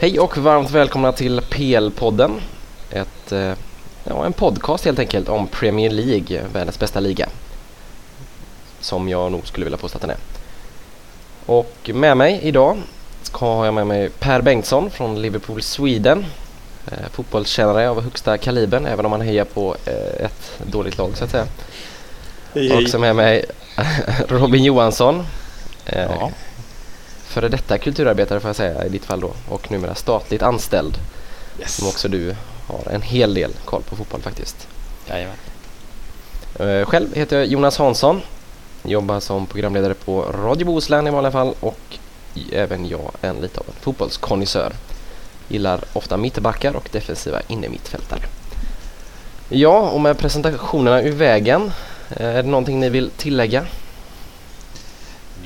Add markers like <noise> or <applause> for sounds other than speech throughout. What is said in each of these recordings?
Hej och varmt välkomna till PL-podden. Ett, eh, ja, en podcast helt enkelt om Premier League, världens bästa liga. Som jag nog skulle vilja påstå att den är. Och med mig idag har jag med mig Per Bengtsson från Liverpool Sweden. Eh, fotbollskännare av högsta kalibern även om han hejar på eh, ett dåligt lag så att säga. Hej, hej. Också med mig <laughs> Robin Johansson. Eh, Ja. Före detta kulturarbetare får jag säga i ditt fall då och numera statligt anställd. Yes. Som också du har en hel del koll på fotboll faktiskt. Jajamän. Eh, Själv heter jag Jonas Hansson. Jobbar som programledare på Radio Bohuslän i vanliga fall och även jag en lite av en fotbollskonnässör. Gillar ofta mittbackar och defensiva innermittfältare. Ja, och med presentationerna ur vägen. eh, Är det någonting ni vill tillägga?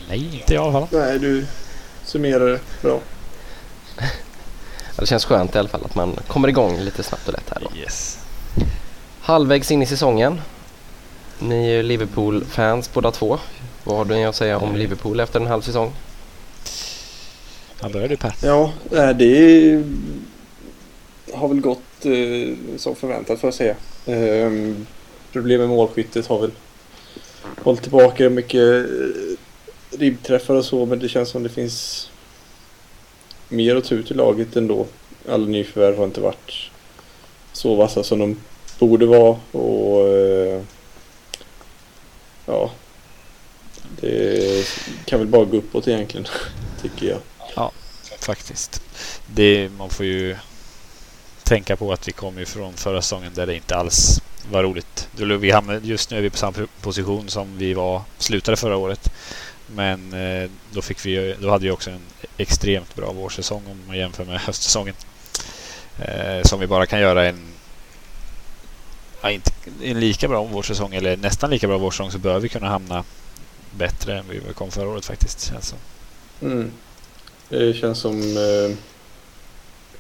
Nej, inte jag i alla fall. Nej, du summerar det bra. Det känns skönt i alla fall att man kommer igång lite snabbt och lätt här då. Yes. Halvvägs in i säsongen. Ni är ju Liverpool-fans båda två. Vad har ni att säga om Liverpool efter en halv säsong? Ja, börjar du Per. Ja, det har väl gått eh, som förväntat får jag säga. Ehm, problem med målskyttet har väl hållit tillbaka mycket eh, ribbträffar och så men det känns som det finns mer att ta ut i laget ändå. Alla nyförvärv har inte varit så vassa som de borde vara och eh, ja, det kan väl bara gå uppåt egentligen <laughs> tycker jag. Ja, Faktiskt. Det, man får ju tänka på att vi kom ju från förra säsongen där det inte alls var roligt. Vi hamnade, just nu är vi på samma position som vi var slutade förra året. Men eh, då, fick vi, då hade vi också en extremt bra vårsäsong om man jämför med <laughs> höstsäsongen. Eh, som vi bara kan göra en ja, inte en lika bra vårsäsong eller nästan lika bra vårsäsong så bör vi kunna hamna bättre än vi kom förra året faktiskt. Känns som. Mm. Det känns som eh,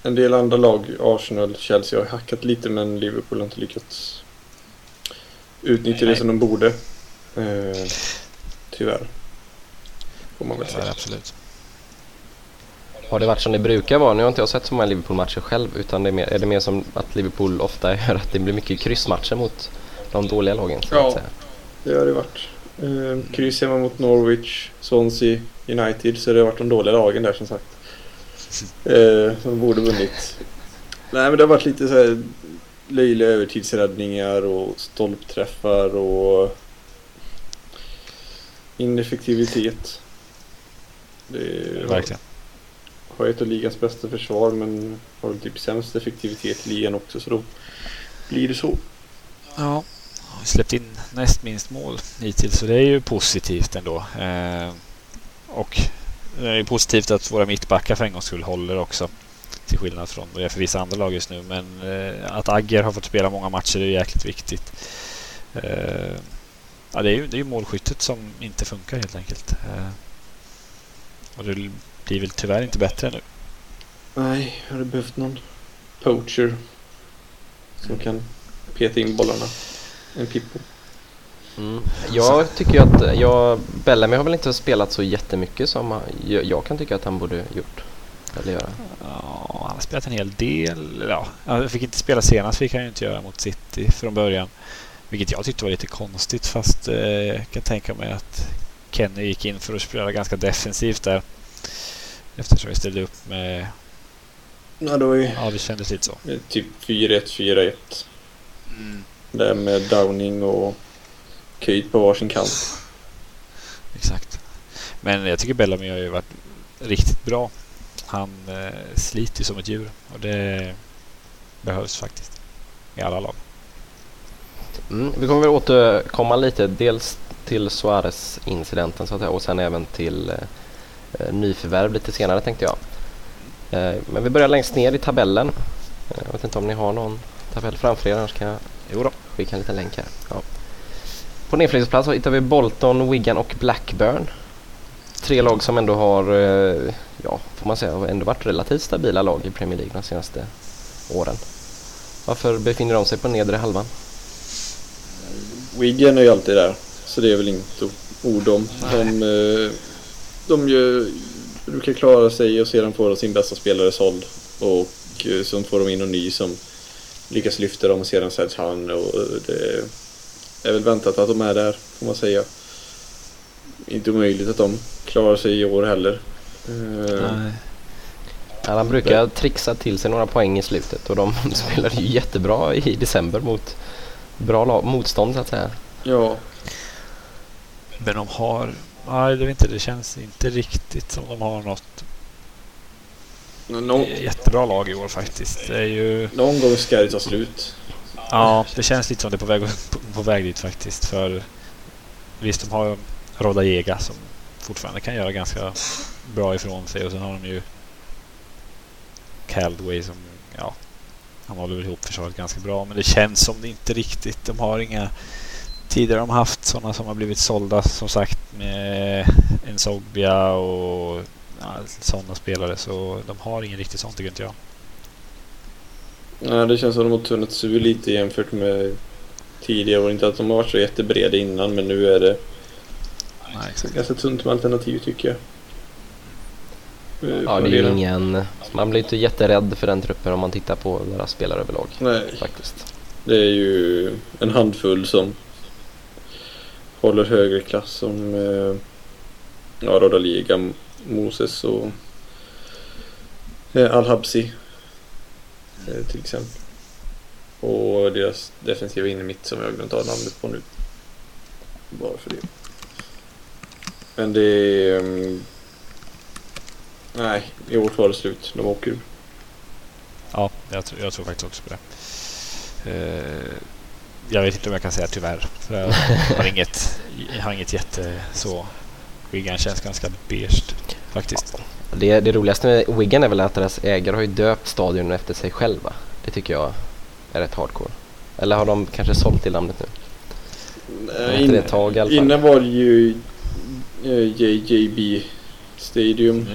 en del andra lag, Arsenal, Chelsea har hackat lite men Liverpool har inte lyckats utnyttja Nej, det nej. som de borde. Eh, tyvärr. Får man väl säga. absolut. Har det varit som det brukar vara? Nu har inte jag sett så många Liverpool-matcher själv utan det är, mer, är det mer som att Liverpool ofta <laughs> gör att det blir mycket kryssmatcher mot de dåliga lagen? Så Ja. att säga. Det har det varit. Eh, kryss hemma mot Norwich, Swansea, United så det har varit de dåliga lagen där som sagt. <laughs> Eh, som borde vunnit. Nej men det har varit lite så här löjliga övertidsräddningar och stolpträffar och ineffektivitet. Det har, Verkligen. har ett av ligans bästa försvar men har väl typ sämst effektivitet i ligan också så då blir det så. Ja. Vi släppt in näst minst mål hittills så det är ju positivt ändå. Eh, och det är ju positivt att våra mittbackar för en gångs skull håller också. Till skillnad från vad det är för vissa andra lag just nu. Men eh, att Agger har fått spela många matcher är ju jäkligt viktigt. Eh, ja, det är ju det är målskyttet som inte funkar helt enkelt. Eh, och det blir väl tyvärr inte bättre nu. Nej, jag hade behövt någon poacher som kan peta in bollarna. En Pippo. Mm. Jag tycker ju att jag, Bellamy har väl inte spelat så jättemycket som jag, jag kan tycka att han borde gjort. Eller göra. Ja, han har spelat en hel del. Ja, han fick inte spela senast, fick han ju inte göra mot City från början. Vilket jag tyckte var lite konstigt fast eh, jag kan tänka mig att Kenny gick in för att spela ganska defensivt där. Eftersom vi ställde upp med... Ja, det var ju Ja, det kändes lite så. typ 4-1, 4-1. Där med Downing och Keith på varsin kant. Exakt. Men jag tycker Bellamy har ju varit riktigt bra. Han eh, sliter som ett djur och det behövs faktiskt. I alla lag. Mm. Vi kommer väl återkomma lite dels till Suarez-incidenten så att säga och sen även till eh, nyförvärv lite senare tänkte jag. Eh, men vi börjar längst ner i tabellen. Eh, jag vet inte om ni har någon tabell framför er annars kan jag Jo då. skicka en liten länk här. Ja. På nedflyttningsplats hittar vi Bolton, Wigan och Blackburn. Tre lag som ändå har, eh, ja får man säga, ändå varit relativt stabila lag i Premier League de senaste åren. Varför befinner de sig på nedre halvan? Wigan är ju alltid där. Så det är väl inte ord om. De, eh, de gör, brukar klara sig och sedan får sin bästa spelare såld. Och eh, så får de in någon ny som lyckas lyfta dem och sedan säljs han och det är väl väntat att de är där får man säga. Inte omöjligt att de klarar sig i år heller. Eh, Nej. Ja, han brukar trixa till sig några poäng i slutet och de <laughs> spelade ju jättebra i december mot bra lag, motstånd så att säga. Ja, Men de har... Nej, vet inte. Det känns inte riktigt som de har något någon, jättebra lag i år faktiskt. Det är ju... någon gång ska det ta slut. Ja, det känns lite som det är på väg, på, på väg dit faktiskt. För visst, de har Roda Jega som fortfarande kan göra ganska bra ifrån sig. Och sen har de ju Caldway som, ja, han håller väl ihop försvaret ganska bra. Men det känns som det inte riktigt. De har inga... Tidigare har de haft sådana som har blivit sålda som sagt med en Sogbia och ja, sådana spelare. Så de har ingen riktigt sånt tycker inte jag. Ja, det känns som de har tunnats ur lite jämfört med tidigare år. Inte att de har varit så jättebreda innan men nu är det Nej, ganska tunt med alternativ tycker jag. Ja, det är ju ingen... Man blir inte jätterädd för den truppen om man tittar på deras spelare överlag Nej, faktiskt. det är ju en handfull som håller högre klass som eh, ja, Rodaliga, Moses och eh, Al-Habsi eh, till exempel. Och deras defensiva inne mitt som jag har glömt av namnet på nu. Bara för det. Men det är... ehm, nej, i år tar det slut. De åker ur. Ja, jag, tror- jag tror faktiskt också på det. Eh, jag vet inte om jag kan säga tyvärr. För jag har inget, jag har inget jätte så. Wigan känns ganska beige faktiskt. Det, det roligaste med Wigan är väl att deras ägare har ju döpt stadion efter sig själva. Det tycker jag är rätt hardcore. Eller har de kanske sålt till namnet nu? Nej, ett tag. Innan var det ju eh, JJB Stadium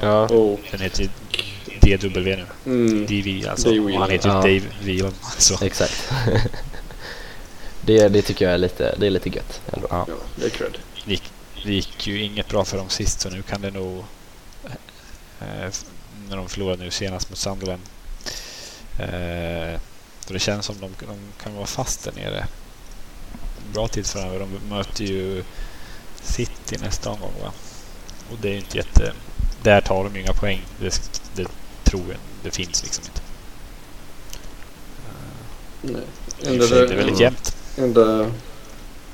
Ja, och Den heter DW nu. mm, DV alltså. Dave Och han heter ju Ja. Dave Whelan. Så. exakt. <laughs> det, det tycker jag är lite, det är lite gött ändå. Ja. det är cred. Det gick ju inget bra för dem sist så nu kan det nog... Eh, när de förlorade nu senast mot Sunderland. Eh, för det känns som de, de kan vara fast där nere. Bra tid framöver. De möter ju City nästa omgång va? Och det är ju inte jätte... Där tar de ju inga poäng. Det, det tror jag. Det finns liksom inte. Nej. Det är väldigt jämnt. Enda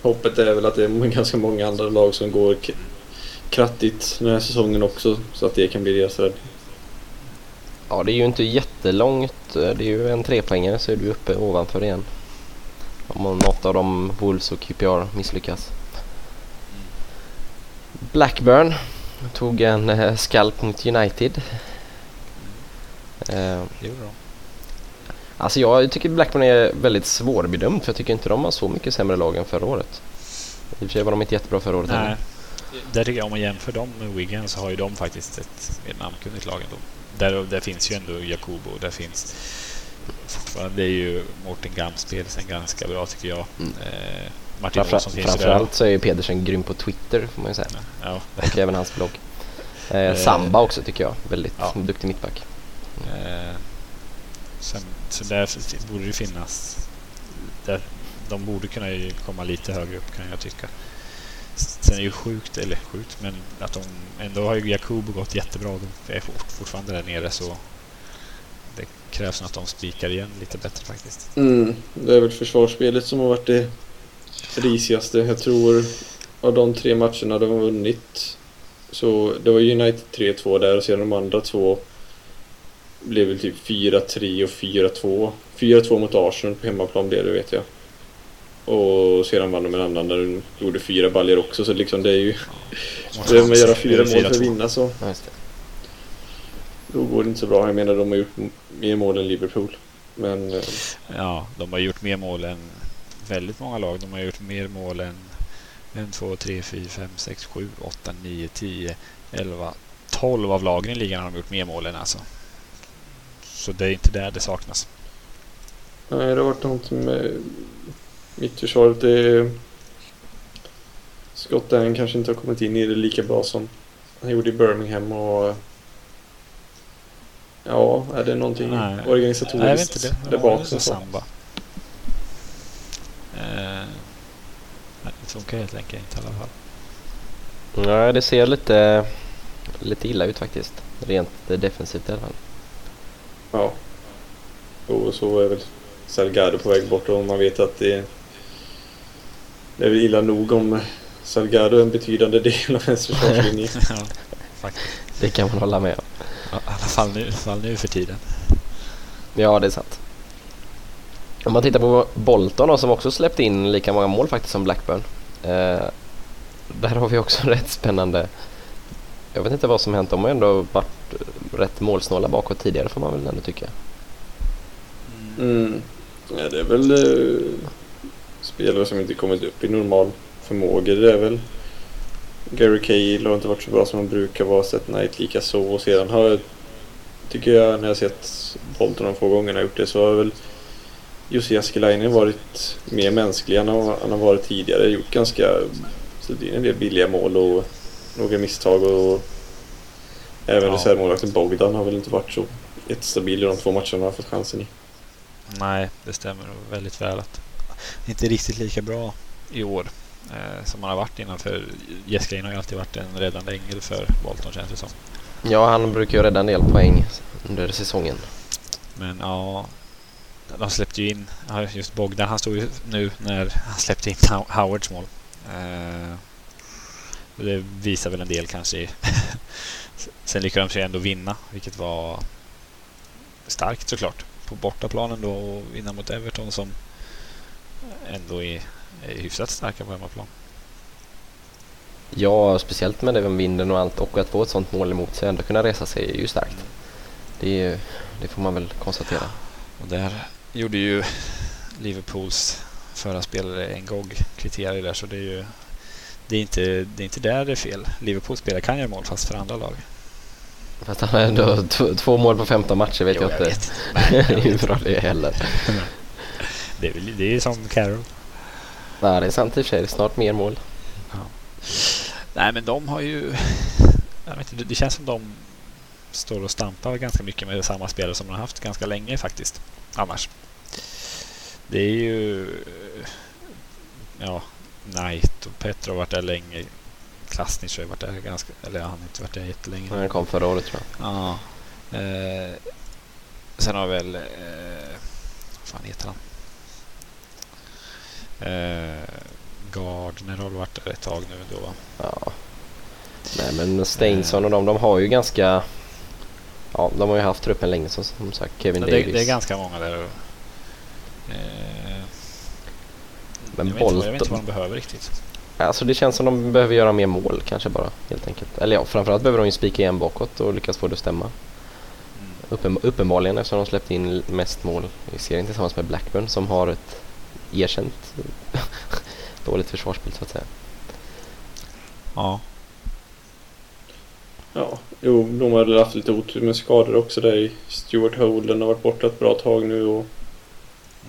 hoppet är väl att det är <laughs> ganska många andra lag som går krattigt den här säsongen också. Så att det kan bli deras räddning. Ja, det är ju inte jättelångt. Det är ju en trepoängare så är du uppe ovanför igen. Om något av dem, Wolves och QPR, misslyckas. Blackburn tog en eh, skalp mot United. Eh, Det gjorde de. Alltså jag tycker Blackburn är väldigt svårbedömt för jag tycker inte de har så mycket sämre lag än förra året. I och för sig var de inte jättebra förra året Nej. heller. Där tycker jag om man jämför dem med Wigan så har ju de faktiskt ett mer namnkunnigt lag ändå. Där, där finns ju ändå Jakobo där finns fortfarande det är ju Mårten Gamspelsen ganska bra tycker jag. Mm. Eh, Martin Framför, Olsson finns framförallt så är ju Pedersen grym på Twitter får man ju säga. Ja, Och även hans blogg. <laughs> Eh, Samba också tycker jag. Väldigt Ja. duktig mittback. eh, sen, så där borde det finnas. Där, de borde kunna ju komma lite högre upp kan jag tycka. Sen är det ju sjukt, eller sjukt, men att de ändå har ju Jakob gått jättebra och de är fort, fortfarande där nere så det krävs nog att de spikar igen lite bättre faktiskt. Mm, det är väl försvarsspelet som har varit det risigaste. Jag tror av de tre matcherna de har vunnit så det var United 3-2 där och sedan de andra två blev väl typ 4-3 och 4-2. 4-2 mot Arsenal på hemmaplan blev det vet jag. Och sedan vann de en annan där de gjorde fyra baljor också så liksom det är ju... Behöver man göra fyra mål för att vinna så då går det inte så bra. Jag menar de har gjort mer mål än Liverpool. Men eh, Ja, de har gjort mer mål än väldigt många lag. De har gjort mer mål än 1, 2, 3, 4, 5, 6, 7, 8, 9, 10, 11, 12 av lagen i ligan har de gjort mer mål än alltså. Så det är inte där det saknas. Nej, det har varit någonting med mittförsvaret. Det... Scott Dann kanske inte har kommit in i det lika bra som han gjorde i Birmingham och Ja, är det någonting Nej. organisatoriskt Nej, jag vet inte det. där bak det som så? samba. Eh, det funkar helt enkelt inte i alla fall. Nej, det ser lite, lite illa ut faktiskt. Rent defensivt i alla fall. Ja. Och så är väl Salgado på väg bort och man vet att det, det är väl illa nog om Salgado är en betydande del av ens försvarslinje. <laughs> ja, faktiskt. Det kan man hålla med om. Ja, I alla fall nu, fall nu för tiden. Ja, det är sant. Om man tittar på Bolton då, som också släppt in lika många mål faktiskt som Blackburn. Eh, där har vi också <laughs> rätt spännande. Jag vet inte vad som hänt. De har ändå varit eh, rätt målsnåla bakåt tidigare får man väl ändå tycka. Mm. Ja, det är väl eh, spelare som inte kommit upp i normal förmåga. Det är väl Gary Cahill har inte varit så bra som han brukar vara. Sett Knight lika så. Och sedan har jag, tycker jag, när jag sett Bolton de få gångerna gjort det så har väl Jussi Jääskeläinen varit mer mänsklig än han har- han har varit tidigare. Gjort ganska, så det är en del billiga mål och några misstag och även Ja. reservmålvakten Bogdan har väl inte varit så jättestabil i de två matcherna han har fått chansen i. Nej, det stämmer väldigt väl att inte riktigt lika bra i år eh, som han har varit innan. För Jeskein har ju alltid varit en räddande ängel för Bolton känns det som. Ja, han brukar ju rädda en del poäng under säsongen. Men ja, de släppte ju in, just Bogdan, han stod ju nu när han släppte in How- Howards mål. Eh, det visar väl en del kanske. <laughs> Sen lyckades de sig ändå vinna, vilket var starkt såklart. På bortaplanen då och vinna mot Everton som ändå är, är hyfsat starka på hemmaplan. Ja, speciellt med det med vinden och allt och att få ett sånt mål emot sig ändå kunna resa sig är ju starkt. Det, ju- det får man väl konstatera. Och där gjorde ju Liverpools förra spelare en GOG kriterier där så det är ju det är, inte, det är inte där det är fel. Liverpools spelare kan göra mål fast för andra lag. Fast han har ändå t- två mål på 15 matcher vet Jo, jag jag inte. <laughs> Nej, hur bra det är heller. Det är, väl- det är som Carroll. Nej, det är sant i och för sig. Snart mer mål. Nej men de har ju... Jag vet inte, det känns som de står och stampar ganska mycket med samma spelare som de har haft ganska länge faktiskt. Annars. Det är ju... Ja, Knight och Petro har varit där länge. Klasnitz har ju varit där ganska... Eller han har inte varit där jättelänge. Han kom förra året tror jag. Ja. Eh, sen har väl... Eh, vad fan heter han? Eh, Gardner har varit där ett tag nu då va? Ja. Nej men Steinsson och de, de har ju ganska... Ja, de har ju haft truppen länge som, som sagt. Kevin Ja, det, Davis. det är ganska många där. Eh, Men jag, vet jag vet inte vad de behöver riktigt. Alltså det känns som de behöver göra mer mål kanske bara helt enkelt. Eller ja, framförallt behöver de ju spika igen bakåt och lyckas få det att stämma. Mm. Uppen, uppenbarligen eftersom de släppte in mest mål i serien tillsammans med Blackburn som har ett erkänt <laughs> dåligt försvarsspel så att säga. Ja. Ja, jo, de har väl haft lite otur med skador också där i Stuart Holden har varit borta ett bra tag nu och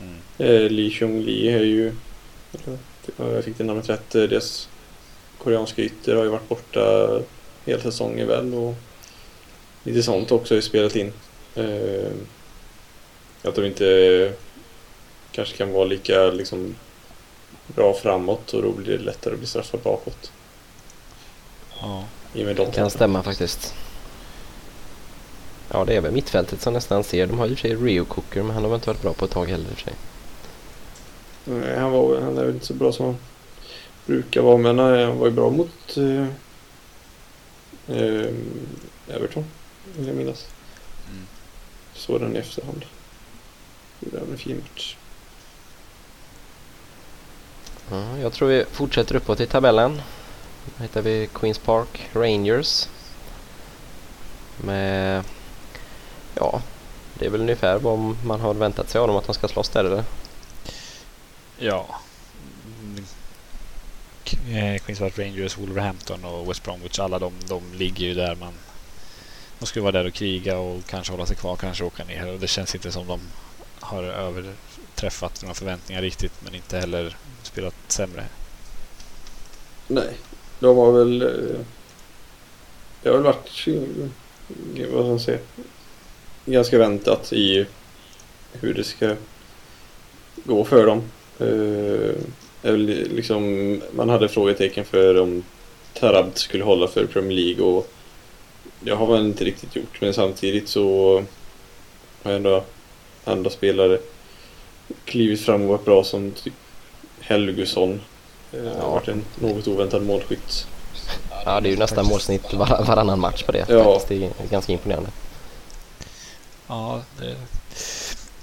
Mm. eh, Lee Chung Lee är ju, jag fick det namnet rätt, eh, deras koreanska ytter har ju varit borta hela säsongen väl och lite sånt också har ju spelat in. Eh, att de inte kanske kan vara lika liksom bra framåt och då blir det lättare att bli straffad bakåt. Ja. Det kan stämma faktiskt. Ja det är väl mittfältet som nästan ser. De har ju i och för sig Rio Cooker men han har väl inte varit bra på ett tag heller i och för sig. Nej, han, var, han är väl inte så bra som han brukar vara, men eh, han var ju bra mot eh, eh, Everton, vill jag minnas. Mm. Såg den i efterhand. Gjorde han en fin match. Ja, jag tror vi fortsätter uppåt i tabellen. Då hittar vi Queens Park Rangers. Med... Ja, det är väl ungefär vad man har väntat sig av dem att de ska slåss där eller? Ja. Eh, Queens Park Rangers, Wolverhampton och West Bromwich. Alla de, de ligger ju där man... De skulle vara där och kriga och kanske hålla sig kvar, kanske åka ner. Och det känns inte som de har överträffat några förväntningar riktigt. Men inte heller spelat sämre. Nej, de har väl... Eh, det har väl varit... eh, Vad ska man säga? ganska väntat i hur det ska gå för dem. Eh, liksom, man hade frågetecken för om Tarabt skulle hålla för Premier League och det har man inte riktigt gjort. Men samtidigt så har ändå andra spelare klivit fram och varit bra som typ Helgusson. Eh, ja. Har varit en något oväntad målskytt. Ja, det är ju nästan målsnitt var, varannan match på det. Ja. Det är ganska imponerande. Ja, det,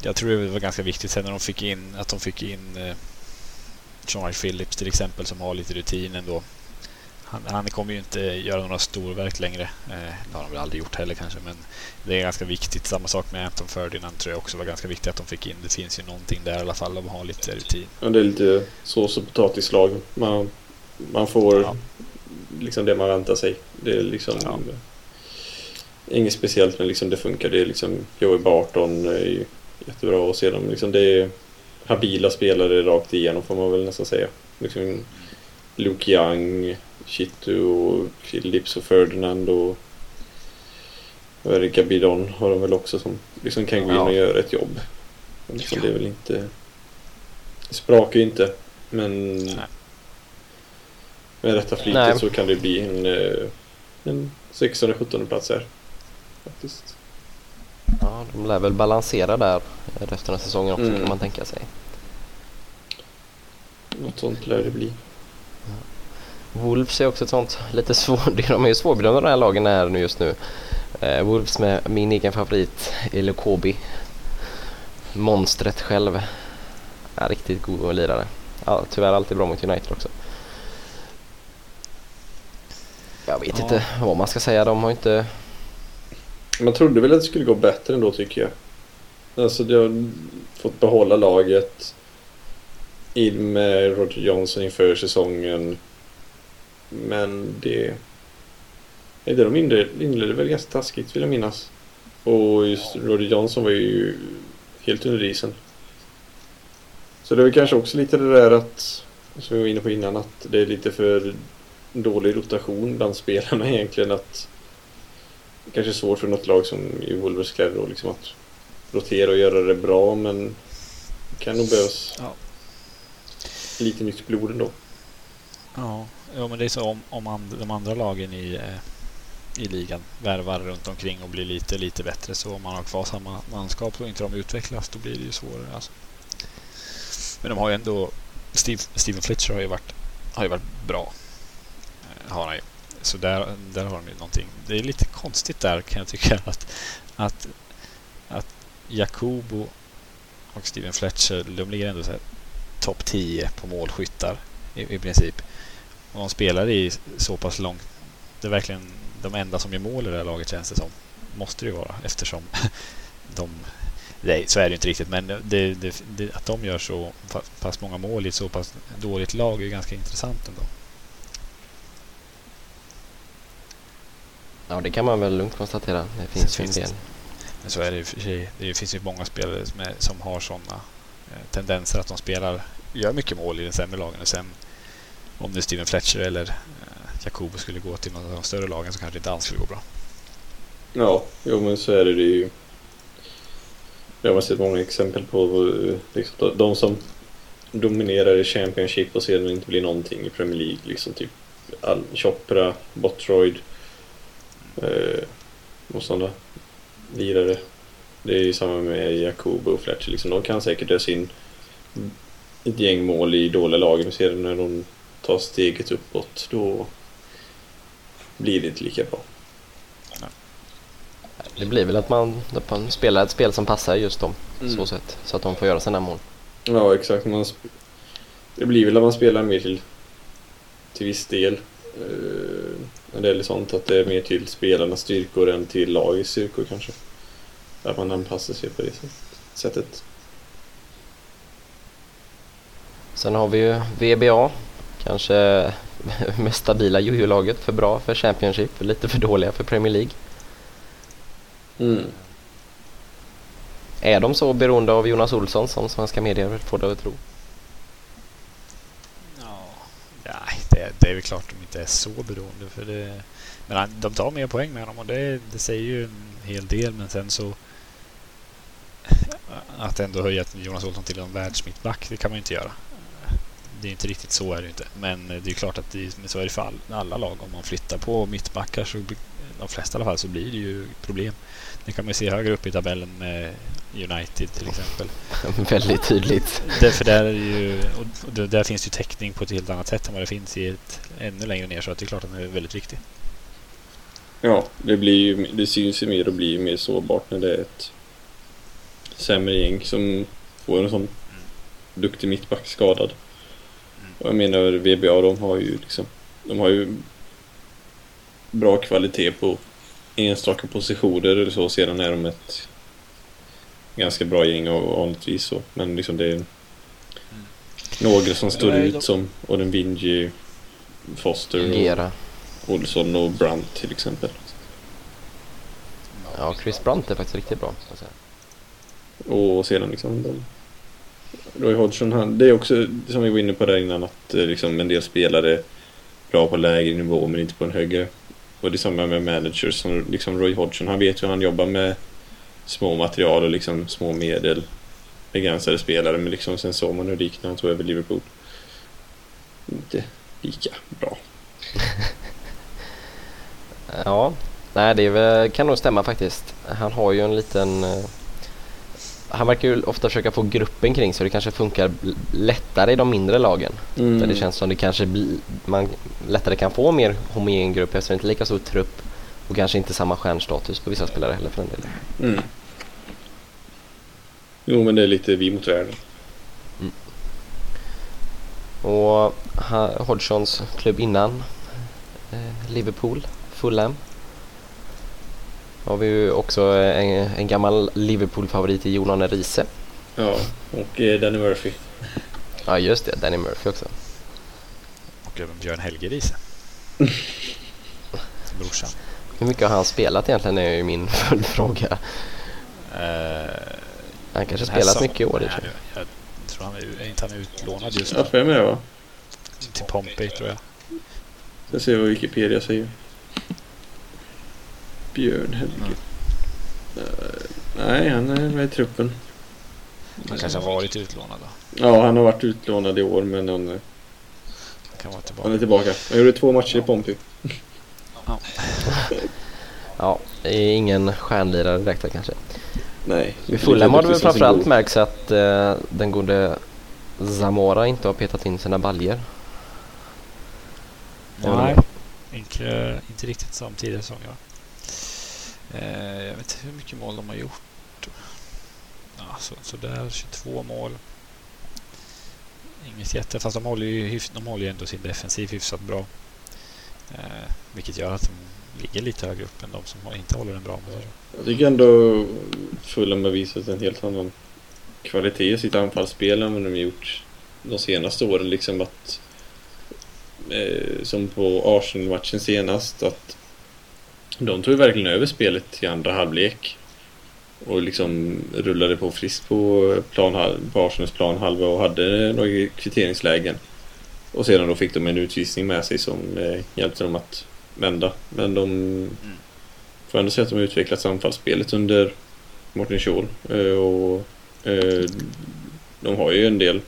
jag tror det var ganska viktigt sen när de fick in att de fick in eh, John Phillips till exempel som har lite rutin ändå. Han, han kommer ju inte göra några storverk längre. Eh, det har han väl aldrig gjort heller kanske. Men det är ganska viktigt. Samma sak med Anton Ferdinand tror jag också var ganska viktigt att de fick in. Det finns ju någonting där i alla fall. De har lite rutin. Ja, det är lite sås och potatislag. Man, man får ja. liksom det man väntar sig. Det är liksom ja. inget speciellt men liksom det funkar. Det är liksom Joey Barton jättebra och sedan liksom det är habila spelare rakt igenom får man väl nästan säga. Liksom Luke Young, Chitu och Phillips och Ferdinand och det, Gabidon har de väl också som liksom kan gå in och göra ett jobb. Liksom, det är väl inte... Det sprakar ju inte men Nej. med rätta flitet Nej. så kan det bli en, eh, en 16-17 plats här. Faktiskt. Ja, de lär väl balansera där resten av säsongen också mm. kan man tänka sig. Något sånt lär det bli. Wolves är också ett sånt lite svårt, <laughs> de är ju svårbedömda de här lagen här nu just nu. Eh, Wolves med min egen favorit Elokobi. Monstret själv. Ja, riktigt god lirare. Ja, tyvärr alltid bra mot United också. Jag vet ja. inte vad man ska säga, de har inte... Man trodde väl att det skulle gå bättre ändå tycker jag. Alltså de har fått behålla laget. In med Roger Johnson inför säsongen. Men det... Nej, det de inledde, väl ganska taskigt vill jag minnas. Och just Roger Johnson var ju helt under isen. Så det är väl kanske också lite det där att, som vi var inne på innan, att det är lite för dålig rotation bland spelarna <laughs> egentligen. Att kanske svårt för något lag som i Wolvers kläder liksom att rotera och göra det bra men det kan nog behövas ja. lite nytt blod ändå. Ja, ja men det är så om, om and, de andra lagen i, eh, i ligan värvar runt omkring och blir lite, lite bättre så om man har kvar samma manskap och inte de utvecklas då blir det ju svårare. Alltså. Men de har ju ändå Steve, Steven Fletcher har ju varit, har ju varit bra. Eh, har han ju. Så där, där har de ju någonting. Det är lite konstigt där kan jag tycka att, att, att Jakobo och Steven Fletcher, de ligger ändå topp 10 på målskyttar i, i princip. Och de spelar i så pass långt. Det är verkligen de enda som gör mål i det här laget känns det som. Måste det ju vara eftersom <laughs> de... Nej, så är det inte riktigt men det, det, det, att de gör så pass många mål i ett så pass dåligt lag är ju ganska intressant ändå. Ja, det kan man väl lugnt konstatera. Det finns ju en del. Men så är det ju Det finns ju många spelare som har sådana eh, tendenser att de spelar, gör mycket mål i den sämre lagen. Och sen om det är Steven Fletcher eller eh, Jakobo skulle gå till någon av de större lagen så kanske det inte alls skulle gå bra. Ja, jo men så är det ju. Jag har sett många exempel på liksom, de som dominerar i Championship och sedan inte blir någonting i Premier League. Liksom typ Chopra, Botroid eh, sådana lirare. Det är ju samma med Jakobo och Fletcher. Liksom, de kan säkert dösa in ett gäng mål i dåliga lag men sedan när de tar steget uppåt då blir det inte lika bra. Det blir väl att man, att man spelar ett spel som passar just dem mm. så sätt, så att de får göra sina mål. Ja exakt. Man, det blir väl att man spelar mer till, till viss del. Uh, det är sånt att det är mer till spelarnas styrkor än till lagets styrkor kanske. Att man anpassar sig på det sättet. Sen har vi ju VBA. Kanske <laughs> mest stabila jojo-laget. För bra för Championship, lite för dåliga för Premier League. Mm. Är de så beroende av Jonas Olsson som svenska medier får det att tro? Nej, det, det är väl klart de inte är så beroende. För det, men de tar mer poäng med honom och det, det säger ju en hel del. Men sen så att ändå höja Jonas Olsson till en världsmittback, det kan man ju inte göra. Det är inte riktigt så är det inte. Men det är klart att det, så är det för all, alla lag. Om man flyttar på mittbackar, så, de flesta i alla fall, så blir det ju problem. Det kan man se högre upp i tabellen med United till exempel. <laughs> Väldigt tydligt. Därför där, är ju, och där finns ju täckning på ett helt annat sätt än vad det finns i ett ännu längre ner. Så att det är klart att den är väldigt viktig. Ja, det, blir ju, det syns ju mer och blir mer sårbart när det är ett sämre gäng som får en sån mm. duktig mittback skadad. Mm. Och jag menar VBA, de har ju liksom, de har ju bra kvalitet på enstaka positioner eller så. Sedan är de ett ganska bra gäng vanligtvis så. Men liksom det är mm. några som står ut som Odenvinji, Foster Gera. och Olsson och Brandt till exempel. Ja, Chris Brandt är faktiskt riktigt bra. Och sedan liksom de, Roy Hodgson, han, det är också som vi var inne på där innan att eh, liksom en del spelare bra på lägre nivå men inte på en högre. Och det är samma med managers som liksom Roy Hodgson, han vet ju hur han jobbar med små material och liksom små medel begränsade spelare men liksom sen såg man hur det gick när han tog över Liverpool. Inte lika bra. <laughs> ja, nej det kan nog stämma faktiskt. Han har ju en liten eh, han verkar ju ofta försöka få gruppen kring så det kanske funkar lättare i de mindre lagen. Mm. Där det känns som det kanske bli, man lättare kan få mer homogen grupp eftersom det inte är lika stor trupp och kanske inte samma stjärnstatus på vissa spelare heller för den delen. Mm. Jo men det är lite vi mot världen. Mm. Och Hodgsons klubb innan eh, Liverpool, Fulham har vi ju också en, en gammal Liverpool-favorit i Jonan Riise. Ja, och eh, Danny Murphy. Ja, just det. Danny Murphy också. Och även Björn Helge Riise. <laughs> Brorsan. Hur mycket har han spelat egentligen är ju min <laughs> följdfråga. Uh, han kanske spelat som, mycket i år. Nej, jag, jag tror han är, är inte han utlånad just nu. Ja, för med va? Till Pompey tror jag. Jag ser vad Wikipedia säger. Björn Helge. Uh, nej, han är med i truppen. Han kanske har varit utlånad då? Ja, han har varit utlånad i år men han, han, kan vara tillbaka. han är tillbaka. Han gjorde två matcher i Pompey. Ja. <laughs> ja, det är ingen stjärnlirare direkt kanske. Nej. I Fulham har det väl framförallt märkts att uh, den gode Zamora inte har petat in sina baljer. Nej, inte, inte riktigt som tidigare säsonger. Eh, jag vet inte hur mycket mål de har gjort. Ja, så, så där 22 mål. Inget jätte, fast de håller ju, de håller ju ändå sin defensiv hyfsat bra. Eh, vilket gör att de ligger lite högre upp än de som inte håller den bra. Jag tycker ändå Fulham har visat en helt annan kvalitet i sitt anfallsspel än vad de gjort de senaste åren. Liksom att, eh, som på Arsenal-matchen senast, att de tog verkligen över spelet i andra halvlek. Och liksom rullade på friskt på, plan, på Arsenals planhalva och hade några kvitteringslägen. Och sedan då fick de en utvisning med sig som eh, hjälpte dem att vända. Men de mm. får ändå säga att de har utvecklat anfallsspelet under Martin Schall. Eh, och eh, de har ju en del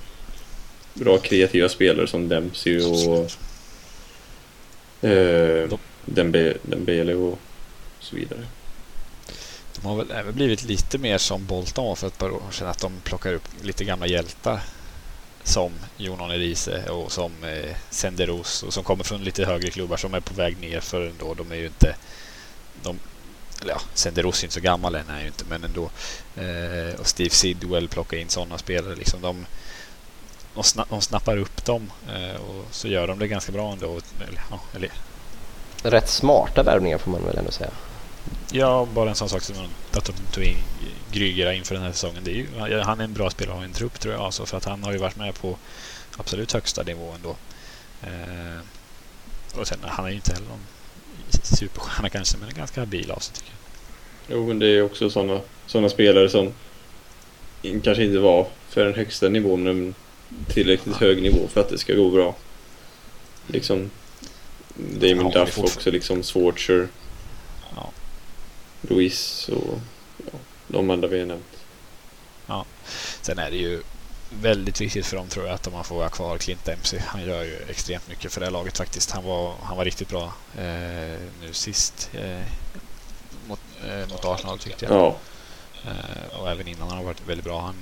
bra kreativa spelare som Dempsey och eh, Dembele och så vidare. De har väl även blivit lite mer som Bolton var för ett par år sedan. Att de plockar upp lite gamla hjältar. Som Jon-Arne Riise och som eh, Senderos och som kommer från lite högre klubbar som är på väg ner för ändå. De är ju inte... De, ja, Senderos är inte så gammal än är ju inte men ändå. Eh, och Steve Sidwell plockar in sådana spelare. Liksom de, de, sna, de snappar upp dem eh, och så gör de det ganska bra ändå. Eller, ja, eller rätt smarta värvningar får man väl ändå säga. Ja, bara en sån sak som att de tog in Grygera inför den här säsongen. Det är ju, han är en bra spelare och har en trupp tror jag. Alltså, för att han har ju varit med på absolut högsta nivå ändå. Eh, och sen, han är ju inte heller någon superstjärna kanske, men ganska habil av sig tycker jag. Jo, men det är också sådana såna spelare som kanske inte var för den högsta nivån, men tillräckligt ja. hög nivå för att det ska gå bra. Liksom Damon ja, Duff också, liksom Swartzer. Ja. Louise och ja, de andra vi har nämnt. Ja. Sen är det ju väldigt viktigt för dem tror jag att man får ha kvar Clint Dempsey. Han gör ju extremt mycket för det här laget faktiskt. Han var, han var riktigt bra eh, nu sist eh, mot, eh, mot Arsenal tyckte jag. Ja. Eh, och även innan har han varit väldigt bra. Han,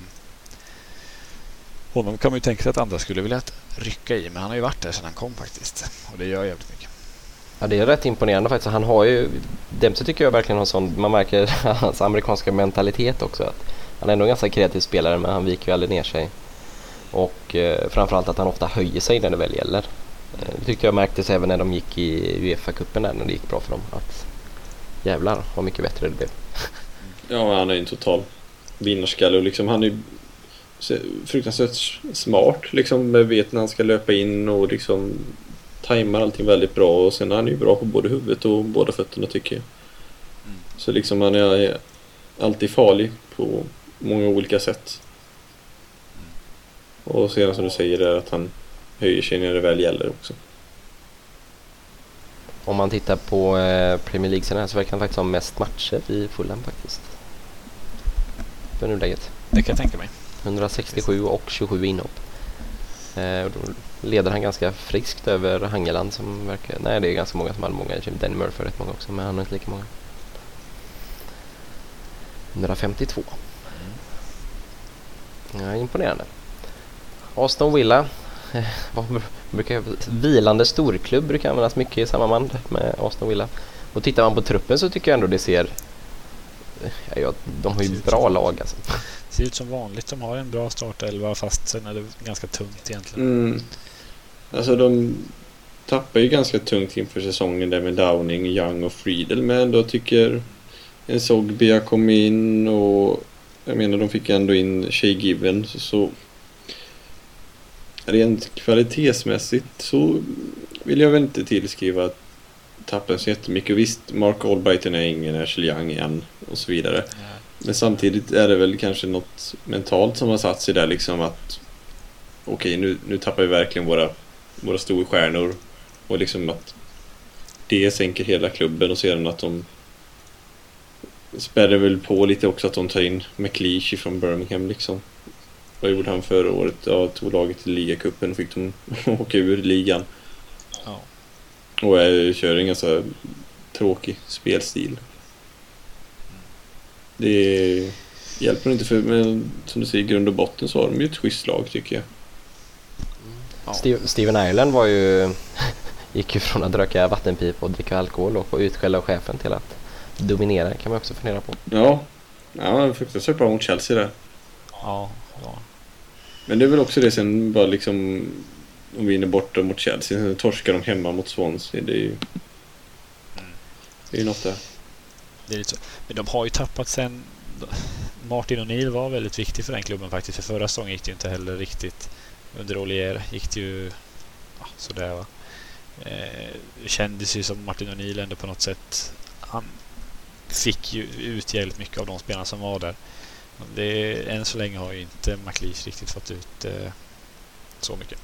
honom kan man ju tänka sig att andra skulle vilja rycka i, men han har ju varit där sedan han kom faktiskt. Och det gör jävligt mycket. Ja, det är rätt imponerande faktiskt. Han har ju, Dempsey tycker jag verkligen har sån, man märker <laughs> hans amerikanska mentalitet också. Att han är ändå en ganska kreativ spelare men han viker ju aldrig ner sig. Och eh, framförallt att han ofta höjer sig när det väl gäller. Eh, det tyckte jag märktes även när de gick i Uefa-cupen där när det gick bra för dem. Att jävlar vad mycket bättre det blev. <laughs> Ja, han är ju en total vinnarskalle och liksom han är ju fruktansvärt smart liksom. Vet när han ska löpa in och liksom tajmar allting väldigt bra och sen är han ju bra på både huvudet och båda fötterna tycker jag. Mm. Så liksom han är alltid farlig på många olika sätt. Och sedan som du säger är att han höjer sig när det väl gäller också. Om man tittar på eh, Premier League sen här så verkar han faktiskt ha mest matcher i Fulham faktiskt. För nuläget. Det kan jag tänka mig. 167 och 27 inhopp. Eh, leder han ganska friskt över Hangeland som verkar... Nej, det är ganska många som hade många. Typ Danny Murphy har rätt många också, men han har inte lika många. 152. Ja, imponerande. Aston Villa. <laughs> brukar, vilande storklubb brukar användas mycket i samband med Aston Villa. Och tittar man på truppen så tycker jag ändå det ser... Ja, ja, de har ju bra lag alltså. Ser ut som vanligt. De har en bra startelva fast sen är det ganska tungt egentligen. Mm. Alltså de tappar ju ganska tungt inför säsongen där med Downing, Young och Friedel men ändå tycker en Sogbia kom in och jag menar de fick ändå in Shay Given så, så rent kvalitetsmässigt så vill jag väl inte tillskriva tappen så jättemycket. Visst, Mark Albrighton är ingen Ashley Young igen och så vidare. Ja. Men samtidigt är det väl kanske något mentalt som har satt sig där liksom att okej nu, nu tappar vi verkligen våra, våra storstjärnor och liksom att det sänker hela klubben och sedan att de spärrar väl på lite också att de tar in McLeish från Birmingham liksom. Vad gjorde han förra året? Ja, tog laget till ligacupen och fick dem <laughs> åka ur ligan. Ja. Och äh, kör en ganska tråkig spelstil. Det hjälper inte för, men som du säger, i grund och botten så har de ju ett schysst lag tycker jag. Ja. Steve, Steven Ireland var ju, <laughs> gick ju från att röka vattenpipa och dricka alkohol och få utskälla av chefen till att dominera kan man också fundera på. Ja, ja fruktansvärt bra mot Chelsea där. Ja, ja. Men det är väl också det sen bara liksom om vi vinner borta mot Chelsea, sen torskar de hemma mot Swansea. Det är ju, det är ju något där. Det är lite så. Men de har ju tappat sen... Martin O'Neill var väldigt viktig för den klubben faktiskt. För förra säsongen gick det ju inte heller riktigt. Under Olier gick det ju ja, sådär va. Eh, det kändes ju som Martin O'Neill ändå på något sätt... Han fick ju ut jävligt mycket av de spelarna som var där. Det, än så länge har ju inte McLeish riktigt fått ut eh, så mycket.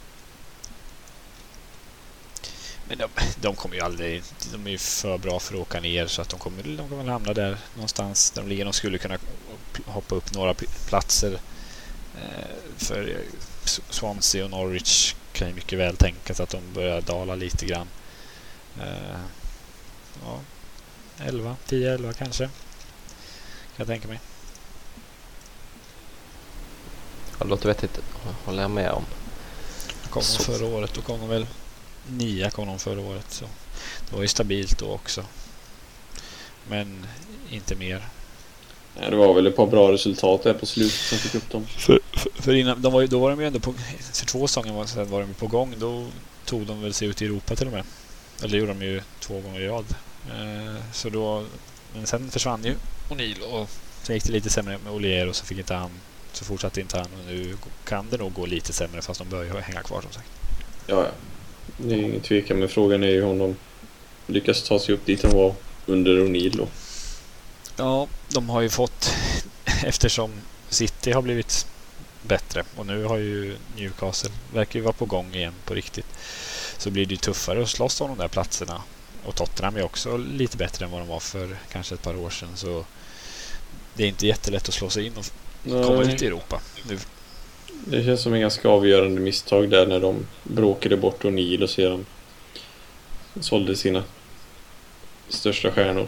Men de, de kommer ju aldrig... De är ju för bra för att åka ner så att de kommer, de kommer hamna där någonstans där de ligger. De skulle kunna hoppa upp några platser. Eh, för Swansea och Norwich kan ju mycket väl tänka sig att de börjar dala lite grann. Eh, ja, 11, 10, 11 kanske. Kan jag tänka mig. Ja, det låter vettigt, håller jag med om. Kom de förra året, då kom de väl... Nia kom de förra året. Så det var ju stabilt då också. Men inte mer. Ja, det var väl ett par bra resultat där på slutet som fick upp dem. För, för, för innan, de var ju, då var de ju ändå på... För två säsonger var, sedan var de på gång. Då tog de väl sig ut i Europa till och med. Eller det gjorde de ju två gånger i rad. Eh, så då... Men sen försvann ju O'Neill och sen gick det lite sämre med Olier och så fick inte han... Så fortsatte inte han och nu kan det nog gå lite sämre fast de börjar hänga kvar som sagt. Ja, ja. Det är ingen tvekan, men frågan är ju om de lyckas ta sig upp dit de var under O'Neill då. Ja, de har ju fått... Eftersom City har blivit bättre och nu har ju Newcastle verkar ju vara på gång igen på riktigt. Så blir det ju tuffare att slåss om de där platserna. Och Tottenham är också lite bättre än vad de var för kanske ett par år sedan. Så det är inte jättelätt att slå sig in och komma Nej. ut i Europa. Nu, Det känns som en ganska avgörande misstag där när de bråkade bort O'Neill och sedan sålde sina största stjärnor.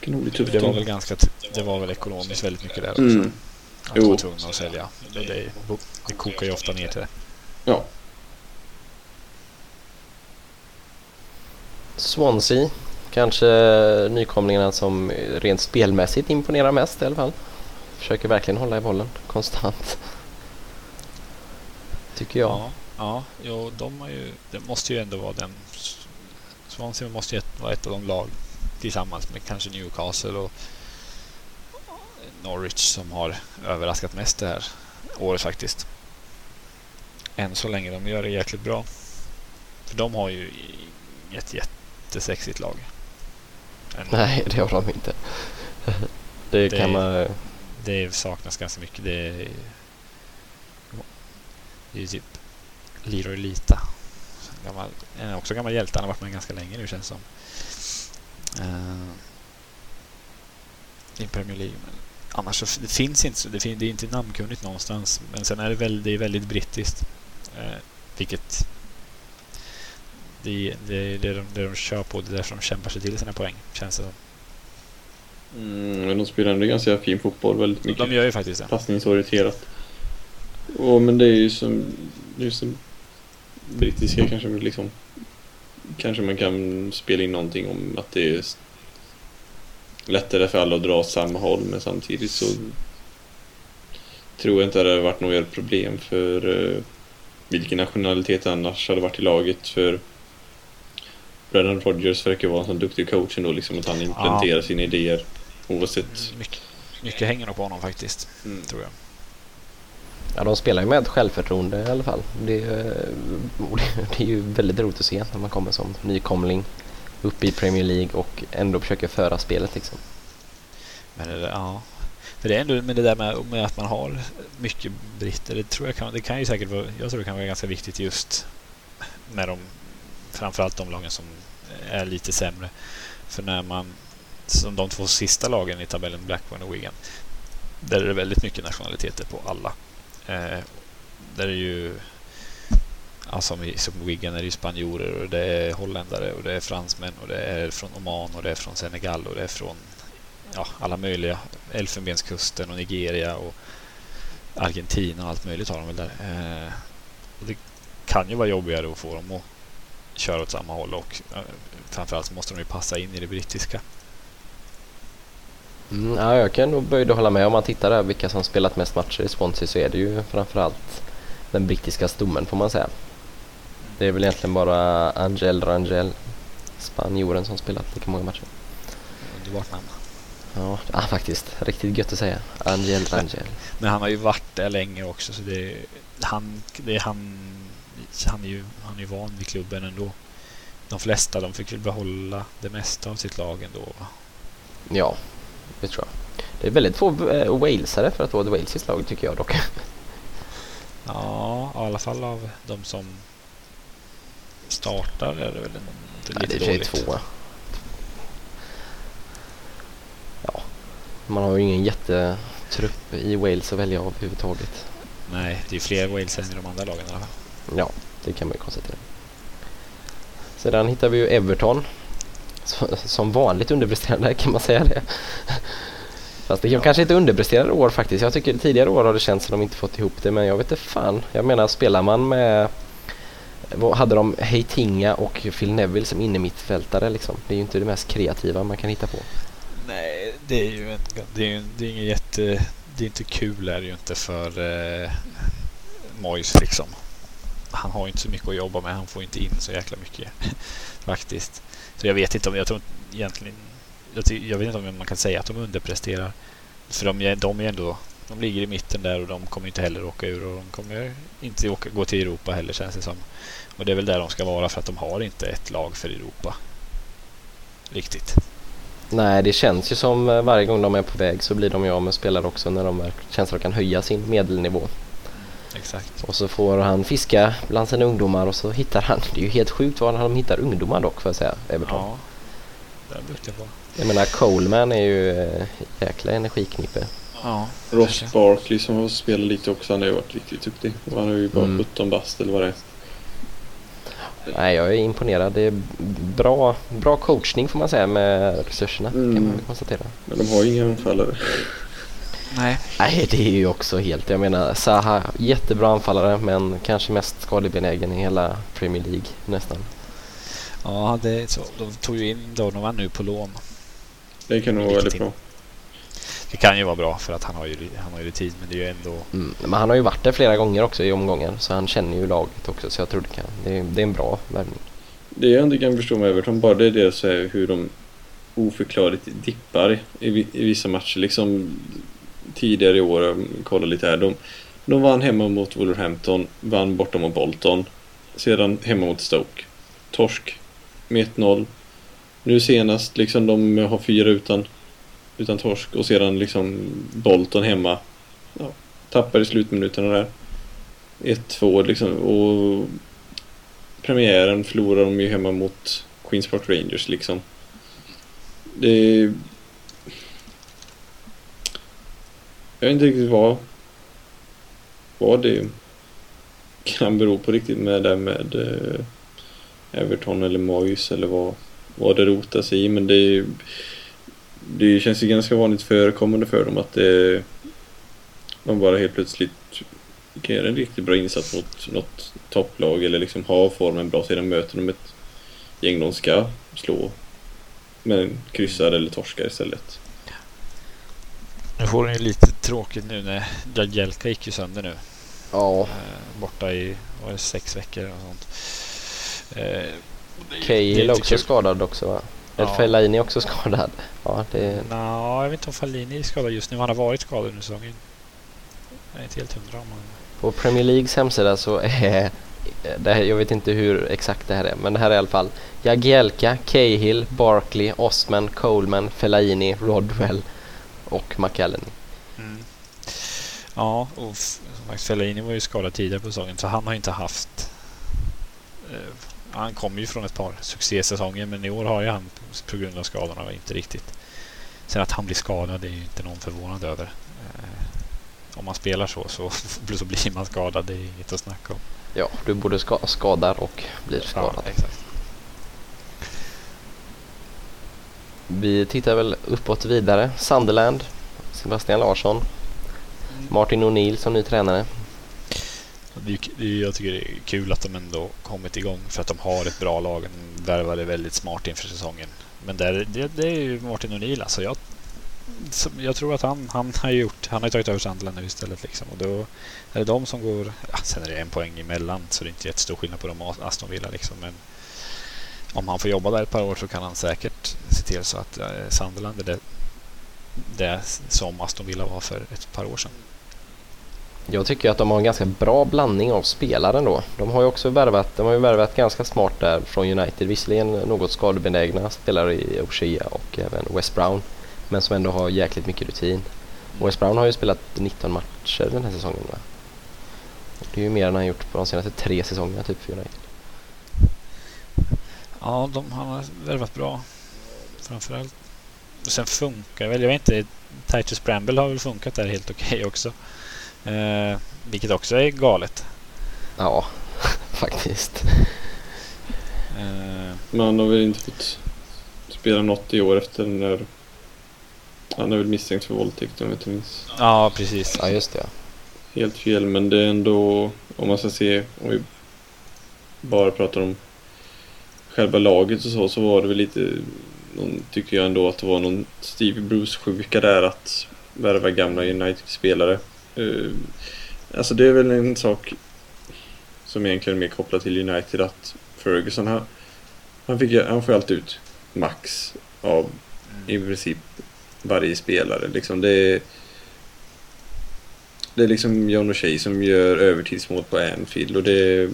Det kan nog bli tufft. det var väl ganska, det var väl ekonomiskt väldigt mycket där också. Mm. Att Jo. de var tvungna att sälja. Det, det, det kokar ju ofta ner till det. Ja. Swansea, kanske nykomlingarna som rent spelmässigt imponerar mest i alla fall. Försöker verkligen hålla i bollen konstant. Tycker jag. Ja, ja jo, de har ju, det måste ju ändå vara den... Swansea måste ju vara ett av de lag tillsammans med kanske Newcastle och Norwich som har överraskat mest det här året faktiskt. Än så länge. De gör det jäkligt bra. För de har ju ett jättesexigt lag. En- Nej, det har de inte. Det, <laughs> Det- kan man... Det saknas ganska mycket. Det är, det är ju typ Leroy Lita. Gammal, också gammal hjälte. Han har varit med ganska länge nu känns det som. Uh, I Premier League. Men annars så det finns inte. Det, fin, det är inte namnkunnigt någonstans. Men sen är det, väl, det är väldigt brittiskt. Uh, vilket det, det, det, de, det de kör på. Det är därför de kämpar sig till sina poäng. Känns det som. Mm, men de spelar ändå ganska fin fotboll. Väldigt mycket De gör ju faktiskt det. passningsorienterat. Och men det är ju som... Det är som brittiska kanske liksom... Kanske man kan spela in någonting om att det är lättare för alla att dra åt samma håll men samtidigt så tror jag inte det hade varit något problem för uh, vilken nationalitet annars hade varit i laget för Brennan Rodgers verkar vara en sån duktig coach ändå liksom att han implementerar sina idéer oavsett. Mycket, mycket hänger nog på honom faktiskt. Mm. Tror jag. Ja, de spelar ju med självförtroende i alla fall. Det, är- eh, <laughs> det, är ju väldigt roligt att se när man kommer som nykomling upp i Premier League och ändå försöker föra spelet liksom. Men det, där- ja. För det är ändå med det där med, med att man har mycket britter. Det tror jag kan, det kan ju säkert vara, jag tror det kan vara ganska viktigt just med de, framförallt de lagen som är lite sämre. För när man, som de två sista lagen i tabellen, Blackburn och Wigan, där är det väldigt mycket nationaliteter på alla. Eh, där är ju, ja, som, i, som Wigan är det ju spanjorer och det är holländare och det är fransmän och det är från Oman och det är från Senegal och det är från ja, alla möjliga. Elfenbenskusten och Nigeria och Argentina och allt möjligt har de väl där. Eh, och det kan ju vara jobbigare att få dem att köra åt samma håll och eh, framförallt så måste de ju passa in i det brittiska. Mm, ja, jag kan nog böjd hålla med om man tittar där vilka som spelat mest matcher i Swansea så är det ju framförallt den brittiska stommen får man säga. Det är väl egentligen bara Angel Rangel, spanjoren som spelat lika många matcher. Underbart namn. Ja, ja faktiskt. Riktigt gött att säga. Angel <laughs> Rangel. Men han har ju varit där länge också så det är, han, det är han, han är ju han är ju van vid klubben ändå. De flesta de fick väl behålla det mesta av sitt lag ändå. va? Ja, det tror jag. Det är väldigt få äh, walesare för att vara ett walesiskt lag tycker jag dock. <laughs> Ja, i alla fall av de som startar är det väl inte Nej, det lite är dåligt. två. Ja, man har ju ingen jättetrupp i Wales att välja av överhuvudtaget. Nej, det är fler Wales än i de andra lagen i alla fall. Ja, det kan man ju konstatera. Sedan hittar vi ju Everton. Som vanligt underpresterande kan man säga det. Fast det är Ja. kanske inte underpresterade år faktiskt. Jag tycker tidigare år har det känts som de inte fått ihop det. Men jag vet inte fan. Jag menar spelar man med... Hade de? Heitinga och Phil Neville som inne mittfältare liksom. Det är ju inte det mest kreativa man kan hitta på. Nej, det är ju en, det är, det är ingen jätte... Det är inte kul är det ju inte för eh, Moise liksom. Han har ju inte så mycket att jobba med. Han får inte in så jäkla mycket <laughs> faktiskt. Så jag vet inte om... Jag tror egentligen... Jag, jag vet inte om man kan säga att de underpresterar. För de, de är ändå... De ligger i mitten där och de kommer inte heller åka ur och de kommer inte åka, gå till Europa heller känns det som. Och det är väl där de ska vara för att de har inte ett lag för Europa. Riktigt. Nej, det känns ju som eh, varje gång de är på väg så blir de ju av med spelare också när de känns att de kan höja sin medelnivå. Exakt. Och så får han fiska bland sina ungdomar och så hittar han, det är ju helt sjukt var de hittar ungdomar dock får jag säga, Everton. Ja, det är duktiga på. Jag menar Coleman är ju eh, jäkla energiknippe. Ja, Ross. Barkley som har spelat lite också, han har ju varit riktigt duktig. Och han är ju bara Mm. 17 bast eller vad det är. Nej, jag är imponerad. Det är bra, bra coachning får man säga med resurserna kan Mm. man konstatera. Men de har ju inga anfallare. Nej. Nej, det är ju också helt... Jag menar, Zaha, jättebra anfallare men kanske mest skadebenägen i hela Premier League nästan. Ja, det är så. De tog ju in Donovan nu på lån. Det kan nog vara väldigt bra. Det kan ju vara bra för att han har ju, han har ju rutin, men det är ju ändå... Mm. Men han har ju varit där flera gånger också i omgångar så han känner ju laget också så jag tror det kan. Det är, det är en bra värvning. Det jag inte kan förstå med Everton, bara det är det så här hur de oförklarligt dippar i, i vissa matcher. Liksom tidigare i år, kolla lite här. De, de vann hemma mot Wolverhampton, vann borta mot Bolton. Sedan hemma mot Stoke. Torsk med 1-0. Nu senast, liksom de har fyra utan, utan torsk och sedan liksom Bolton hemma. Ja, tappar i slutminuterna där. 1-2 liksom och premiären förlorar de ju hemma mot Queens Park Rangers liksom. Det... Jag vet inte riktigt vad... Vad det kan bero på riktigt med det med eh, Everton eller Moyes eller vad, vad det rotar sig i men det det känns ju ganska vanligt förekommande för dem att det, de bara helt plötsligt kan göra en riktigt bra insats mot något topplag eller liksom ha formen bra sedan möter de ett gäng de ska slå men kryssar eller torskar istället. Nu får de ju lite tråkigt nu när Jagielka gick ju sönder nu. Ja, Eh, borta i var det sex veckor och sånt. Eh, Cahill inte också kul. skadad också va? Eller Ja. Fellaini också skadad. Ja, det... Nå, jag vet inte om Fallini är skadad just nu. Han har varit skadad under säsongen. Jag är inte helt hundra om han... På Premier Leagues hemsida så är det här, jag vet inte hur exakt det här är, men det här är i alla fall Jagielka, Cahill, Barkley, Osman, Coleman, Fellaini, Rodwell och McAllen. Mm. Ja, och sagt Fellaini var ju skadad tidigare på säsongen så han har inte haft... Eh, han kommer ju från ett par succésäsonger men i år har ju han på grund av skadorna inte riktigt... Sen att han blir skadad är ju inte någon förvånad över. Eh, om man spelar så, så <laughs> så blir man skadad. Det är inget att snacka om. Ja, du både ska, skadar och blir skadad. Ja, exakt. Vi tittar väl uppåt vidare. Sunderland, Sebastian Larsson, Martin O'Neill som ny tränare. Jag tycker det är kul att de ändå kommit igång för att de har ett bra lag. De värvade väldigt smart inför säsongen. Men där, det, det är ju Martin O'Neill alltså. Jag, jag tror att han, han har gjort, han har tagit över Sunderland nu istället liksom. Och då är det de som går, ja, sen är det en poäng emellan så det är inte jättestor skillnad på dem och Aston Villa liksom. Men om han får jobba där ett par år så kan han säkert se till så att eh, Sunderland är det, det som Aston Villa var för ett par år sedan. Jag tycker att de har en ganska bra blandning av spelare då. De har ju också värvat, de har ju värvat ganska smart där från United. Visserligen något skadebenägna spelare i O'Shea och även West Brown. Men som ändå har jäkligt mycket rutin. West Brown har ju spelat 19 matcher den här säsongen va? Det är ju mer än han gjort på de senaste tre säsongerna typ för United. Ja, de han har värvat bra. Framförallt. Och sen funkar väl, jag vet inte, Titus Bramble har väl funkat där helt okej också. Eh, vilket också är galet. Ja, <laughs> faktiskt. Eh, Men han har väl inte fått spela något i år efter den där... Han är väl misstänkt för våldtäkt om jag inte minns ja, precis. Ja, just det. helt fel. Men det är ändå, om man ska se, om vi bara pratar om själva laget och så, så var det väl lite, tycker jag ändå att det var någon Steve Bruce-sjuka där att värva gamla United-spelare. Uh, alltså det är väl en sak som egentligen är mer kopplat till United att Ferguson, han, han, fick, han får ju alltid ut max av i princip varje spelare. Liksom det är, det är liksom John O'Shea som gör övertidsmål på Anfield och det är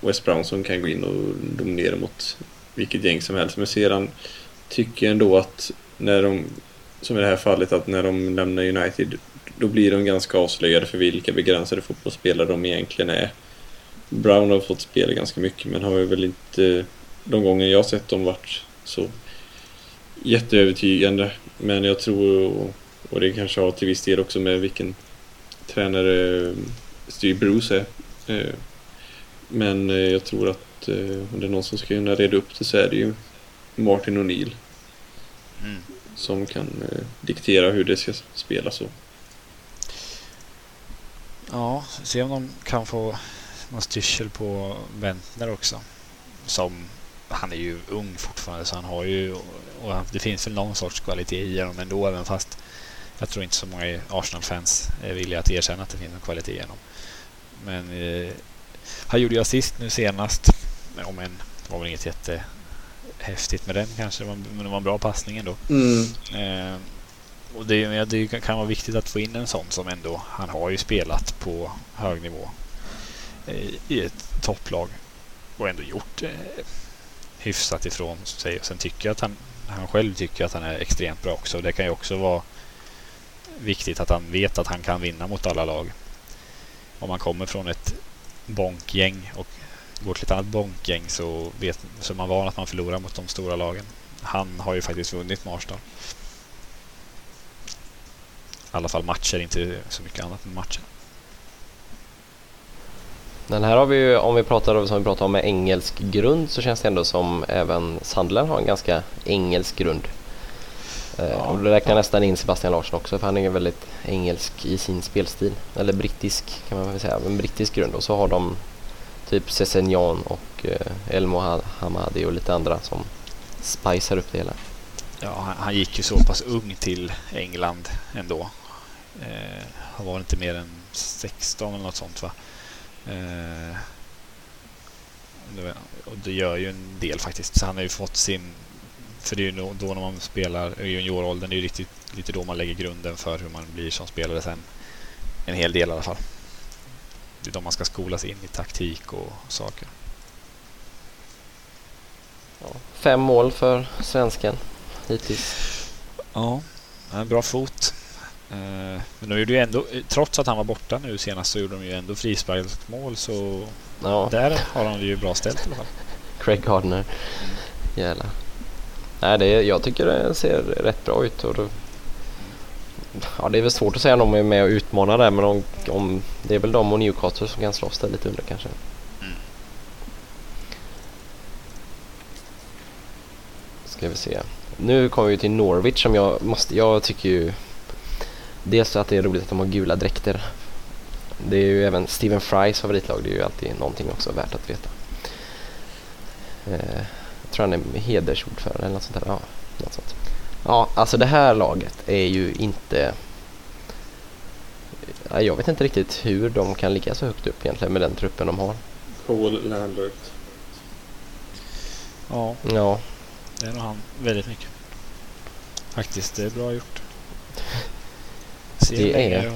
West Brown som kan gå in och dominera mot vilket gäng som helst. Men sedan tycker jag ändå att när de, som i det här fallet, att när de lämnar United då blir de ganska avslöjade för vilka begränsade fotbollsspelare de egentligen är. Brown har fått spela ganska mycket men har väl inte de gånger jag sett dem varit så jätteövertygande. Men jag tror Och det kanske har till viss del också med vilken tränare eh, Steve Bruce är. Eh, men jag tror att om det är någon som ska kunna reda upp det så är det ju Martin O'Neill. Mm. Som kan diktera hur det ska spelas. Och Ja, se om de kan få någon styrsel på Bentner också. Som, han är ju ung fortfarande så han har ju, och det finns väl någon sorts kvalitet i honom ändå även fast jag tror inte så många Arsenal-fans är villiga att erkänna att det finns någon kvalitet i honom. Men eh, han gjorde ju assist nu senast. Om en, det var väl inget jättehäftigt med den kanske, men det var en bra passning ändå. Mm. Eh, och det, det, kan vara viktigt att få in en sån som ändå, han har ju spelat på hög nivå eh, i ett topplag och ändå gjort eh, hyfsat ifrån sig. Sen tycker jag att han, han själv tycker att han är extremt bra också. Det kan ju också vara viktigt att han vet att han kan vinna mot alla lag. Om man kommer från ett bonkgäng och går till ett annat bonkgäng så, vet, så är man van att man förlorar mot de stora lagen. Han har ju faktiskt vunnit med I alla fall matcher, inte så mycket annat än matcher. Den här har vi ju, om vi pratar som vi pratar om med engelsk grund så känns det ändå som även Sandler har en ganska engelsk grund. Ja, och då räknar ja. nästan in Sebastian Larsson också för han är ju väldigt engelsk i sin spelstil. Eller brittisk kan man väl säga, en brittisk grund. Och så har de typ Sessignon och eh, Elmo Hamadi och lite andra som spicar upp det hela. Ja, han, han, gick ju så pass ung till England ändå. Eh, han var inte mer än 16 eller något sånt va? Eh, och det gör ju en del faktiskt. Så han har ju fått sin... För det är ju då när man spelar i junioråldern, det är ju riktigt, lite då man lägger grunden för hur man blir som spelare sen. En hel del i alla fall. Det är då man ska skolas in i taktik och saker. Ja, fem mål för svensken hittills. Ja, en bra fot. Eh, men de gjorde ju ändå, trots att han var borta nu senast så gjorde de ju ändå frisparksmål så ja. där har han det ju bra ställt i alla fall. <laughs> Craig Gardner. Jävlar. Nej, det, jag tycker det ser rätt bra ut. Och då, ja, det är väl svårt att säga om de är med och utmanar där men om, om, det är väl de och Newcastle som kan slåss där lite under kanske. Mm. Ska vi se. Nu kommer vi till Norwich som jag måste, jag tycker ju dels att det är roligt att de har gula dräkter. Det är ju även Stephen Frys favoritlag, det är ju alltid någonting också värt att veta. Eh, jag tror han är hedersordförande eller något sånt där. Ja, något sånt. ja, alltså det här laget är ju inte... Jag vet inte riktigt hur de kan ligga så högt upp egentligen med den truppen de har. Paul Lambert. Ja. ja. Det är nog han väldigt mycket. Faktiskt, det är bra gjort. Se <laughs> det är...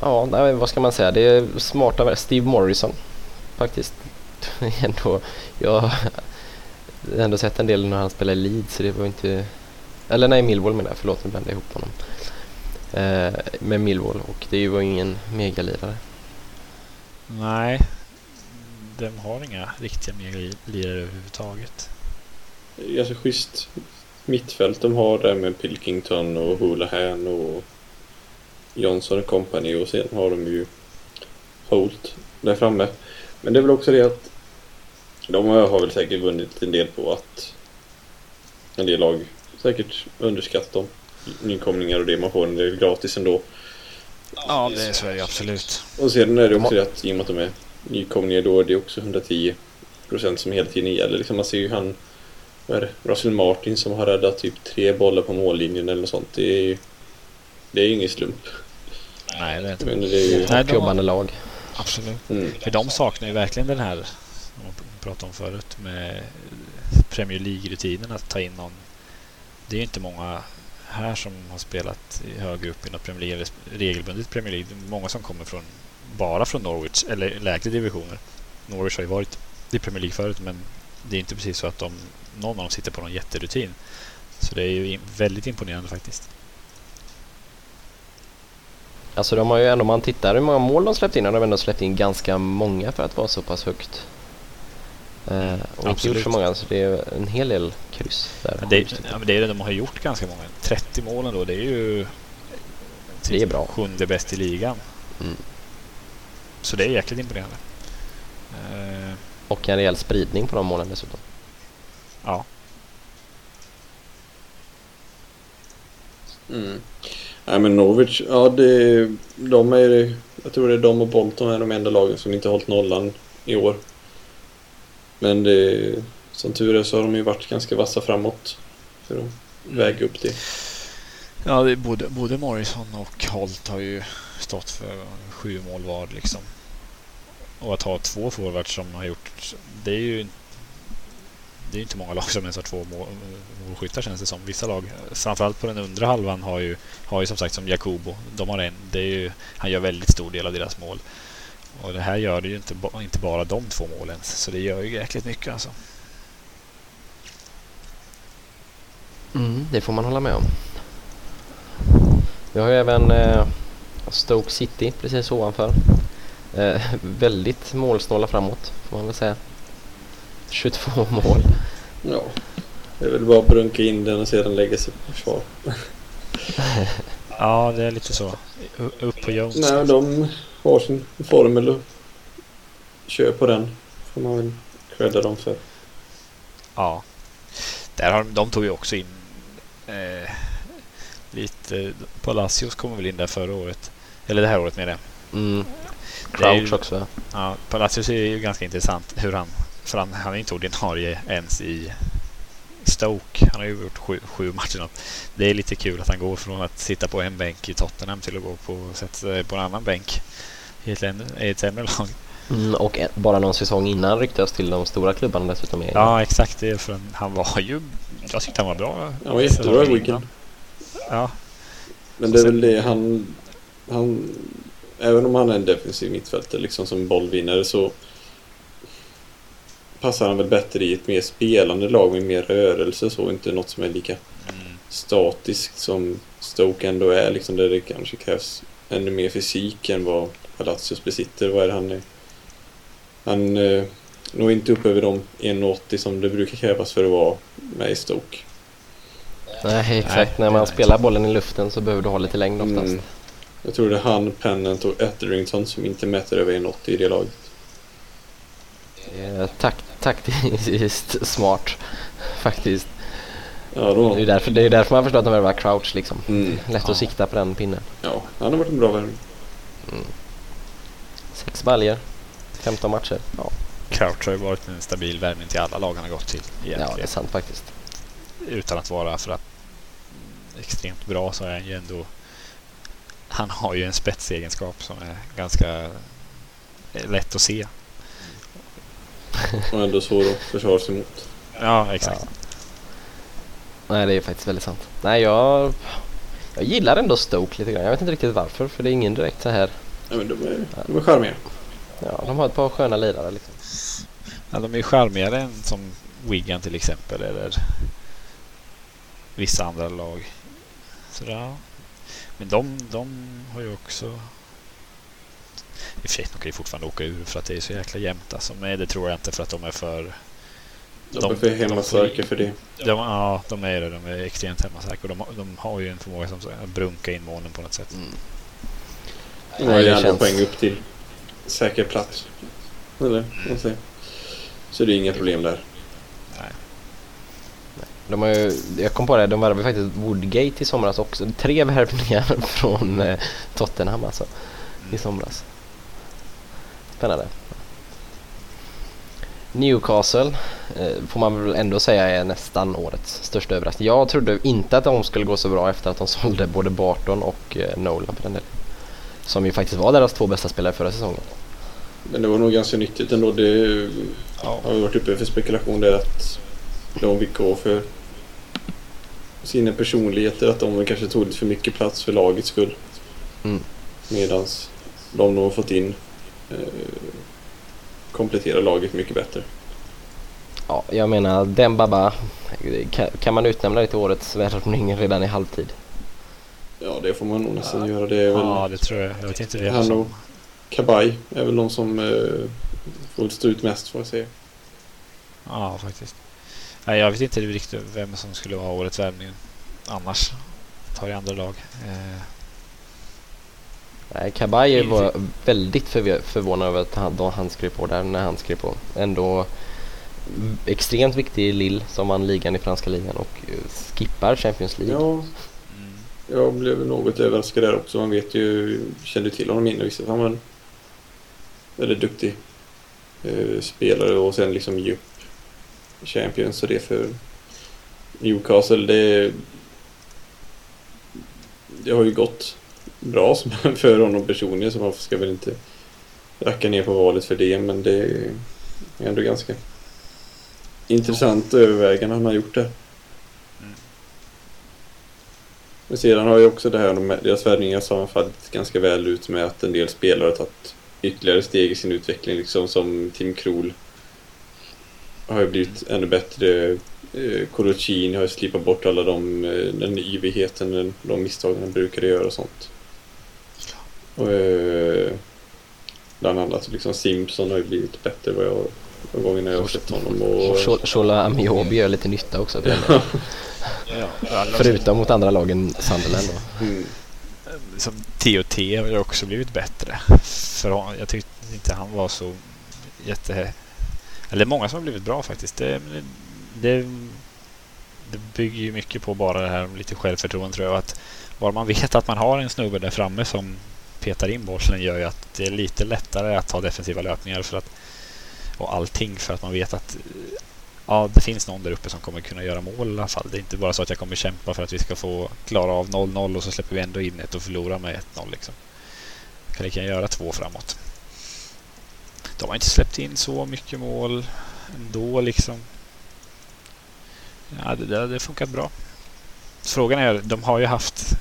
Ja, nej, vad ska man säga? Det är smarta Steve Morrison faktiskt. Ändå, <laughs> jag har ändå sett en del när han spelade i Leeds så det var inte... Eller nej, Millwall menar jag. Förlåt, nu blandade jag ihop honom. Eh, med Millwall och det var ingen megalirare. Nej, de har inga riktiga megalirare överhuvudtaget. Alltså schysst mittfält de har där med Pilkington och Houlihan och Johnson Company och sen har de ju Holt där framme. Men det är väl också det att de har väl säkert vunnit en del på att en del lag säkert underskattat dem. Nykomlingar och det man får en del gratis ändå. Ja, det är är det absolut. Och sen är det också det att i och med att de är nykomlingar då är det också 110 procent som hela tiden gäller. Liksom man ser ju han vad är det? Russell Martin som har räddat typ tre bollar på mållinjen eller något sånt. Det är ju det är ingen slump. Nej, det är inte. Men det är ju ett jobbande lag. Absolut. Mm. För de saknar ju verkligen den här, som man pratade om förut, med Premier League-rutinen att ta in någon. Det är ju inte många här som har spelat högre upp i något Premier League, regelbundet Premier League. Det är många som kommer från, bara från Norwich, eller lägre divisioner. Norwich har ju varit i Premier League förut, men det är inte precis så att de någon av dem sitter på någon jätterutin. Så det är ju väldigt imponerande faktiskt. Alltså de har ju ändå, om man tittar hur många mål de släppt in, har de ändå släppt in ganska många för att vara så pass högt. Eh, och inte gjort så många, så det är en hel del kryss. Där. Men det, ja, men det är det de har gjort ganska många. 30 målen då, det är ju... Det är bra. Sjunde bäst i ligan. Mm. Så det är jäkligt imponerande. Eh, Och en rejäl spridning på de målen dessutom. ja. Mm. Nej men Norwich, ja det, de är, jag tror det är de och Bolton är de enda lagen som inte har hållit nollan i år. Men det, som tur är så har de ju varit ganska vassa framåt. För att väga upp det. Ja, det både, både Morrison och Holt har ju stått för sju mål var liksom. Och att ha två forwards som har gjort... Det är ju det är inte många lag som ens har två mål, målskyttar känns det som. Vissa lag, framförallt på den undre halvan, har ju, har ju som sagt som Jakobo. De har en. Det är ju, han gör väldigt stor del av deras mål. Och det här gör det ju inte, inte bara de två målen. Så det gör ju jäkligt mycket alltså. Mm, det får man hålla med om. Vi har ju även eh, Stoke City precis ovanför. Eh, väldigt målsnåla framåt får man väl säga. 22 mål. Ja, det är väl bara att brunka in den och sedan lägga sig på försvar. <laughs> Ja, det är lite så. U- Upp på Jones. Nej, de har sin formel och kör på den. Får man väl credda dem för. Ja. Där har, de tog ju också in eh, lite... Palacios kom väl in där förra året. Eller det här året med det. Mm. Det ju- Crouch också. Ja, Palacios är ju ganska intressant hur han... För han, han är inte ordinarie ens i Stoke. Han har ju gjort sju, sju matcher. nu. Det är lite kul att han går från att sitta på en bänk i Tottenham till att gå på, sätta sig på en annan bänk i ett, i ett sämre lag. Mm, och bara någon säsong innan ryktas till de stora klubbarna dessutom. Är Ja, exakt. Det för han var ju... Jag tyckte han var bra. Han var jättebra i säsongen Wigan. Ja, Men det är väl det han... han även om han är en defensiv mittfältare liksom som bollvinnare så passar han väl bättre i ett mer spelande lag med mer rörelse så inte något som är lika mm, statiskt som Stoke ändå är liksom där det kanske krävs ännu mer fysik än vad Palacios besitter. Vad är det han är? Han eh, når inte upp över de 1,80 som det brukar krävas för att vara med i Stoke. Nej, exakt. Nej, När man är spelar bollen i luften så behöver du ha lite längd oftast. Mm. Jag tror det är han, Pennant och Etherington som inte mäter över 1,80 i det laget. Eh, tak- taktiskt <laughs> smart faktiskt. Ja, då. Det är därför, det är därför man förstår att de värvar Crouch liksom. Mm. Lätt Ja. att sikta på den pinnen. Ja, han har varit en bra värvning. Sex baljer, 15 matcher. Ja, Crouch har ju varit en stabil värvning till alla lag han har gått till. ja det är Egentligen. sant faktiskt. Utan att vara för att extremt bra så är han ju ändå... Han har ju en spetsegenskap som är ganska lätt att se. Och ändå svår att försvara sig mot. Ja, exakt. Nej, det är faktiskt väldigt sant. Nej, jag, jag gillar ändå Stoke lite grann. Jag vet inte riktigt varför, för det är ingen direkt så här... Ja, men de är, de är charmiga. Ja, de har ett par sköna lirare liksom. Ja, de är ju charmigare än som Wigan till exempel eller vissa andra lag. Så ja. Men de, de har ju också... I och för sig, de kan ju fortfarande åka ur för att det är så jäkla jämnt. Alltså, men det tror jag inte för att de är för... De, De- är för hemmastarka får- för det. De, ja, de är det. De är extremt hemmasäkra. Och de, de har ju en förmåga som att brunka in målen på något sätt. Mm. Nej, det ändå känns- poäng upp till säker plats. Eller vad säger. Så det är inga problem där. De har ju, jag kom på det, de värvade faktiskt Woodgate i somras också. Tre värvningar <laughs> från eh, Tottenham alltså i somras. Spännande. Newcastle eh, får man väl ändå säga är nästan årets största överraskning. Jag trodde inte att de skulle gå så bra efter att de <laughs> sålde både Barton och eh, Nolan på den delen. Som ju faktiskt var deras två bästa spelare förra säsongen. Men det var nog ganska nyttigt ändå. Det Ja. har varit uppe för spekulation där att de fick gå för sina personligheter. Att de kanske tog lite för mycket plats för lagets skull. Mm. Medans de nog har fått in kompletterar laget mycket bättre. Ja, jag menar Dembaba kan, kan man utnämna det till årets värvning redan i halvtid? Ja, det får man nog nästan göra. Det är väl Ja, det tror jag. Jag vet inte vem han som... och Kabaj är väl de som eh, får stå ut mest får jag säga. Ja, faktiskt. Nej, jag vet inte riktigt vem som skulle vara årets värvning annars. Tar i andra lag. Eh, Nej, Kabay var väldigt förv- förvånad över att han, då han skrev på där när han skrev på. Ändå extremt viktig i Lille som vann ligan i franska ligan och eh, skippar Champions League. Ja, mm, jag blev något överraskad där också. Man vet ju, kände till honom innan. Visste att han var en väldigt duktig eh, spelare och sen liksom ge upp Champions och det för Newcastle. Det, det har ju gått bra <laughs> för honom personligen så man ska väl inte racka ner på valet för det men det är ändå ganska intressant övervägande han har gjort det. Mm. Men sedan har ju också det här, de- deras värvningar sammanfallit ganska väl ut med att en del spelare har tagit ytterligare steg i sin utveckling liksom som Tim Krul har ju blivit ännu bättre. Eh, har ju slipat bort alla de, eh, den yvigheten, de misstagen han brukade göra och sånt. Eh, bland annat liksom Simpson har ju blivit bättre vad jag gångerna jag har sett honom. Och, Och Shol- Shola Amiobi gör lite nytta också. För ja, alla- Förutom mot andra lagen Sunderland då. mm, Som T&T har ju också blivit bättre. För hon- jag tyckte inte han var så jätte... Eller många som har blivit bra faktiskt. Det, det, det bygger ju mycket på bara det här med lite självförtroende tror jag. Att bara man vet att man har en snubbe där framme som petar in bollen gör ju att det är lite lättare att ta defensiva löpningar för att, och allting för att man vet att ja, det finns någon där uppe som kommer kunna göra mål i alla fall. Det är inte bara så att jag kommer kämpa för att vi ska få klara av 0-0 och så släpper vi ändå in ett och förlorar med 1-0 liksom. Kan lika göra två framåt. De har inte släppt in så mycket mål ändå liksom. Ja, det, det, det funkat bra. Frågan är, de har ju haft...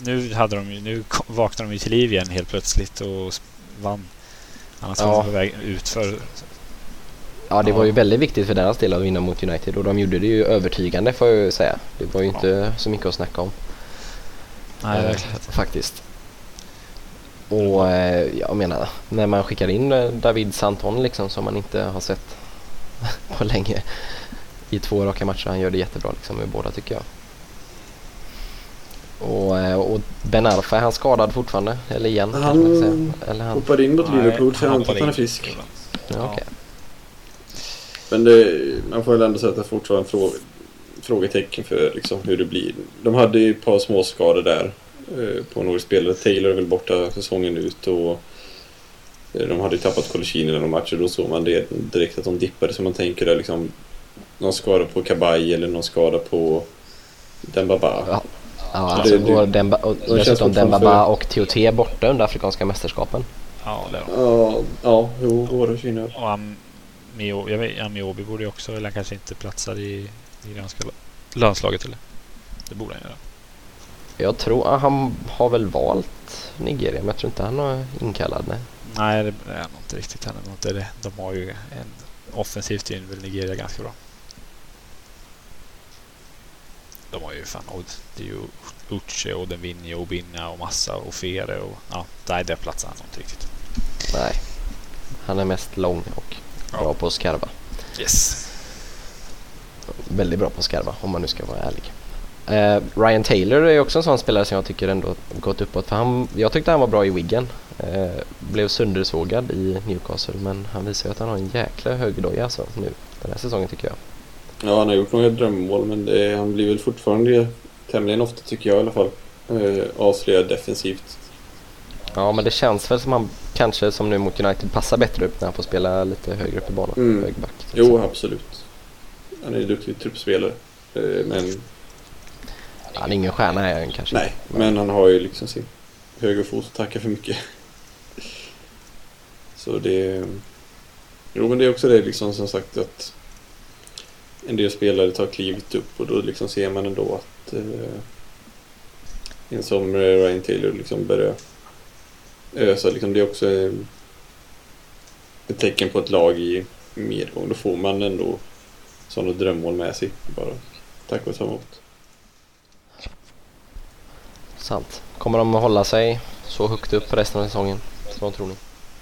Nu, hade de, ju- nu vaknade de ju till liv igen helt plötsligt och vann. Annars var Ja. de på väg ut för... Ja, det Ja. var ju väldigt viktigt för deras del att vinna mot United och de gjorde det ju övertygande får jag ju säga. Det var ju Ja. inte så mycket att snacka om. Nej, eh. Faktiskt. Och eh, jag menar, när man skickar in eh, David Santon liksom som man inte har sett <laughs> på länge i två raka matcher. Han gör det jättebra liksom med båda tycker jag. Och, eh, och Ben Arfa, är han skadad fortfarande? Eller igen Han- säga. Eller han... hoppade in mot Liverpool så jag antar att han är frisk. Ja, okej. Men det, man får väl ändå sätta fortfarande en fråga, frågetecken för liksom hur det blir. De hade ju ett par små skador där eh, på några spelare. Taylor är väl borta säsongen ut och eh, de hade ju tappat Coloccini i några matcher. Då såg man det direkt att de dippade. Så man tänker där liksom någon skada på Kabay eller någon skada på Dembaba. Ja. Ja, Så alltså det- går Demba, och dessutom Dembaba för- och TOT borta under Afrikanska mästerskapen. Ja, det var. Ja, ja, jo, kvinnor. Och jag vet, Amiobi borde ju också, eller han kanske inte platsar i, i ganska landslaget eller? Det borde han göra. Jag tror, ah, han har väl valt Nigeria men jag tror inte han är inkallad. Nej. Nej, det är nog inte riktigt. Han är inte det. De har ju en offensivt är väl Nigeria ganska bra. De har ju fan, och det är ju Uche och Denvinje och Massa och Fere och ja, nej, där platsar han inte riktigt. Nej. Han är mest lång och Ja. bra på att skarva. Yes. Väldigt bra på att skarva om man nu ska vara ärlig. Eh, Ryan Taylor är också en sån spelare som jag tycker ändå gått uppåt. För han, jag tyckte han var bra i Wigan. Eh, blev söndersågad i Newcastle men han visar ju att han har en jäkla högerdoja alltså nu den här säsongen tycker jag. Ja, han har gjort några drömmål men det, han blir väl fortfarande tämligen ofta tycker jag i alla fall. Eh, avslöjad defensivt. Ja men det känns väl som han kanske som nu mot United passar bättre upp när han får spela lite högre upp i banan. Mm. Högerback. Jo, absolut. Han är en duktig truppspelare. Eh, men Han är ingen stjärna är han kanske nej, men han har ju liksom sin högerfot att tacka för mycket. <laughs> Så det... Jo, men det är också det liksom som sagt att en del spelare tar klivet upp och då liksom ser man ändå att eh, en som Ryan Taylor liksom börjar ösa. Liksom det är också eh, ett tecken på ett lag i medgång. Då får man ändå sådana drömmål med sig. Bara tack och ta emot. Sant. Kommer de att hålla sig så högt upp resten av säsongen? Vad tror ni?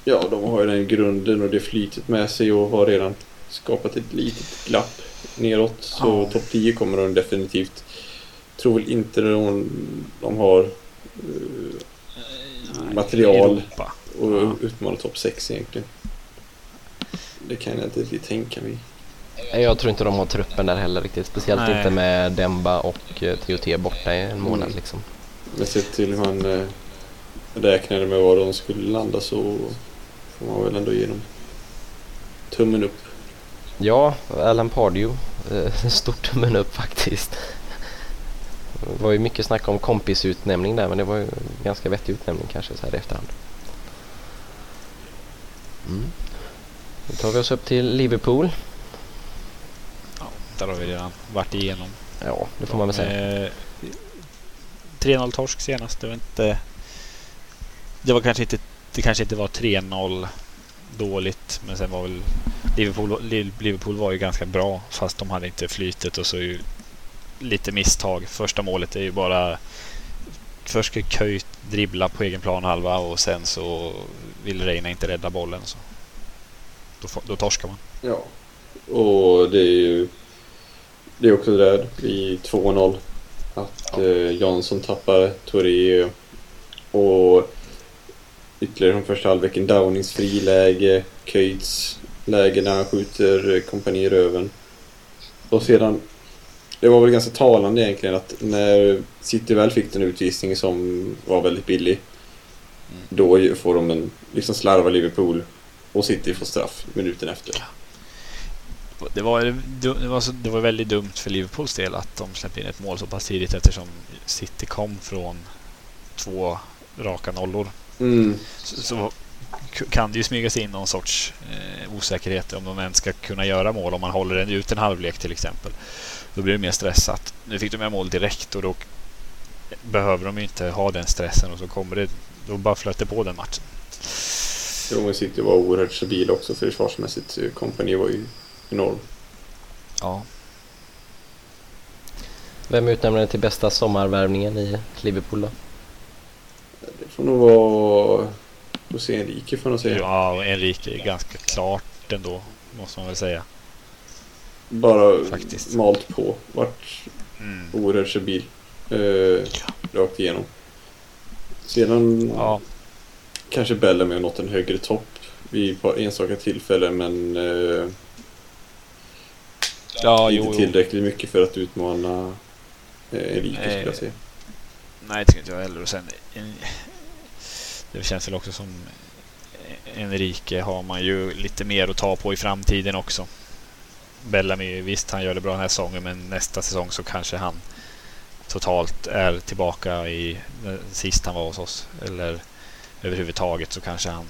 Ja, de har ju den grunden och det flytet med sig och har redan skapat ett litet glapp neråt. Så Ja. topp 10 kommer de definitivt. Tror väl inte de, de har eh, material Europa. och Ja. utmana topp 6 egentligen. Det kan jag inte riktigt tänka mig. Jag tror inte de har truppen där heller riktigt. Speciellt Nej. inte med Demba och eh, TOT borta i en månad Mm. liksom. Men sett till hur man eh, räknade med var de skulle landa så får man väl ändå ge dem tummen upp. Ja, Alan Pardew. eh, <laughs> Stort tummen upp faktiskt. Det var ju mycket snack om kompisutnämning där men det var ju ganska vettig utnämning kanske så här i efterhand. Mm. Nu tar vi oss upp till Liverpool. Ja, där har vi redan varit igenom. Ja, det får man väl säga. Eh, 3-0 torsk senast. Det var inte... Det var kanske inte... Det kanske inte var 3-0 dåligt. Men sen var väl... Liverpool, Liverpool var ju ganska bra. Fast de hade inte flytet och så ju lite misstag. Första målet är ju bara... Först ska Köjt dribbla på egen planhalva och sen så vill Reina inte rädda bollen. Så då, då torskar man. Ja. Och det är ju det är också det där i 2-0 att eh, Jansson tappar Touré och ytterligare från första halvleken Downings friläge, Köjts läge när han skjuter eh, kompani i röven. Och sedan det var väl ganska talande egentligen att när City väl fick den utvisningen som var väldigt billig då ju får de en liksom slarva Liverpool och City får straff minuten efter. Det var, det, var det var väldigt dumt för Liverpools del att de släppte in ett mål så pass tidigt eftersom City kom från två raka nollor. Mm. Så, så kan det ju smyga sig in någon sorts eh, osäkerhet om de ens ska kunna göra mål om man håller ut en halvlek till exempel. Då blir det mer stressat. Nu fick de göra mål direkt och då behöver de ju inte ha den stressen och så kommer det, då bara flöt det på den matchen. Jo, men City var oerhört stabil också försvarsmässigt. Kompani var ju enorm. Ja. Vem utnämnade till bästa sommarvärvningen i Liverpool då? Får nog vara José Enrique får man säga. Ja, Enrique är ganska klart ändå, måste man väl säga. Bara Faktiskt. malt på. Vart Mm. oerhört stabil. Eh, rakt igenom. Sedan Ja, kanske Bellamy har nått en högre topp vid ett par enstaka tillfällen men eh, ja inte jo, jo. tillräckligt mycket för att utmana eh, Enrique skulle jag säga. Nej, det tycker inte jag heller. Och sen, en, det känns väl också som Enrique har man ju lite mer att ta på i framtiden också. Bellamy, visst han gör det bra den här säsongen men nästa säsong så kanske han totalt är tillbaka i sist han var hos oss. Eller överhuvudtaget så kanske han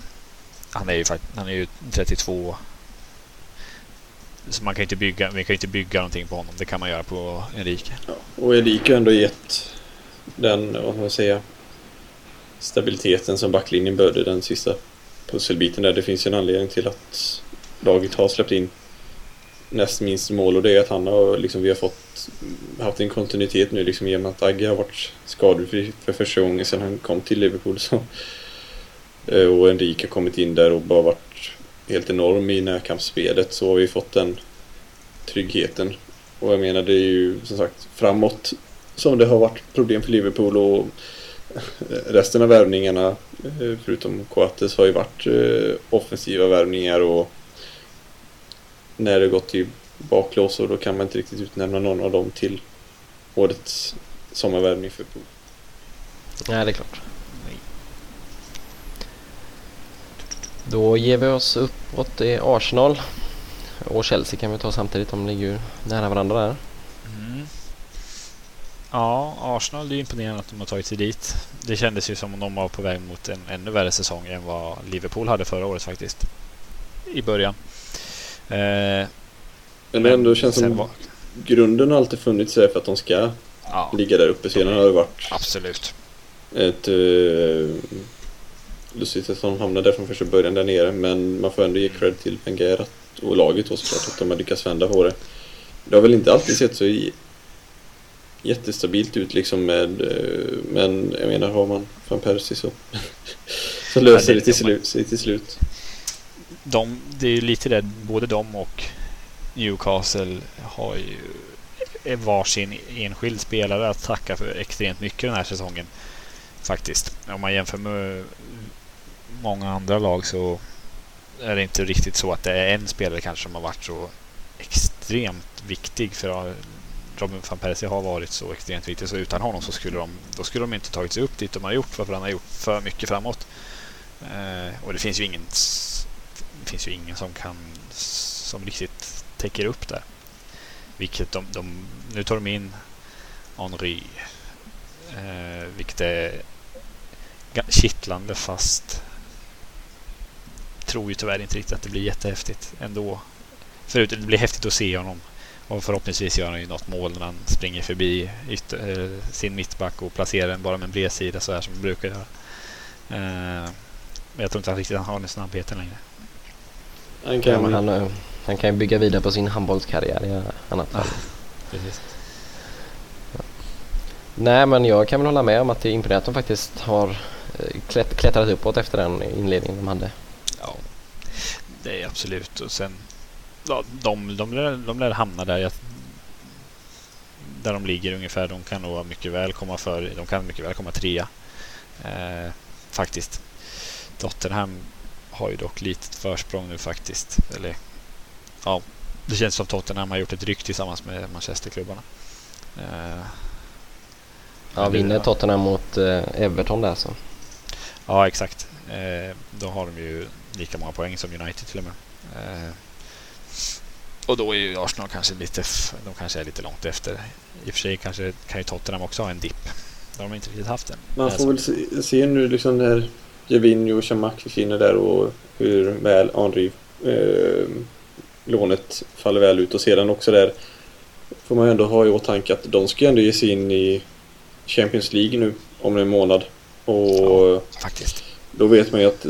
han är ju, han är ju 32 så man kan ju inte bygga, vi kan ju inte bygga någonting på honom. Det kan man göra på Enrique. Och Enrique har ändå gett den, vad ska man säga, stabiliteten som backlinjen behövde den sista pusselbiten där. Det finns ju en anledning till att laget har släppt in näst minst mål och det är att han har liksom, vi har fått haft en kontinuitet nu liksom genom att Agge har varit skadefri för första gången sedan han kom till Liverpool. Så. Eh, och Enrique har kommit in där och bara varit helt enorm i närkampsspelet så har vi fått den tryggheten. Och jag menar det är ju som sagt framåt som det har varit problem för Liverpool och resten av värvningarna eh, förutom Coates har ju varit eh, offensiva värvningar och när det gått i baklås så då kan man inte riktigt utnämna någon av dem till årets sommarvärvning för Pool. Nej, det är klart. Då ger vi oss uppåt i Arsenal. Och Chelsea kan vi ta samtidigt, de ligger ju nära varandra där. Mm. Ja, Arsenal, det är imponerande att de har tagit sig dit. Det kändes ju som om de var på väg mot en ännu värre säsong än vad Liverpool hade förra året faktiskt. I början. Eh, Men det ändå känns som var- grunden har alltid funnits för att de ska Ja, ligga där uppe. Sedan har det varit absolut. ett... Uh, lustigt att de hamnade där från första början där nere men man får ändå ge cred till Wenger och laget då såklart att de har lyckats vända på det. Det har väl inte alltid sett så i- jättestabilt ut liksom med eh, men jag menar har man van Persie så <laughs> så löser Ja, det det- till slut, sig till slut. De, det är ju lite det, både de och Newcastle har ju varsin enskild spelare att tacka för extremt mycket den här säsongen. Faktiskt. Om man jämför med många andra lag så är det inte riktigt så att det är en spelare kanske som har varit så extremt viktig. För Robin van Persie har varit så extremt viktig så utan honom så skulle de, då skulle de inte tagit sig upp dit de har gjort för han har gjort för mycket framåt. Eh, och det finns ju ingen det finns ju ingen som kan som riktigt täcker upp där. Vilket de, de nu tar de in Henri. Eh, vilket är kittlande fast tror ju tyvärr inte riktigt att det blir jättehäftigt ändå. Förutom det blir häftigt att se honom. Och förhoppningsvis gör han ju något mål när han springer förbi ytter, eh, sin mittback och placerar den bara med en bredsida så här som han brukar göra. Eh, men jag tror inte han riktigt har den snabbheten längre. Han kan, ja, han, eh, han kan ju bygga vidare på sin handbollskarriär i annat fall. <laughs> Precis. Ja. Nej men jag kan väl hålla med om att det är imponerande att de faktiskt har klätt, klättrat uppåt efter den inledningen de hade. Ja, det är absolut. Och sen ja, de, de, lär, de lär hamna där. där de ligger ungefär. De kan nog mycket väl komma för. De kan mycket väl komma trea. Eh, faktiskt. Tottenham har ju dock litet försprång nu faktiskt. Eller, ja, det känns som Tottenham har gjort ett ryck tillsammans med Manchesterklubbarna. Eh, ja, vinner Tottenham mot eh, Everton där så. Ja, exakt. Eh, då har de ju lika många poäng som United till och med. Eh, och då är ju Arsenal kanske lite, de kanske är lite långt efter. I och för sig kanske kan ju Tottenham också ha en dipp. Det har de inte riktigt haft än. Man får väl se, se nu liksom när Javinho och Chamac försvinner där och hur väl Henry eh, lånet faller väl ut och sedan också där får man ju ändå ha i åtanke att de ska ändå ge sig in i Champions League nu om en månad. Och ja, faktiskt. Då vet man ju att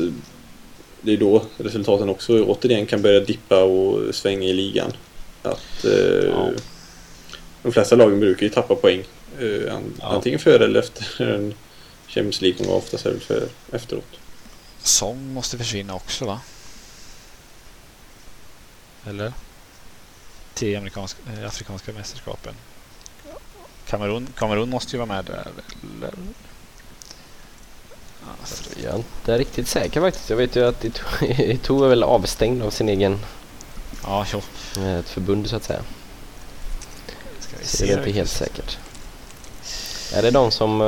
det är då resultaten också återigen kan börja dippa och svänga i ligan. Att eh, ja. De flesta lagen brukar ju tappa poäng. Eh, an, ja. Antingen före eller efter <laughs> en Champions League och oftast är det för efteråt. Sång måste försvinna också va? Eller? Till amerikanska, eh, afrikanska mästerskapen. Kamerun, Kamerun måste ju vara med där. Eller? Jag är inte riktigt säker faktiskt. Jag vet ju att Ito <laughs> är väl avstängd av sin egen... Ja, jo. Ett förbund så att säga. Ska vi se det är inte helt säkert. Är det de som... Eh,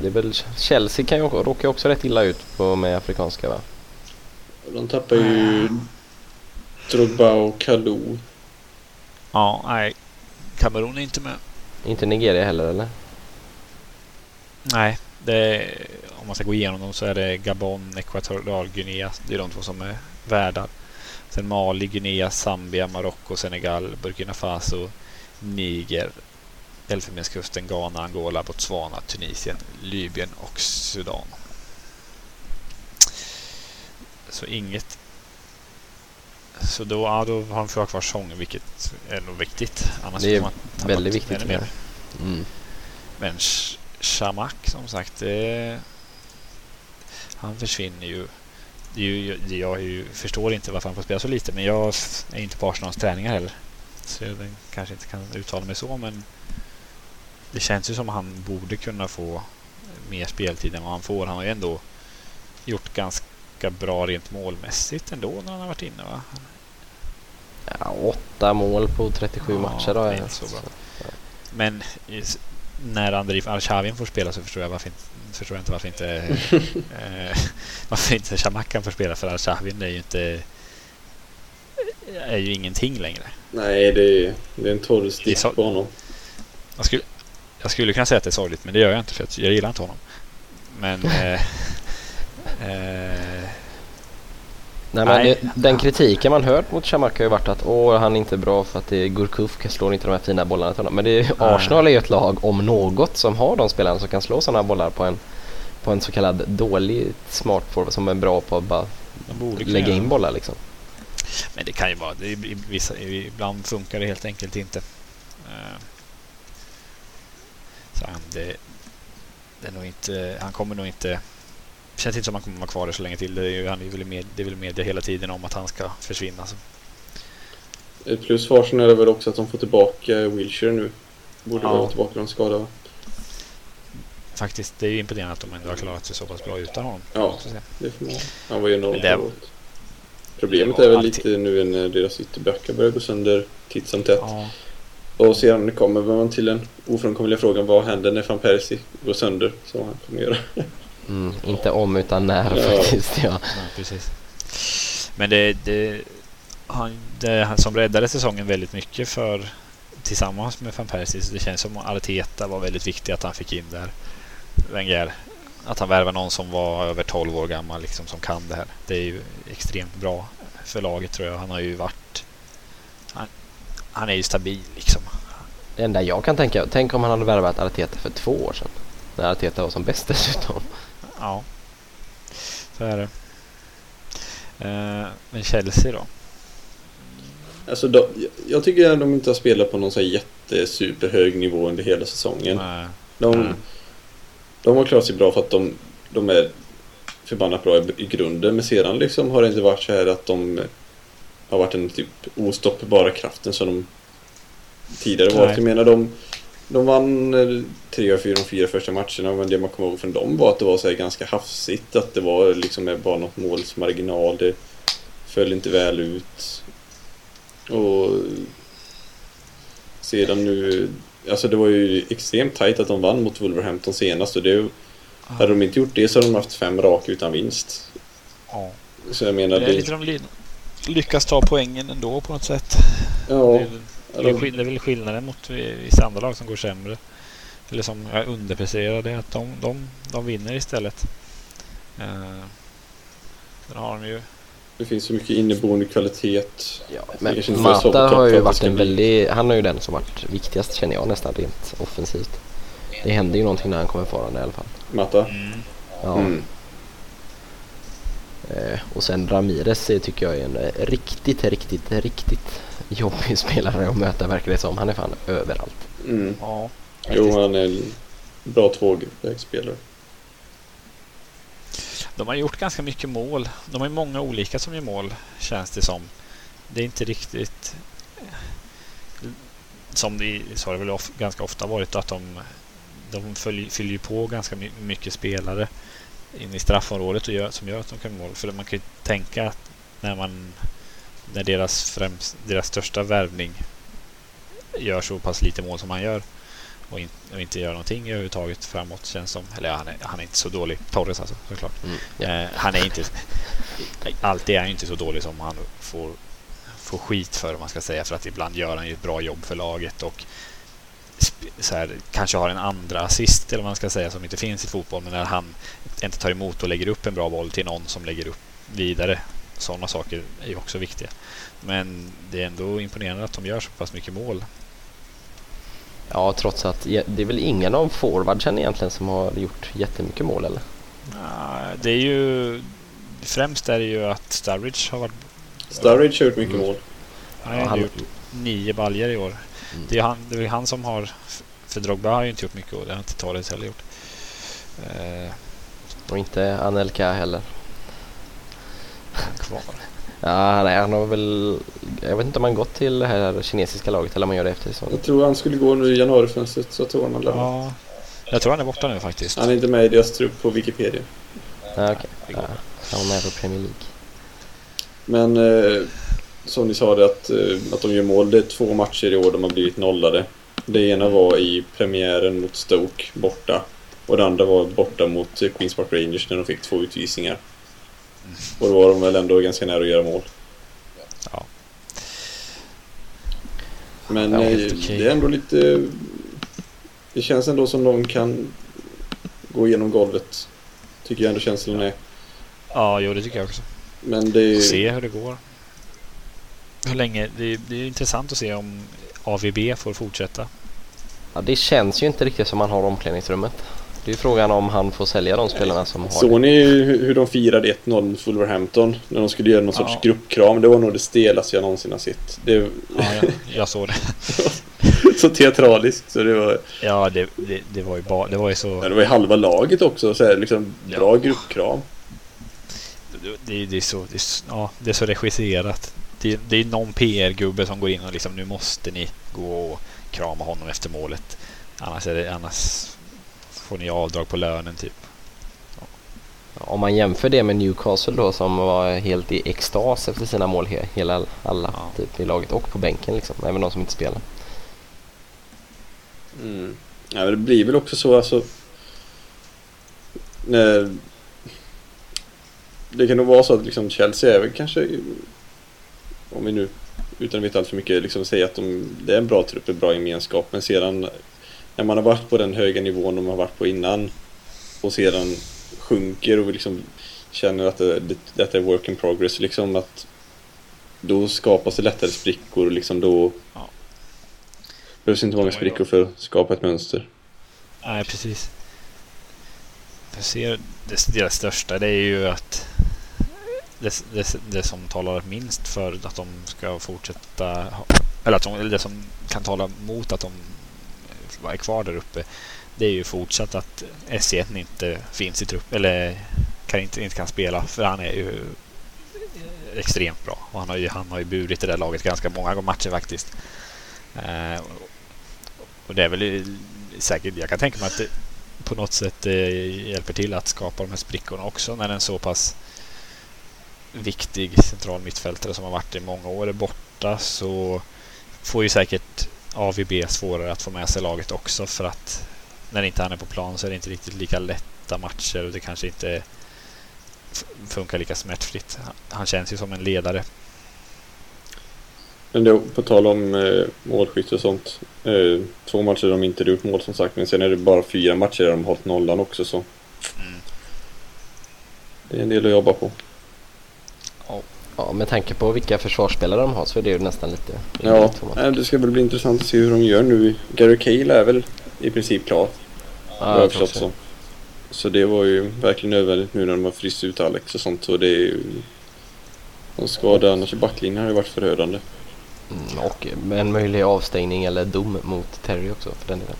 det är väl Chelsea kan ju råka också rätt illa ut på med afrikanska va? De tappar ju Drogba och Kalou. Ja, nej. Kamerun är inte med. Inte Nigeria heller eller? Nej, det om man ska gå igenom dem så är det Gabon, Ekvatorialguinea. Det är de två som är värdar. Sen Mali, Guinea, Zambia, Marocko, Senegal, Burkina Faso, Niger, Elfenbenskusten, Ghana, Angola, Botswana, Tunisien, Libyen och Sudan. Så inget. Så då, ja, då har de kvar sången vilket är nog viktigt. Annars det är väldigt viktigt. Mer. Mm. Men Shamak som sagt, det han försvinner ju. ju jag ju, förstår inte varför han får spela så lite, men jag är inte på Arsenals träningar heller. Så jag kanske inte kan uttala mig så, men det känns ju som att han borde kunna få mer speltid än vad han får. Han har ju ändå gjort ganska bra rent målmässigt ändå när han har varit inne va? Ja, åtta mål på 37 ja, matcher då. Är så bra. Men när Andrei Arshavin får spela så förstår jag varför inte förstår jag inte varför inte <laughs> eh, <laughs> varför inte Shamakan får spela för Al-Shahwin är ju inte är ju ingenting längre. Nej, det är, det är en torr stick så, på honom. Jag skulle, jag skulle kunna säga att det är sorgligt, men det gör jag inte för jag gillar inte honom. Men <laughs> eh, eh, Nej, men det, den kritiken man hört mot Shamak har ju varit att Åh, han är inte bra för att det är Gurkuf slår inte de här fina bollarna till honom. Men det är, Arsenal är ju ett lag om något som har de spelarna som kan slå sådana bollar på en, på en så kallad dålig smart forward som är bra på att bara lägga in bollar liksom. Men det kan ju vara, det är, vissa, ibland funkar det helt enkelt inte. Uh, så han, det, det är nog inte, han kommer nog inte känns inte som att han kommer vara kvar så länge till. Det är, han är väl med, det är väl media hela tiden om att han ska försvinna. Så. Ett plus för är väl också att de får tillbaka Wilshire nu. Borde Ja. vara tillbaka från skada va? Faktiskt, det är ju imponerande att de ändå har klarat sig så pass bra utan honom. Ja. Det får man. Han var ju enormt det-. Problemet det är väl alltid- lite nu när deras ytterbackar börjar gå sönder titt som tätt. Ja. Och sedan kommer man till den ofrånkomliga frågan vad händer när van Persie går sönder som han kommer göra. <laughs> Mm, inte om utan när faktiskt. Ja. Ja, precis. Men det, det, han, det han som räddade säsongen väldigt mycket för tillsammans med van Persie. Det känns som att Arteta var väldigt viktig att han fick in där. Wenger. Att han värvar någon som var över 12 år gammal liksom, som kan det här. Det är ju extremt bra för laget tror jag. Han har ju varit... Han, han är ju stabil liksom. Det enda jag kan tänka, tänk om han hade värvat Arteta för två år sedan. När Arteta var som bäst dessutom. Ja, så är det. Eh, men Chelsea då? Alltså de, jag tycker att de inte har spelat på någon så jättesuperhög nivå under hela säsongen. Nej. De, Nej. de har klarat sig bra för att de, de är förbannat bra i, i grunden. Men sedan liksom har det inte varit så här att de har varit den typ ostoppbara kraften som de tidigare varit. Jag menar de, de vann eh, tre av fyra, de fyra första matcherna. Men det man kommer ihåg från dem var att det var så ganska hafsigt. Att det var liksom bara något målsmarginal. Det föll inte väl ut. Och sedan nu Alltså det var ju extremt tajt att de vann mot Wolverhampton senast och det, hade de inte gjort det så hade de haft fem raka utan vinst. Ja. Så jag menar Det är lite de ly- lyckas ta poängen ändå på något sätt. Ja, Det, det, är väl skillnaden mot vissa andra lag som går sämre. Eller som är underpresterade. Att de, de, de vinner istället. Uh, sen har de ju... det finns så mycket inneboende kvalitet. Ja, men Mata har ju att det varit en väldigt, han är ju den som varit viktigast känner jag nästan rent offensivt. Det händer ju någonting när han kommer farande i alla fall. Matta. Ja. Mm. Eh, och sen Ramirez eh, tycker jag är en eh, riktigt, riktigt, riktigt jobbig spelare att möta verkar det som. Han är fan överallt. Mm. Ja. Jo, han är en bra tvåvägsspelare. De har gjort ganska mycket mål. De har ju många olika som gör mål, känns det som. Det är inte riktigt... Som det så har det väl of, ganska ofta varit att de, de följ, fyller på ganska my, mycket spelare in i straffområdet och gör, som gör att de kan mål. För man kan ju tänka att när man när deras, främst, deras största värvning gör så pass lite mål som han gör och, in, och inte gör någonting överhuvudtaget framåt känns som. Eller han är, han är inte så dålig. Torres alltså såklart. Mm. Ja. Eh, han är inte... Alltid är han inte så dålig som han får, får skit för om man ska säga. För att ibland gör han ju ett bra jobb för laget och så här, kanske har en andra assist eller vad man ska säga som inte finns i fotboll. Men när han inte tar emot och lägger upp en bra boll till någon som lägger upp vidare. Sådana saker är ju också viktiga. Men det är ändå imponerande att de gör så pass mycket mål. Ja, trots att det är väl ingen av forwardsen egentligen som har gjort jättemycket mål eller? Ja, det är ju... Främst är det ju att Sturridge har varit... Sturridge har gjort mycket Mm. mål. Han har han- gjort nio baljer i år. Mm. Det är, han, det är han som har... För Drogba har ju inte gjort mycket och det har inte Torres heller gjort. Eh, Och inte Anelka heller. Kvar. Ja, nej, han har väl... Jag vet inte om han gått till det här kinesiska laget eller om han gör det efter säsongen. Jag tror han skulle gå nu i januarifönstret så tror han lämnat. Ja, jag tror han är borta nu faktiskt. Han är inte med i deras trupp på Wikipedia. Ja, okej. Ja, han var med på Premier League. Men eh, som ni sa det att, eh, att de gör mål. Det är två matcher i år de har blivit nollade. Det ena var i premiären mot Stoke borta. Och det andra var borta mot eh, Queens Park Rangers när de fick två utvisningar. Och då var de väl ändå ganska nära att göra mål. Ja. Men Ja, eh, okej. det är ändå lite... Det känns ändå som de kan gå igenom golvet. Tycker jag ändå känslan är. Ja, jo det tycker jag också. Men det är... Se hur det går. Hur länge? Det är, det är intressant att se om AVB får fortsätta. Ja, det känns ju inte riktigt som han har omklädningsrummet. Det är ju frågan om han får sälja de spelarna som har Såg ni hur hur de firade 1-0 mot Wolverhampton? När de skulle göra någon sorts Ja. gruppkram. Det var nog det stelaste jag någonsin har sett. Det Ja, jag, jag såg det. <laughs> så teatraliskt. Så det var, Ja, det, det, det var ju bara... Det var ju så... ja, det var ju halva laget också. Så här, liksom, Ja. bra gruppkram. Det, det, är så, det, är, så- ja, det är så regisserat. det, det är någon PR-gubbe som går in och liksom nu måste ni gå och krama honom efter målet. Annars, är det, annars får ni avdrag på lönen typ. Om man jämför det med Newcastle då som var helt i extas efter sina mål he- hela alla Ja. typ i laget och på bänken liksom, även de som inte spelar. Mm. Ja, men det blir väl också så alltså. När det kan nog vara så att liksom Chelsea är väl kanske om vi nu utan att veta allt för mycket liksom säga att de, det är en bra trupp, en bra gemenskap men sedan när man har varit på den höga nivån de har varit på innan och sedan sjunker och liksom känner att det, det, detta är work in progress liksom att då skapas det lättare sprickor och liksom då Ja. behövs inte många sprickor för att skapa ett mönster. Nej, precis. Jag ser det, deras största det är ju att det, det, det som talar minst för att de ska fortsätta eller, att de, eller det som kan tala mot att de vara kvar där uppe det är ju fortsatt att S1 inte finns i trupp eller kan inte, inte kan spela för han är ju extremt bra och han har ju, han har ju burit det där laget ganska många matcher faktiskt. Eh, och det är väl säkert, jag kan tänka mig att det på något sätt eh, hjälper till att skapa de här sprickorna också när en så pass viktig central mittfältare som har varit i många år är borta så får ju säkert AVB svårare att få med sig laget också för att när inte han är på plan så är det inte riktigt lika lätta matcher och det kanske inte funkar lika smärtfritt. Han- känns ju som en ledare. Men då, på tal om eh, målskytte och sånt. Eh, två matcher de inte gjort mål som sagt men sen är det bara fyra matcher där de har hållit nollan också så Mm. det är en del att jobba på. Ja, med tanke på vilka försvarsspelare de har så är det ju nästan lite Ja, det ska väl bli intressant att se hur de gör nu. Gary Cale är väl i princip klar. Ja, jag förstått så. Så det var ju verkligen nödvändigt nu när de har fryst ut Alex och sånt. Så det är ju... De skadade annars i backlinjen har ju varit förödande. Mm, och en möjlig avstängning eller dom mot Terry också för den delen.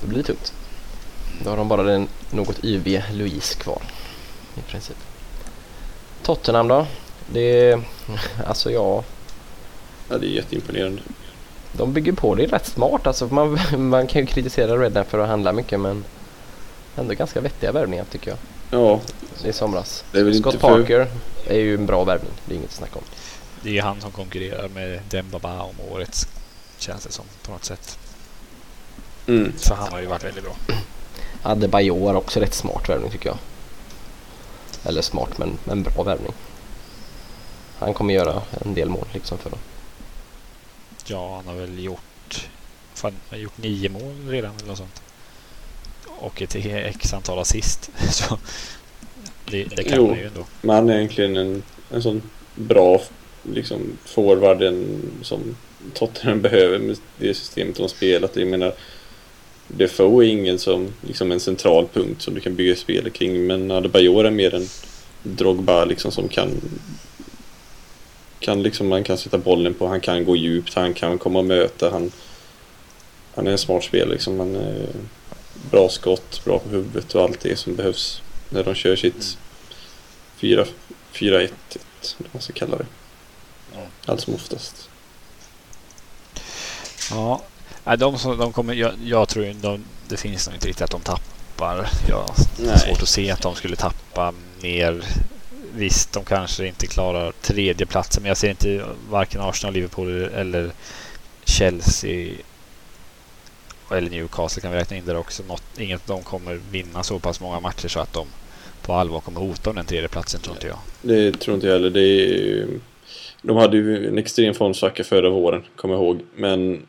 Det blir tungt. Då har de bara den något yviga Louise kvar i princip. Tottenham då? Det är, <laughs> alltså ja, Ja, det är jätteimponerande. de bygger på det rätt smart alltså. Man, <laughs> man kan ju kritisera Redden för att handla mycket men ändå ganska vettiga värvningar tycker jag. Ja, I somras. det är väl Scott inte för... Parker är ju en bra värvning, det är inget att snacka om. Det är han som konkurrerar med Dembaba om årets känns det som på något sätt. Mm. För han har ju varit väldigt bra. <clears throat> Adebayor också rätt smart värvning tycker jag. Eller smart men en bra värvning. Han kommer göra en del mål liksom för dem. Ja, han har väl gjort, fan, han har gjort nio mål redan eller något sånt. Och ett x antal assist. <laughs> Så det, det kan Jo. man ju ändå. Men han är egentligen en, en sån bra liksom, forward en, som Tottenham behöver med det systemet de har spelat. Jag menar, Defoe är ingen som liksom en central punkt som du kan bygga spel kring. Men Adebayor är mer en Drogba liksom som kan kan liksom, man kan sätta bollen på, han kan gå djupt, han kan komma och möta, han, han är en smart spelare liksom. Han är bra skott, bra på huvudet och allt det som behövs när de kör sitt 4 4-1, eller vad man ska kalla det. Allt som oftast. Ja, nej, de, som, de kommer, jag, jag tror de, det finns nog inte riktigt att de tappar. Jag har svårt att se att de skulle tappa mer. Visst, de kanske inte klarar tredjeplatsen men jag ser inte varken Arsenal, Liverpool eller Chelsea eller Newcastle kan vi räkna in där också. Något, inget dem kommer vinna så pass många matcher så att de på allvar kommer hota om den tredjeplatsen tror inte jag. Det tror inte jag heller. Det är, de hade ju en extrem formsvacka förra våren, kommer jag ihåg. Men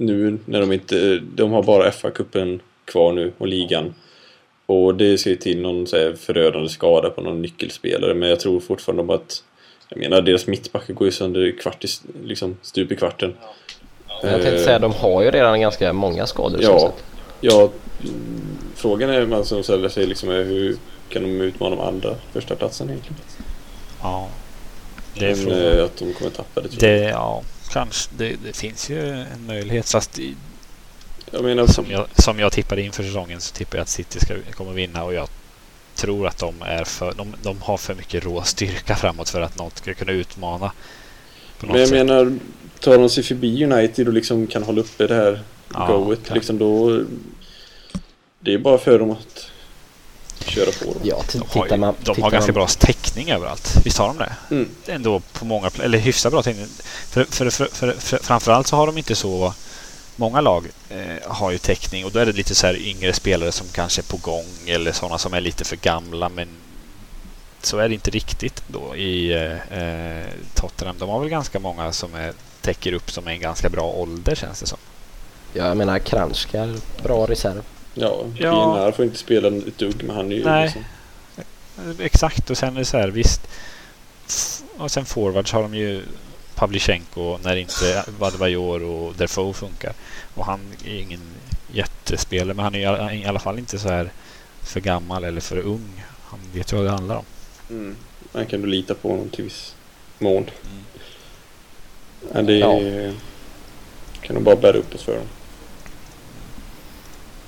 nu när de inte... De har bara FA-cupen kvar nu och ligan. Och det ser till någon så här förödande skada på någon nyckelspelare. Men jag tror fortfarande om att... Jag menar, deras mittbackar går ju sönder kvart i, liksom stup i kvarten. Men jag tänkte säga de har ju redan ganska många skador. Ja. Ja, frågan är man som ställer sig liksom är hur kan de utmana de andra första platsen egentligen? Ja, det är Men, frågan. eh, att de kommer tappa det tror Det, ja, kanske. Det, det finns ju en möjlighet. Fast jag. Menar, som, jag, som jag tippade inför säsongen så tippar jag att City ska, kommer vinna och jag tror att de är för... De, de har för mycket rå styrka framåt för att något ska kunna utmana. Men jag sätt. menar, tar de sig förbi United och liksom kan hålla uppe det här Ja, goet, liksom då... Det är bara för dem att köra på dem. Ja, De har, ju, man... de har ganska man, bra täckning överallt. Visst har de det? Mm. Ändå på många Eller hyfsat bra täckning. För, för, för, för, för, framförallt så har de inte så... Många lag eh, har ju täckning och då är det lite så här yngre spelare som kanske är på gång eller sådana som är lite för gamla men så är det inte riktigt då i eh, eh, Tottenham. De har väl ganska många som är, täcker upp som är en ganska bra ålder känns det som. Ja, jag menar Kranjkar, bra reserv. Ja, Ja. PNR får inte spela ett dugg men han är ju Nej. liksom... Exakt och sen är det så här visst. Och sen forwards har de ju Pavlychenko när inte Vadvajor och Defoe funkar. Och han är ingen jättespelare men han är i alla- fall inte så här för gammal eller för ung. Han vet ju vad det handlar om. Mm. Man kan du lita på honom till viss mån. Mm. Ja, det är... kan de bara bära upp oss för dem.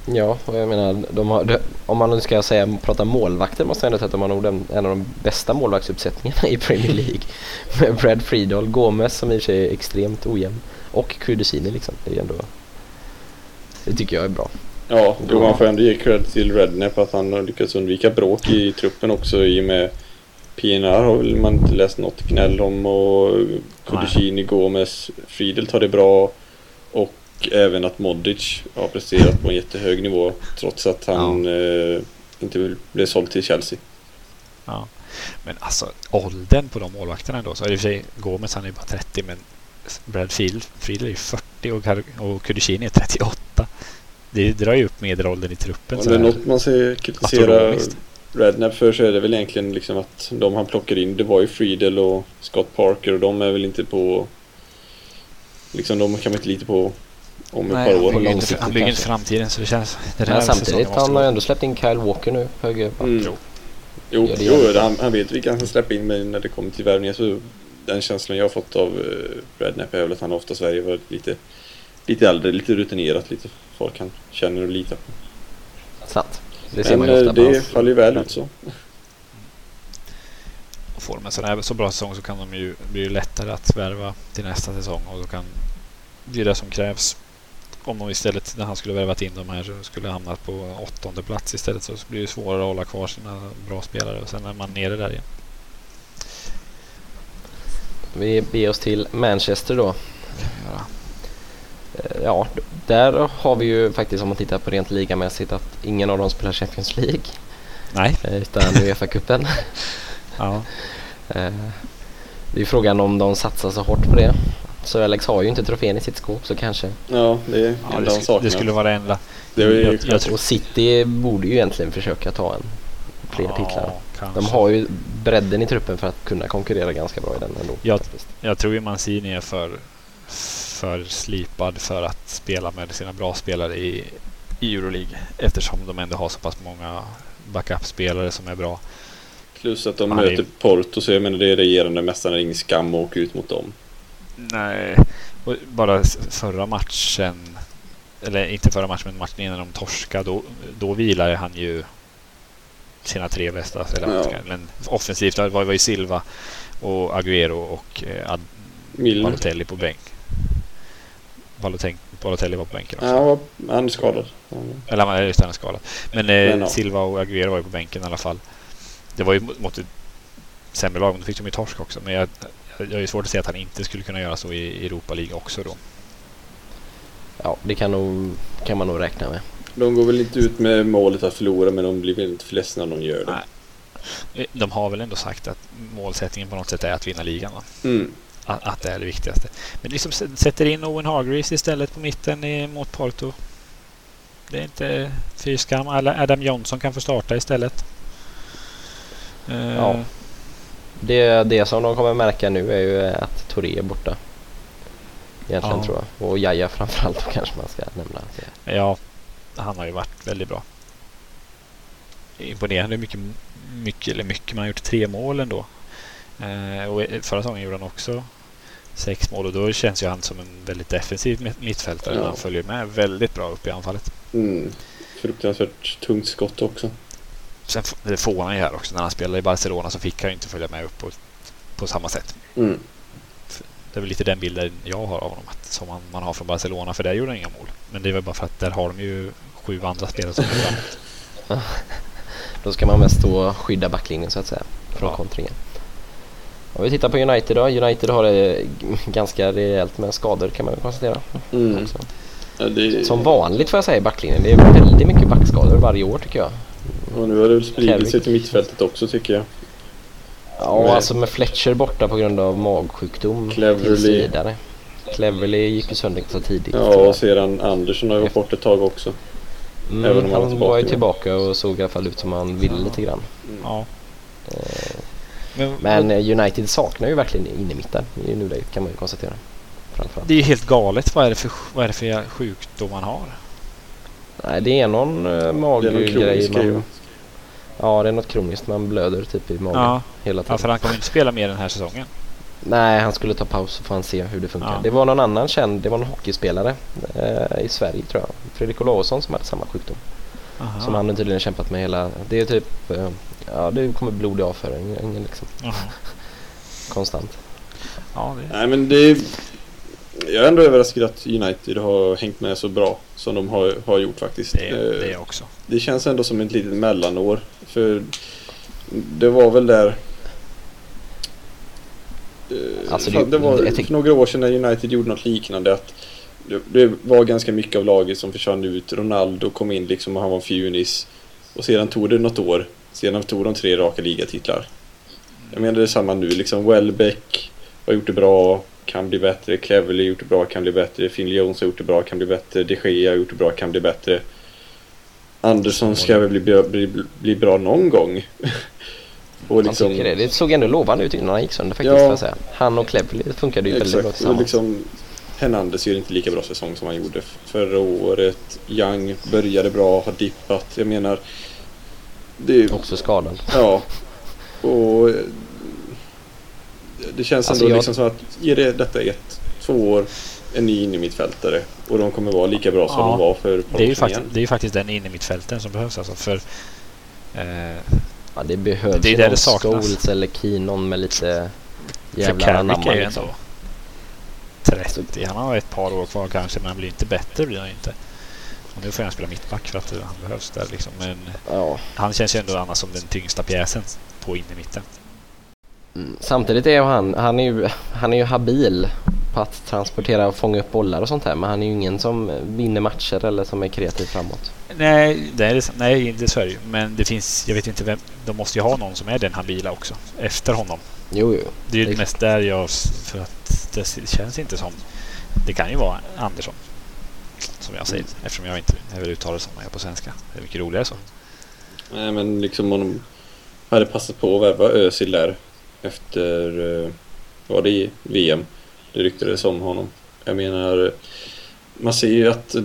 Ja, och jag menar, de har, de, om man nu ska säga, prata målvakter måste jag ändå säga att de har nog den, en av de bästa målvaktsuppsättningarna i Premier League. <laughs> Med Brad Friedel, Gomez som i och för sig är extremt ojämn och Kudusini liksom. Det är ändå... Det tycker jag är bra. Ja, jo, man får ändå ge cred till Rednap att han har lyckats undvika bråk i truppen också i och med PNR har väl man inte läst något gnäll om och Kudicini, Gomes, Friedel tar det bra och även att Modric har presterat på en jättehög nivå trots att han eh, inte blev såld till Chelsea. Ja. Men alltså åldern på de målvakterna ändå. Så är det i och för sig Gomes han är bara 30 men Brad Field, Friedel är ju 40 och, och Kudicini är 38. Det drar ju upp medelåldern i truppen. Om så det är något man ska kritisera. Rednap för så är det väl egentligen liksom att de han plockar in det var ju Friedel och Scott Parker och de är väl inte på liksom de kan man inte lita på om ett Nej, par han år. långsiktigt han bygger inte framtiden så det känns... Det Men samtidigt, han har ju ändå släppt in Kyle Walker nu, höger. Mm. Jo. Jo, Ja, det jo han, han vet vilka han ska släppa in men när det kommer till värvningar så den känslan jag har fått av uh, Rednap är väl att han ofta Sverige var lite lite äldre, lite rutinerat, lite folk han känner och litar på. Sant. Det ser Men man ju eh, ofta på det faller ju väl ut så. Och får de en sån här så bra säsong så kan de ju bli lättare att värva till nästa säsong och då kan det är det som krävs. Om de istället, när han skulle värvat in de här, så skulle hamnat på åttonde plats istället så blir det svårare att hålla kvar sina bra spelare och sen är man nere där igen. Vi beger oss till Manchester då. Ja. Eh, Ja, där har vi ju faktiskt om man tittar på rent ligamässigt att ingen av dem spelar Champions League Nej. eh, utan Uefa-cupen. Ja. Eh, Det är frågan om de satsar så hårt på det. Så Alex har ju inte trofén i sitt skåp så kanske. Ja, det är Ja, enda det, sk- det skulle vara det enda. Det är ju jag, jag tror, Och City borde ju egentligen försöka ta en fler titlar. kanske. De har ju bredden i truppen för att kunna konkurrera ganska bra i den ändå. Ja. faktiskt. Jag tror ju Mancini är för, för slipad för att spela med sina bra spelare i, i Euroleague. Eftersom de ändå har så pass många backup-spelare som är bra. Plus att de är- möter Porto så jag menar det är regerande är ingen skam att åka ut mot dem. Nej. Och bara förra matchen, eller inte förra matchen men matchen innan de torskade, då, då vilade han ju sina tre bästa spelare. Ja. Men offensivt det var det ju Silva och Agüero och eh, Ad- Milner. Balotelli på bänk. Balotelli, Balotelli var på bänken också. Ja, han var- är skadad. Eller han var är skadad. Men, eh, Men, ja. Silva och Agüero var ju på bänken i alla fall. Det var ju mot- mot ett sämre lag, men då fick de ju torsk också. Men jag, jag har ju svårt att se att han inte skulle kunna göra så i Europa League också då. Ja, det kan, nog, kan man nog räkna med. De går väl inte ut med målet att förlora men de blir väl inte för ledsna när de gör det. Nej. Eh, De har väl ändå sagt att målsättningen på något sätt är att vinna ligan. Va? Mm. Att, att det är det viktigaste. Men liksom sätter in Owen Hargreaves istället på mitten i, mot Porto. Det är inte fy skam. Adam Johnson kan få starta istället. Eh, Ja. Det, det som de kommer märka nu är ju att Touré är borta. Egentligen Ja. tror jag. Och Jaja framförallt kanske man ska nämna. Ja, han har ju varit väldigt bra. Imponerande mycket, mycket, eller mycket. Man har gjort tre mål ändå. Eh, och förra säsongen gjorde han också sex mål och då känns ju han som en väldigt defensiv mitt- mittfältare. Ja. Han följer med väldigt bra upp i anfallet. Mm. Fruktansvärt tungt skott också. Sen det får han ju här också. När han spelade i Barcelona så fick han ju inte följa med upp på, på samma sätt. Mm. Det är väl lite den bilden jag har av honom. Att, som man, man har från Barcelona. För där gjorde han inga mål. Men det är väl bara för att där har de ju sju andra spelare som framåt. Då ska man mest stå och skydda backlinjen så att säga från Ja. kontringen. Om vi tittar på United då. United har det ganska rejält med skador kan man väl konstatera. Mm. också. Ja, det, Som vanligt får jag säga i backlinjen. Det är väldigt mycket backskador varje år tycker jag. Och nu har det väl spridit sig till mittfältet också tycker jag. Ja, Nej. alltså med Fletcher borta på grund av magsjukdom Cleverly. Cleverly gick ju sönder så tidigt. Ja, och sedan Andersson har ju varit bort ett tag också. mm, även om han var han tillbaka var ju tillbaka och såg i alla fall ut som han ville lite grann. Ja. Eh, Men, Men eh, United saknar ju verkligen innermittar i nuläget kan man ju konstatera. Det är ju helt galet. Vad är det för, vad är det för sjukdom man har? Nej, det är någon Det är någon maggrej. kronisk grej va? Man, ja, det är något kroniskt. Man blöder typ i magen Ja. hela tiden. ja, för han kommer inte spela mer den här säsongen. Nej, han skulle ta paus så får han se hur det funkar. Ja. Det var någon annan känd, det var någon hockeyspelare eh, i Sverige tror jag. Fredrik Olausson som hade samma sjukdom. Aha. Som han tydligen kämpat med hela, det är typ, eh, ja det kommer blod i avföring, ingen liksom <laughs> konstant. Ja, det, Nej men det... Jag är ändå överraskad att United har hängt med så bra som de har, har gjort faktiskt. det, Eh, det också. det känns ändå som ett litet mellanår. För det var väl där... Eh, Alltså, det- det, var tyck- för några år sedan när United gjorde något liknande. att det, det var ganska mycket av laget som försvann ut. Ronaldo kom in liksom och han var en fjunis. Och sedan tog det något år. Sedan tog de tre raka ligatitlar. Jag menar det är samma nu liksom. Welbeck har gjort det bra, kan bli bättre. Cleverly har gjort det bra, kan bli bättre. Phil Jones har gjort det bra, kan bli bättre. De Gea har gjort det bra, kan bli bättre. Andersson ska väl bli, bli, bli bra någon gång. <laughs> och Han liksom, tycker det. Det såg ändå lovande ut innan han gick sönder faktiskt Ja. säga. Han och Cleverly funkade ju väldigt bra exakt. Och tillsammans. liksom, Hernandez gör inte lika bra säsong som han gjorde förra året. Young började bra, har dippat. Jag menar... Det, Också skadad. Ja. <laughs> Och det känns Alltså, ändå jag- liksom som att ge det detta ett, två år, en ny innermittfältare och de kommer vara lika bra som Ja, de var för Det är, ju faktiskt, det är ju faktiskt den inne i mittfälten som behövs alltså för eh, Ja, det behövs Det är där någon det saknas. Scholes eller Keenon med lite jävla anamma är ju liksom. ändå 30. Han har ett par år kvar kanske men han blir inte bättre blir han inte. Och nu får han spela mittback för att han behövs där liksom. Men Ja. han känns ju ändå annars som den tyngsta pjäsen på in i mitten. Mm. Samtidigt är ju han, han är ju, han är ju habil på att transportera och fånga upp bollar och sånt här. Men han är ju ingen som vinner matcher eller som är kreativ framåt. Nej, det är, nej inte så är det ju. Men det finns, jag vet inte vem, de måste ju ha någon som är den habila också. Efter honom. Jo, jo. Det är ju Det- mest där jag, för att det känns inte som, det kan ju vara Andersson. Som jag säger, eftersom jag inte jag vill uttala det som jag på svenska. Det är mycket roligare så. Nej men liksom om de hade passat på att värva Özil där efter, eh, var det VM? Det ryktades om honom. Jag menar, man ser ju att eh,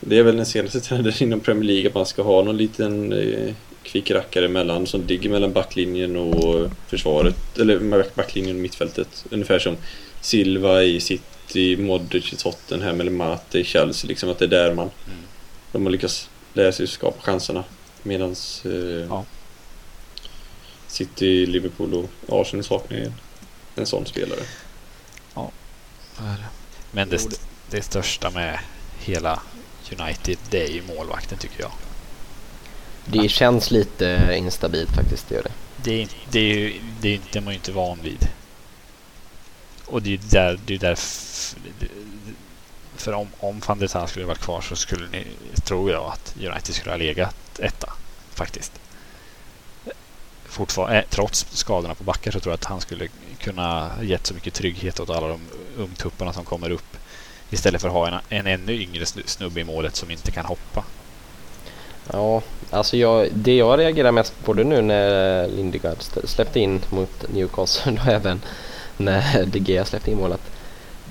det är väl den senaste <laughs> trenden inom Premier League att man ska ha någon liten eh, kvick rackare emellan som ligger mellan backlinjen och försvaret, eller backlinjen och mittfältet. Ungefär som Silva i City, Modric i Tottenham eller Mate i Chelsea. Liksom att det är där man Mm. de har lyckats lära sig skapa chanserna. Medans eh, Ja. City, Liverpool och Arsenal saknar ju en, sån spelare. Men det, det största med hela United, det är ju målvakten tycker jag. Det känns lite instabilt faktiskt, det gör det. Det är, det är ju det är, inte- man är ju inte van vid. Och det är ju där, det är där för om, om van der Sar skulle varit kvar så skulle ni, tror jag att United skulle ha legat etta faktiskt. Fortfarande, eh, trots skadorna på backar så tror jag att han skulle kunna gett så mycket trygghet åt alla de ungtupparna som kommer upp. Istället för att ha en, en ännu yngre snu- snubbe i målet som inte kan hoppa. Ja, alltså jag, det jag reagerar mest på det nu när Lindegaard släppte in mot Newcastle <laughs> och även när De Gea släppte in målet.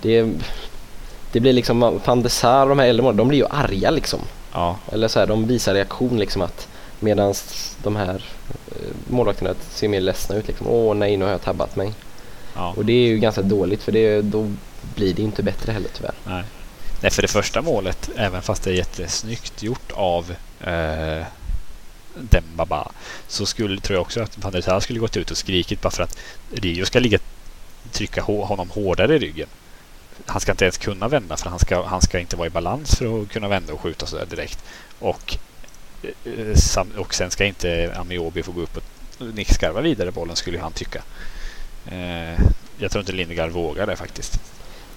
Det, det blir liksom, van de Sar de här äldre målen, de blir ju arga liksom. Ja, Eller så här, de visar reaktion liksom att medan de här eh, målvakterna ser mer ledsna ut liksom. Åh nej, nu har jag tabbat mig. ja. Och det är ju ganska dåligt för det, då blir det inte bättre heller tyvärr. Nej. Nej, för det första målet, även fast det är jättesnyggt gjort av eh, Dembaba så skulle, tror jag också att van der Sar skulle gått ut och skrikit bara för att Rio ska ligga trycka honom hårdare i ryggen. Han ska inte ens kunna vända för han ska, han ska inte vara i balans för att kunna vända och skjuta sådär direkt. Och, och sen ska inte Amiobi få gå upp och nickskarva vidare bollen skulle han tycka. Eh, jag tror inte Lindegard vågar det faktiskt.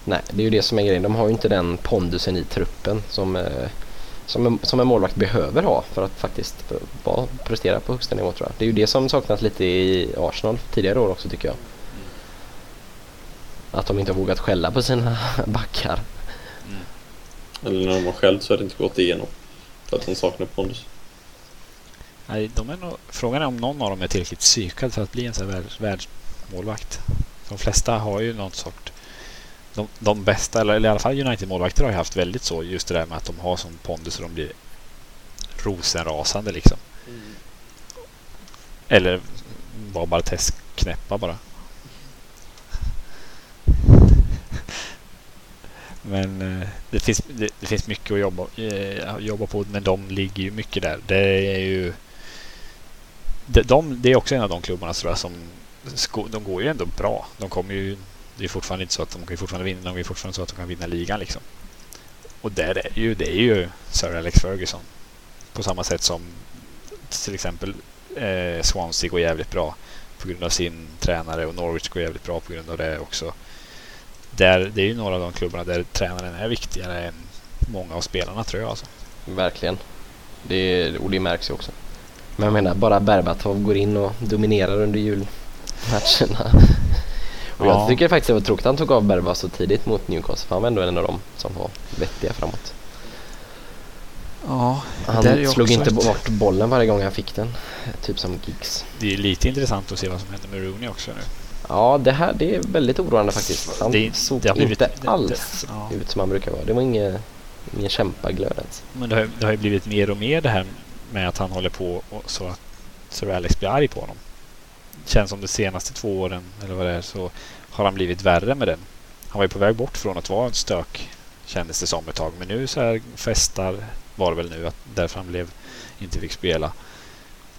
Nej, det är ju det som är grejen. De har ju inte den pondusen i truppen som, eh, som, en, som en målvakt behöver ha för att faktiskt bara prestera på högsta nivå tror jag. Det är ju det som saknas lite i Arsenal tidigare år också tycker jag. Att de inte har vågat skälla på sina <laughs> backar. Mm. Eller när de har skällt så har det inte gått igenom. För att de saknar pondus. Nej, de är nog, frågan är om någon av dem är tillräckligt psykad för att bli en sån här världsmålvakt. De flesta har ju någon sort... De, de bästa, eller i alla fall United-målvakter har ju haft väldigt så. Just det där med att de har sån pondus och de blir rosenrasande liksom. Mm. Eller var bara testknäppa <laughs> bara. Men eh, det, finns, det, det, finns mycket att jobba, eh, jobba på. Men de ligger ju mycket där. Det är ju... De, de, det är också en av de klubbarna tror jag som... De går ju ändå bra. De kommer ju... Det är fortfarande inte så att de kan fortfarande vinna. De är fortfarande så att de kan vinna ligan liksom. Och där är ju, det är ju Sir Alex Ferguson. På samma sätt som till exempel eh, Swansea går jävligt bra på grund av sin tränare och Norwich går jävligt bra på grund av det också där, det är ju några av de klubbarna där tränaren är viktigare än många av spelarna tror jag. Alltså. Verkligen. Det, och det märks ju också. Men jag menar, bara Berbatov går in och dominerar under julmatcherna. <laughs> och ja. jag tycker faktiskt det var tråkigt att han tog av Berbatov så tidigt mot Newcastle. För han var ändå en av dem som var vettiga framåt. Ja, han slog inte ett... bort bollen varje gång han fick den. Typ som Giggs. Det är lite intressant att se vad som händer med Rooney också nu. Ja, det här det är väldigt oroande faktiskt. Han det, såg det blivit, inte alls det, ja. ut som han brukar vara. Det var ingen, ingen kämpaglöd ens. Men det har, det har ju blivit mer och mer det här med att han håller på och så att Sir Alex blir arg på honom. Känns som de senaste två åren eller vad det är så har han blivit värre med den. Han var ju på väg bort från att vara en stök kändes det som ett tag. Men nu så här festar var det väl nu att därför han blev inte fick spela.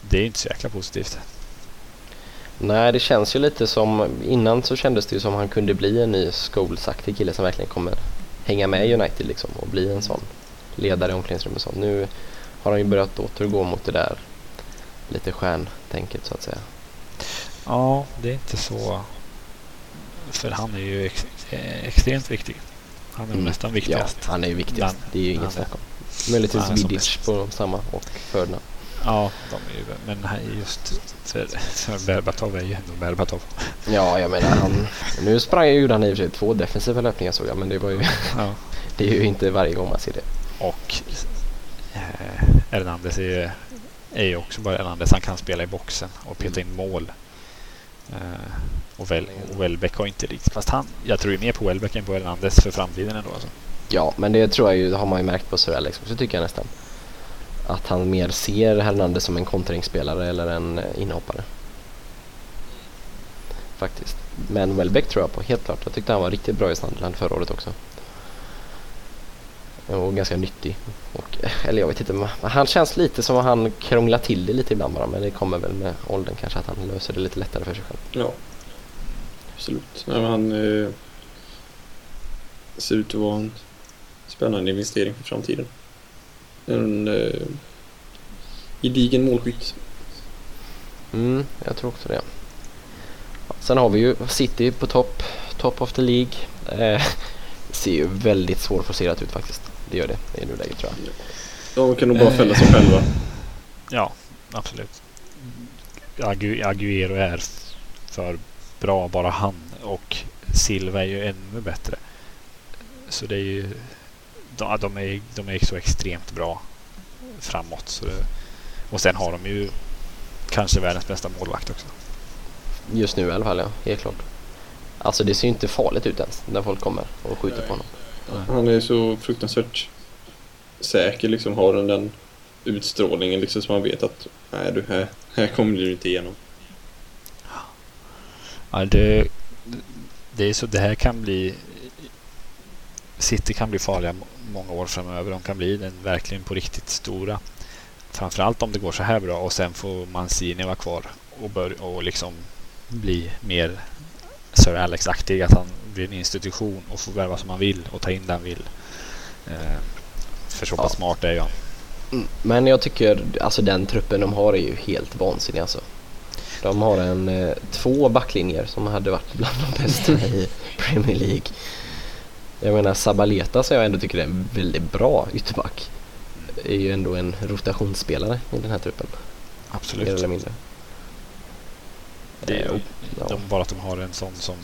Det är inte så jäkla positivt. Nej, det känns ju lite som, innan så kändes det ju som han kunde bli en ny skolsaktig kille som verkligen kommer hänga med United liksom och bli en sån ledare i omklädningsrummet. Så. Nu har han ju börjat återgå mot det där lite stjärntänket så att säga. Ja, det är inte så. För han är ju ex eh, extremt viktig. Han är mm. nästan viktigast. Ja, han är ju viktigast. Men, det är ju inget snack om. Möjligtvis Vidic på samma och Ferdinand. Ja, de är ju, men just <laughs> Berbatov är ju ändå Berbatov. Ja, jag menar han... Nu sprang gjorde han i och för sig två defensiva löpningar såg jag, men det var ju... Ja. <laughs> det är ju inte varje gång man ser det. Och eh, Hernandez är, är ju också bara Hernandez. Han kan spela i boxen och peta in mål. Eh, och, och Welbeck har inte riktigt... Fast han, jag tror ju mer på Welbeck än på Hernandez för framtiden ändå. Alltså. Ja, men det tror jag ju, har man ju märkt på Sorell liksom, så tycker jag nästan att han mer ser Hernandez som en kontringsspelare eller en eh, inhoppare. Faktiskt. Men Welbeck tror jag på, helt klart. Jag tyckte han var riktigt bra i Sunderland förra året också. Och ganska nyttig. Och, eller jag vet inte, han känns lite som att han krånglar till det lite ibland bara. Men det kommer väl med åldern kanske att han löser det lite lättare för sig själv. Ja, absolut. Ja, han eh, ser ut att vara en spännande investering för framtiden. En eh, gedigen målskytt. Mm, jag tror också det. Sen har vi ju City på topp, top of the League. Eh, <laughs> ser ju väldigt svårforcerat ut faktiskt. Det gör det i nuläget tror jag. De kan nog bara fälla sig själva. Ja, absolut. Agu Aguero är för bra, bara han. Och Silva är ju ännu bättre. Så det är ju de, de, är, de är så extremt bra framåt. Så det, och sen har de ju kanske världens bästa målvakt också. Just nu i alla fall, ja. Helt klart. Alltså det ser ju inte farligt ut ens när folk kommer och skjuter Nej. på honom. Han är så fruktansvärt säker liksom. Har den, den utstrålningen liksom så man vet att nej du, här, här kommer du inte igenom. Ja, det, det är så det här kan bli City kan bli farliga många år framöver. De kan bli den verkligen på riktigt stora. framförallt om det går så här bra och sen får Mancini vara kvar och, bör, och liksom bli mer Sir Alex-aktig. Att han blir en institution och får värva som han vill och ta in den han vill. Eh, för så pass Ja. smart är jag. Mm. Men jag tycker, alltså den truppen de har är ju helt vansinnig alltså. De har en, eh, två backlinjer som hade varit bland de bästa i Premier League. Jag menar Sabaleta som jag ändå tycker är en väldigt bra ytterback. Är ju ändå en rotationsspelare i den här truppen. Mer Absolut. eller mindre. Det är, Eh, ja. de, bara att de har en sån som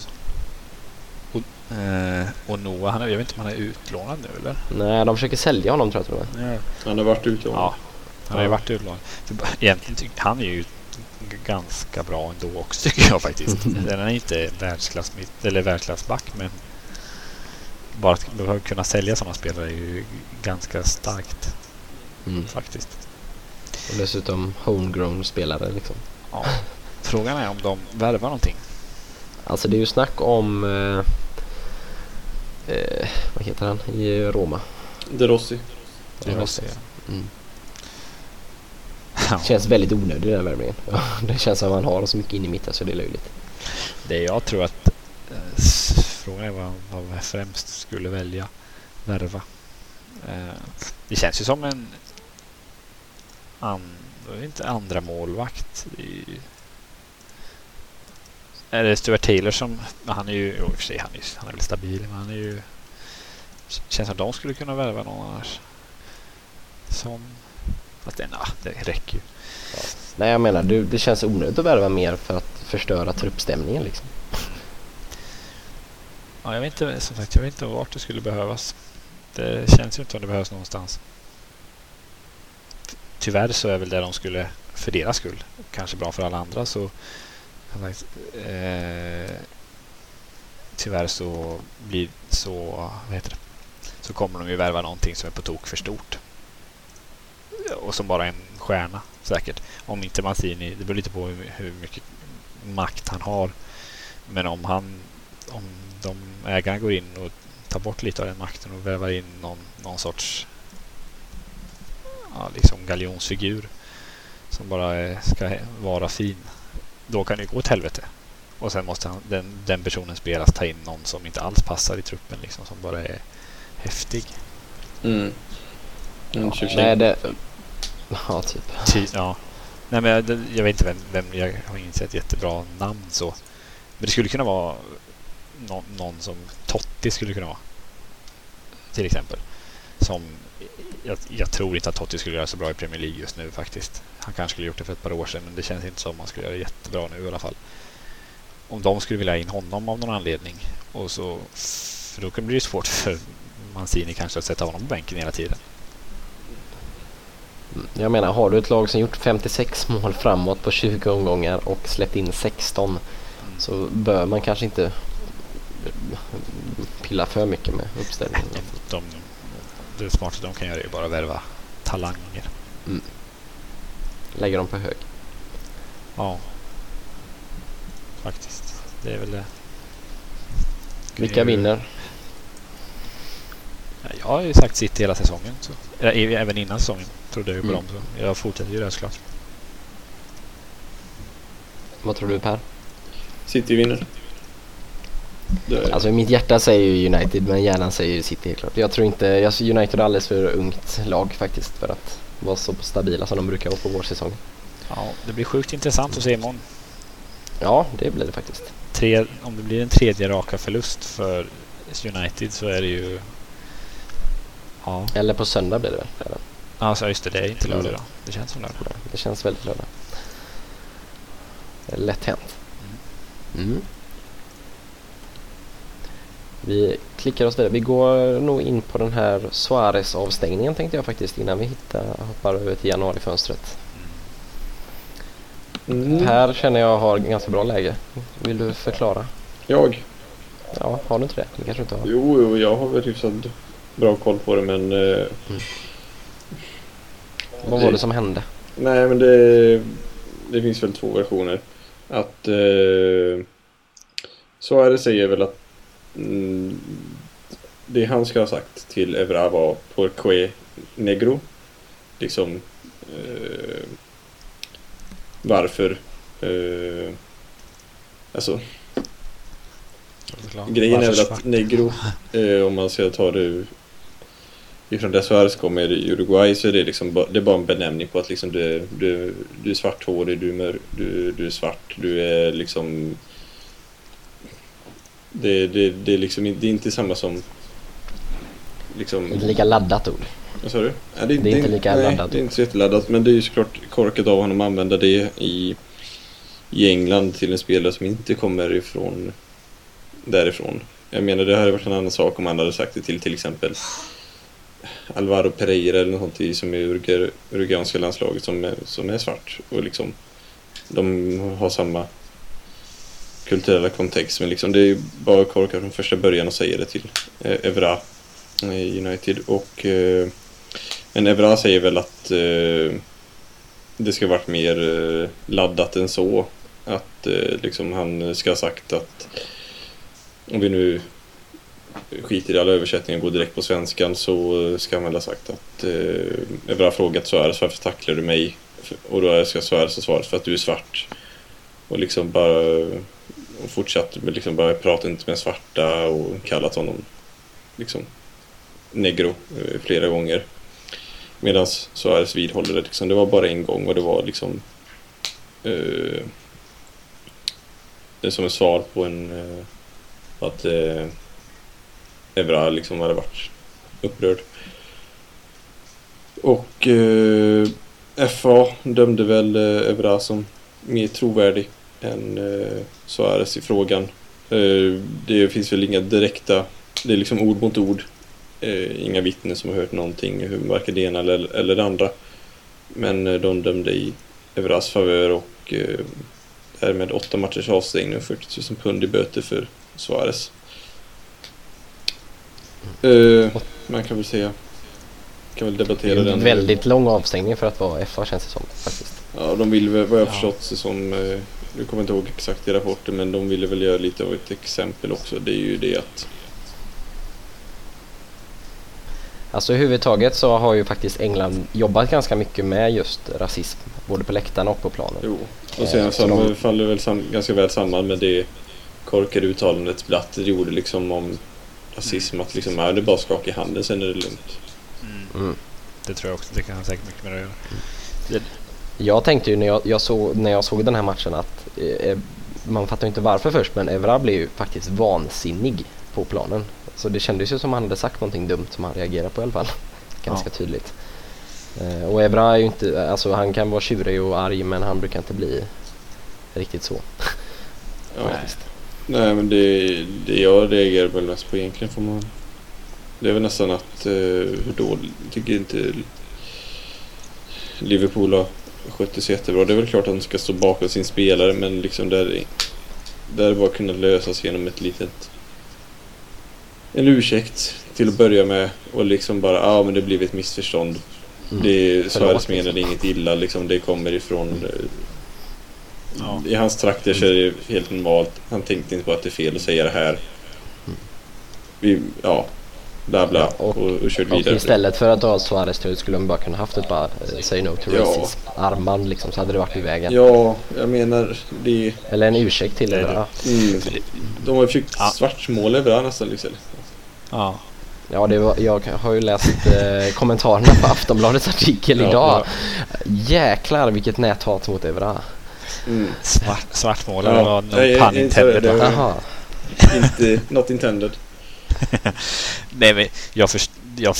och, eh, och Noah, han är, jag vet inte om han är utlånad nu eller? Nej, de försöker sälja honom tror jag och med. Ja. Han har varit utlånad. Ja, han har ju varit utlånad. Egentligen tycker han är ju ganska bra ändå också <laughs> tycker jag faktiskt. Den är inte världsklass mitt, eller världsklassback men bara att behöva kunna sälja sådana spelare är ju ganska starkt Mm. faktiskt. Och dessutom homegrown spelare liksom. Ja. Frågan är om de värvar någonting. Alltså det är ju snack om, eh, eh, vad heter han i Roma? De Rossi. Det Ja, vill säga. Mm. Ja. Känns väldigt onödig den värvningen. <laughs> det känns som att man har så mycket in i mitten så det är löjligt. Det jag tror att eh, frågan är vad, vad vi främst skulle välja värva. Eh, det känns ju som en an, inte andra målvakt. I, är det Stuart Taylor som, han är ju, jo, för sig han är, han är väl stabil men han är ju känns som att de skulle kunna värva någon annars. Som, fast det, nah, det räcker ju. Nej jag menar du, det känns onödigt att värva mer för att förstöra truppstämningen liksom. <laughs> Ja, jag vet inte, som sagt, jag vet inte vart det skulle behövas. Det känns ju inte om det behövs någonstans. Tyvärr så är väl det de skulle, för deras skull, kanske bra för alla andra så som eh, tyvärr så blir så, vad heter det, så kommer de ju värva någonting som är på tok för stort. Och som bara är en stjärna säkert. Om inte Mancini, det beror lite på hur, hur mycket makt han har. Men om han, om de ägarna går in och tar bort lite av den makten och värvar in någon, någon sorts ja, liksom galjonsfigur som bara ska vara fin. Då kan det gå åt helvete. Och sen måste han, den, den personen spelas ta in någon som inte alls passar i truppen liksom, som bara är häftig. Mm. En tjusning. Nej det, ja typ. Ty, ja. Nej, men jag, jag vet inte vem, vem, jag har inte ett jättebra namn så. Men det skulle kunna vara någon, någon som Totti skulle kunna vara. Till exempel. Som, jag, jag tror inte att Totti skulle göra så bra i Premier League just nu faktiskt. Han kanske skulle gjort det för ett par år sedan men det känns inte som att han skulle göra det jättebra nu i alla fall. Om de skulle vilja ha in honom av någon anledning och så, för då kan det bli svårt för Mancini kanske att sätta honom på bänken hela tiden. Mm, Jag menar har du ett lag som gjort 56 mål framåt på 20 omgångar och släppt in 16 så bör man kanske inte pilla för mycket med uppställningen. De, det smartaste de kan göra är bara att värva talanger. Lägga dem på hög. Ja. Faktiskt. Det är väl det. Vilka vinner? Ja, Jag har ju sagt City hela säsongen. Så. Även innan säsongen trodde jag ju på Mm. dem. Så jag fortsätter ju det såklart. Vad tror du Per? City vinner. Det, Alltså mitt hjärta säger ju United men hjärnan säger ju City helt klart. Jag tror inte, jag United är alldeles för ungt lag faktiskt för att vara så stabila som de brukar vara på vårsäsongen. Ja, det blir sjukt intressant att se imorgon. Ja, det blir det faktiskt. Tre, om det blir en tredje raka förlust för United så är det ju... Ja, Eller på söndag blir det väl? redan. alltså just det. Det är inte lördag Mm. idag. Det känns som lördag. Det känns väldigt lördag. Det är Lätt hänt. Mm. Vi klickar oss vidare. Vi går nog in på den här Suarez avstängningen tänkte jag faktiskt innan vi hittar, hoppar över till januarifönstret. mm. Här känner jag har ganska bra läge. Vill du förklara? Jag? Ja, har du inte det? Det kanske inte har. Jo, jo, jag har väl hyfsat bra koll på det men... Eh, Vad var det som hände? nej men det... Det finns väl två versioner. Att... Eh, det säger väl att... Mm, det han ska ha sagt till Evra var Porque Negro. Liksom Eh, varför? Eh, alltså, grejen är väl att Negro, eh, om man ska ta det ifrån det Suarez kommer i Uruguay så är det liksom det är bara en benämning på att liksom du, du, du är svarthårig, du är, mör, du, du är svart, du är liksom det, det, det, är liksom, det är inte samma som liksom... Inte lika laddat ord. Vad sa du? Ja, det, det, är inte lika nej, laddat. det är inte så jätteladdat. Men det är ju såklart korkat av honom att använda det i, i England till en spelare som inte kommer ifrån därifrån. Jag menar det hade varit en annan sak om han hade sagt det till till exempel Alvaro Pereira eller något sånt som är i Uruguayanska landslaget som är, som är svart. Och liksom, de har samma kulturella kontext men liksom det är bara korkat från första början och säga det till eh, Evra i United. Och, eh, men Evra säger väl att eh, det ska varit mer eh, laddat än så. Att eh, liksom han ska ha sagt att om vi nu skiter i alla översättningar och går direkt på svenskan så ska han väl ha sagt att eh, Evra har frågat Suarez varför tacklar du mig? Och då ska Suarez ha svarat för att du är svart. Och liksom bara och fortsatt liksom bara prata inte med svarta och kallat honom liksom negro eh, flera gånger. Medan Suarez vidhåller det liksom, det var bara en gång och det var liksom eh, det är som ett svar på en eh, att eh, Evra liksom hade varit upprörd. Och eh, FA dömde väl eh, Evra som mer trovärdig än eh, Suarez i frågan. Eh, det finns väl inga direkta, det är liksom ord mot ord eh, inga vittnen som har hört någonting, varken det ena eller, eller det andra. Men eh, de dömde i Evras favör och eh, därmed åtta matchers avstängning och 40 000 pund i böter för Suarez. Eh, man kan väl säga kan väl debattera den. Väldigt lång avstängning för att vara FA känns det som faktiskt. Ja, de vill väl vad jag ja. förstått som, nu kommer jag inte ihåg exakt i rapporten, men de ville väl göra lite av ett exempel också. Det är ju det att Alltså överhuvudtaget så har ju faktiskt England jobbat ganska mycket med just rasism, både på läktarna och på planen. Jo, och sen eh, så de... faller väl sam ganska väl samman med det korkade uttalandet Blatter gjorde liksom om rasism, att liksom, ja, det är bara att skaka i handen, sen är det lugnt. Mm. Mm. Det tror jag också, det kan säkert mycket med att göra. Jag tänkte ju när jag, jag, såg, när jag såg den här matchen att eh, man fattar inte varför först, men Evra blev ju faktiskt vansinnig på planen. Så det kändes ju som han hade sagt någonting dumt som han reagerade på i alla fall. <laughs> Ganska ja. tydligt. Eh, och Ebra är ju inte, alltså han kan vara tjurig och arg men han brukar inte bli riktigt så. <laughs> ja. Nej men det, det jag reagerar väl mest på egentligen får man Det är väl nästan att eh, hur dåligt, tycker inte Liverpool har skött sig jättebra. Det är väl klart att de ska stå bakom sin spelare men liksom där där bara kunna lösas genom ett litet en ursäkt till att börja med och liksom bara, ja ah, men det blev ett missförstånd. Mm. Det, Suarez menade inget illa liksom, det kommer ifrån ja. I hans trakter så är det helt normalt. Han tänkte inte på att det är fel att säga det här. Mm. Vi, ja, bla bla och, och, och körde vidare. istället för att ha Suarez till skulle de bara kunna haft ett bara uh, say no to racism ja. armband liksom så hade det varit i vägen. Ja, jag menar det... Eller en ursäkt till det. Ja. Mm. De har ju försökt ja. svartmåla över nästan liksom. Ja. Ja, det var, jag har ju läst eh, kommentarerna på Aftonbladets artikel ja, idag. Ja. Jäklar vilket näthat mot Evra. Mm. Svart, svartmålare ja. var no pun intended. Inte, not intended. <laughs> Nej men jag först, jag,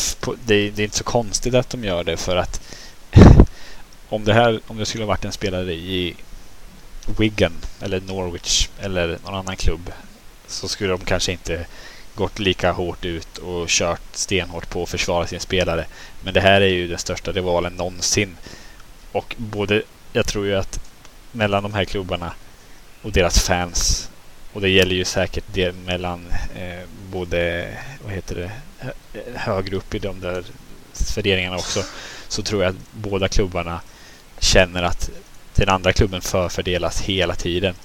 det, det, är inte så konstigt att de gör det för att <laughs> om det här om det skulle ha varit en spelare i Wigan eller Norwich eller någon annan klubb så skulle de kanske inte gått lika hårt ut och kört stenhårt på att försvara sin spelare. Men det här är ju den största rivalen någonsin. Och både, jag tror ju att mellan de här klubbarna och deras fans och det gäller ju säkert det mellan eh, både, vad heter det, högre upp i de där värderingarna också. Så tror jag att båda klubbarna känner att den andra klubben förfördelas hela tiden.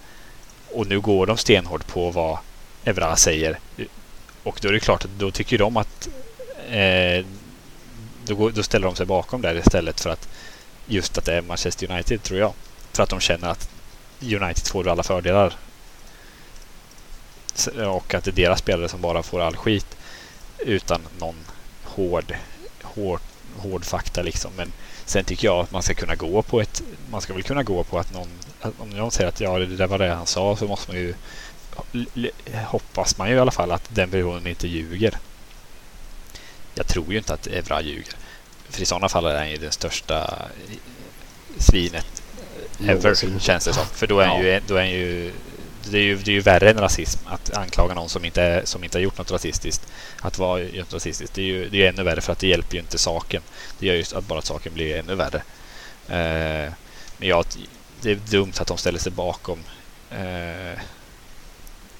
Och nu går de stenhårt på vad Evra säger och då är det klart att då tycker de att eh, då, går, då, ställer de sig bakom där istället för att just att det är Manchester United tror jag. För att de känner att United får alla fördelar. Och att det är deras spelare som bara får all skit utan någon hård, hård, hård fakta liksom. Men sen tycker jag att man ska kunna gå på ett... Man ska väl kunna gå på att någon... Om någon säger att ja, det där var det han sa så måste man ju... Hoppas man ju i alla fall att den personen inte ljuger. Jag tror ju inte att Evra ljuger. För i sådana fall är han ju det största svinet ever, Någonsin. känns det som. För då är han ju... Då är han ju det är, ju, det är ju värre än rasism att anklaga någon som inte, som inte har gjort något rasistiskt. Att vara just rasistiskt. Det är ju det är ännu värre för att det hjälper ju inte saken. Det gör ju att bara att saken blir ännu värre. Eh, men ja, det är dumt att de ställer sig bakom. Eh,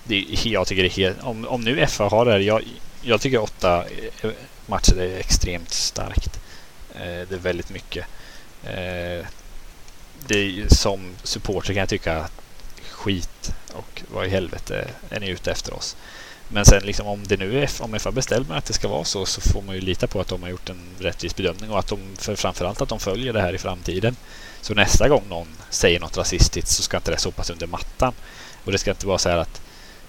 det, jag tycker det är helt, om, om nu FA har det här, jag, jag tycker åtta eh, matcher är extremt starkt. Eh, det är väldigt mycket. Eh, det är, som supporter kan jag tycka skit och vad i helvete är ni ute efter oss? Men sen liksom om det nu är om FA bestämmer att det ska vara så så får man ju lita på att de har gjort en rättvis bedömning och att de för framförallt att de följer det här i framtiden. Så nästa gång någon säger något rasistiskt så ska inte det sopas under mattan. Och det ska inte vara så här att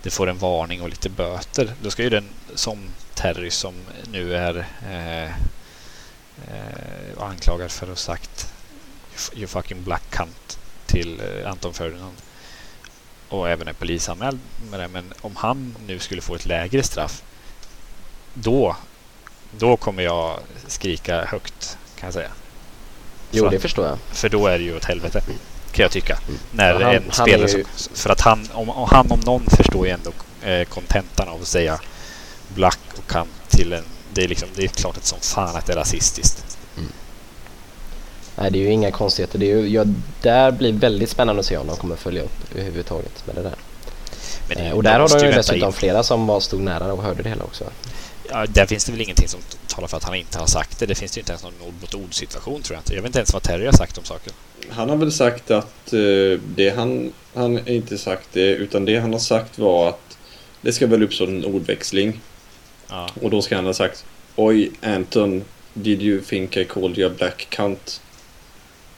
det får en varning och lite böter. Då ska ju den som Terry som nu är eh, eh, anklagad för att ha sagt you fucking black cunt till eh, Anton Ferdinand och även är polisanmäld med det. Men om han nu skulle få ett lägre straff då, då kommer jag skrika högt kan jag säga. Jo, För det att- förstår jag. För då är det ju åt helvete. Kan jag tycka. När Ja, han- en spelare ju- som, För att han om, om han om någon förstår ju ändå eh, kontentan av att säga black och kant till en... Det är, liksom, det är klart att som fan att det är rasistiskt. Nej, det är ju inga konstigheter. Det är ju, ja, där blir väldigt spännande att se om de kommer följa upp överhuvudtaget med det där. Men det- Eh, och där har de ju dessutom in. flera som var, stod nära och hörde det hela också. Ja, där finns det väl ingenting som talar för att han inte har sagt det. Det finns ju inte ens någon ord mot ord situation tror jag inte. Jag vet inte ens vad Terry har sagt om saken. Han har väl sagt att eh, det han, han har inte sagt det, utan det han har sagt var att det ska väl uppstå en ordväxling. Ja. Och då ska han ha sagt Oj Anton, did you think I called you a black cunt?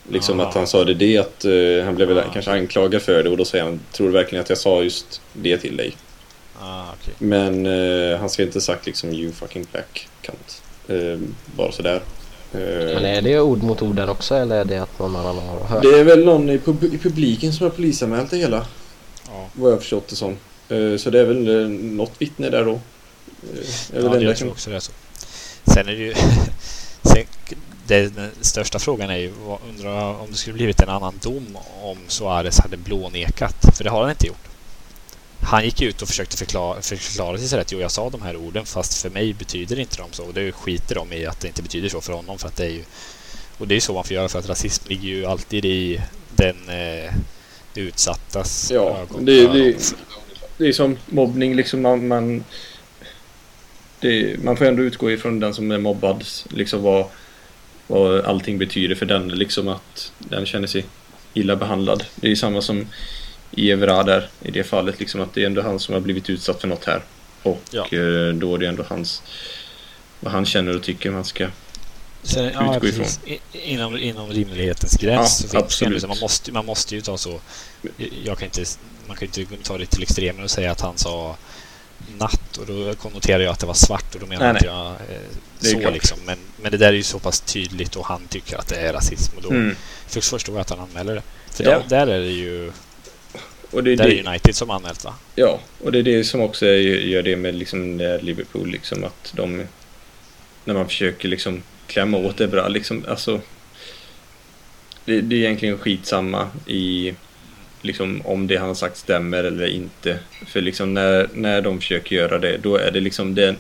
Liksom Aha. att han sa det, det att eh, han blev väl Ja. kanske anklagad för det och då säger han Tror du verkligen att jag sa just det till dig? Ah, okej. Men eh, han ska inte sagt liksom you fucking black cunt. Eh, bara sådär. Eh, Men är det ord mot ord där också eller är det att någon annan har hört? det är väl någon i, pub- i publiken som har polisanmält det hela. Ja. Vad jag förstått det som. Eh, Så det är väl eh, något vittne där då. Väl Ja, enda jag jag tror också det är så. Sen är det ju... <laughs> sen, det, den största frågan är ju, undrar om det skulle blivit en annan dom om Suarez hade blånekat. För det har han inte gjort. Han gick ut och försökte förklara, förklara sig så att jo, jag sa de här orden fast för mig betyder inte de så. Och det skiter de i att det inte betyder så för honom. För att det är ju, och det är så man får göra för att rasism ligger ju alltid i den eh, utsattas Ja, ögon. det, det, ögon. det är som mobbning liksom. Man, man, det, man får ändå utgå ifrån den som är mobbad. Liksom vad, vad allting betyder för den. Liksom att den känner sig illa behandlad. Det är samma som i Evra där i det fallet. Liksom att det är ändå han som har blivit utsatt för något här. Och Ja. eh, då är det ändå hans vad han känner och tycker man ska Sen, ja, utgå precis. I, inom, inom rimlighetens gräns Ja, det absolut. man måste, man måste ju ta så. Jag kan inte, man kan inte ta det till extremen och säga att han sa natt och då konnoterar jag att det var svart och då menar Nej, inte nej. jag eh, Det är så liksom. Men, men det där är ju så pass tydligt och han tycker att det är rasism och då Mm. först förstår jag att han anmäler det. För Ja. där, där är det ju Och det är där är det, United som anmält va? Ja, och det är det som också gör det med liksom eh, Liverpool, liksom att de... När man försöker liksom klämma åt det bra, liksom, alltså... Det, det är egentligen skitsamma i liksom om det han har sagt stämmer eller inte. För liksom när, när de försöker göra det, då är det liksom det, är en-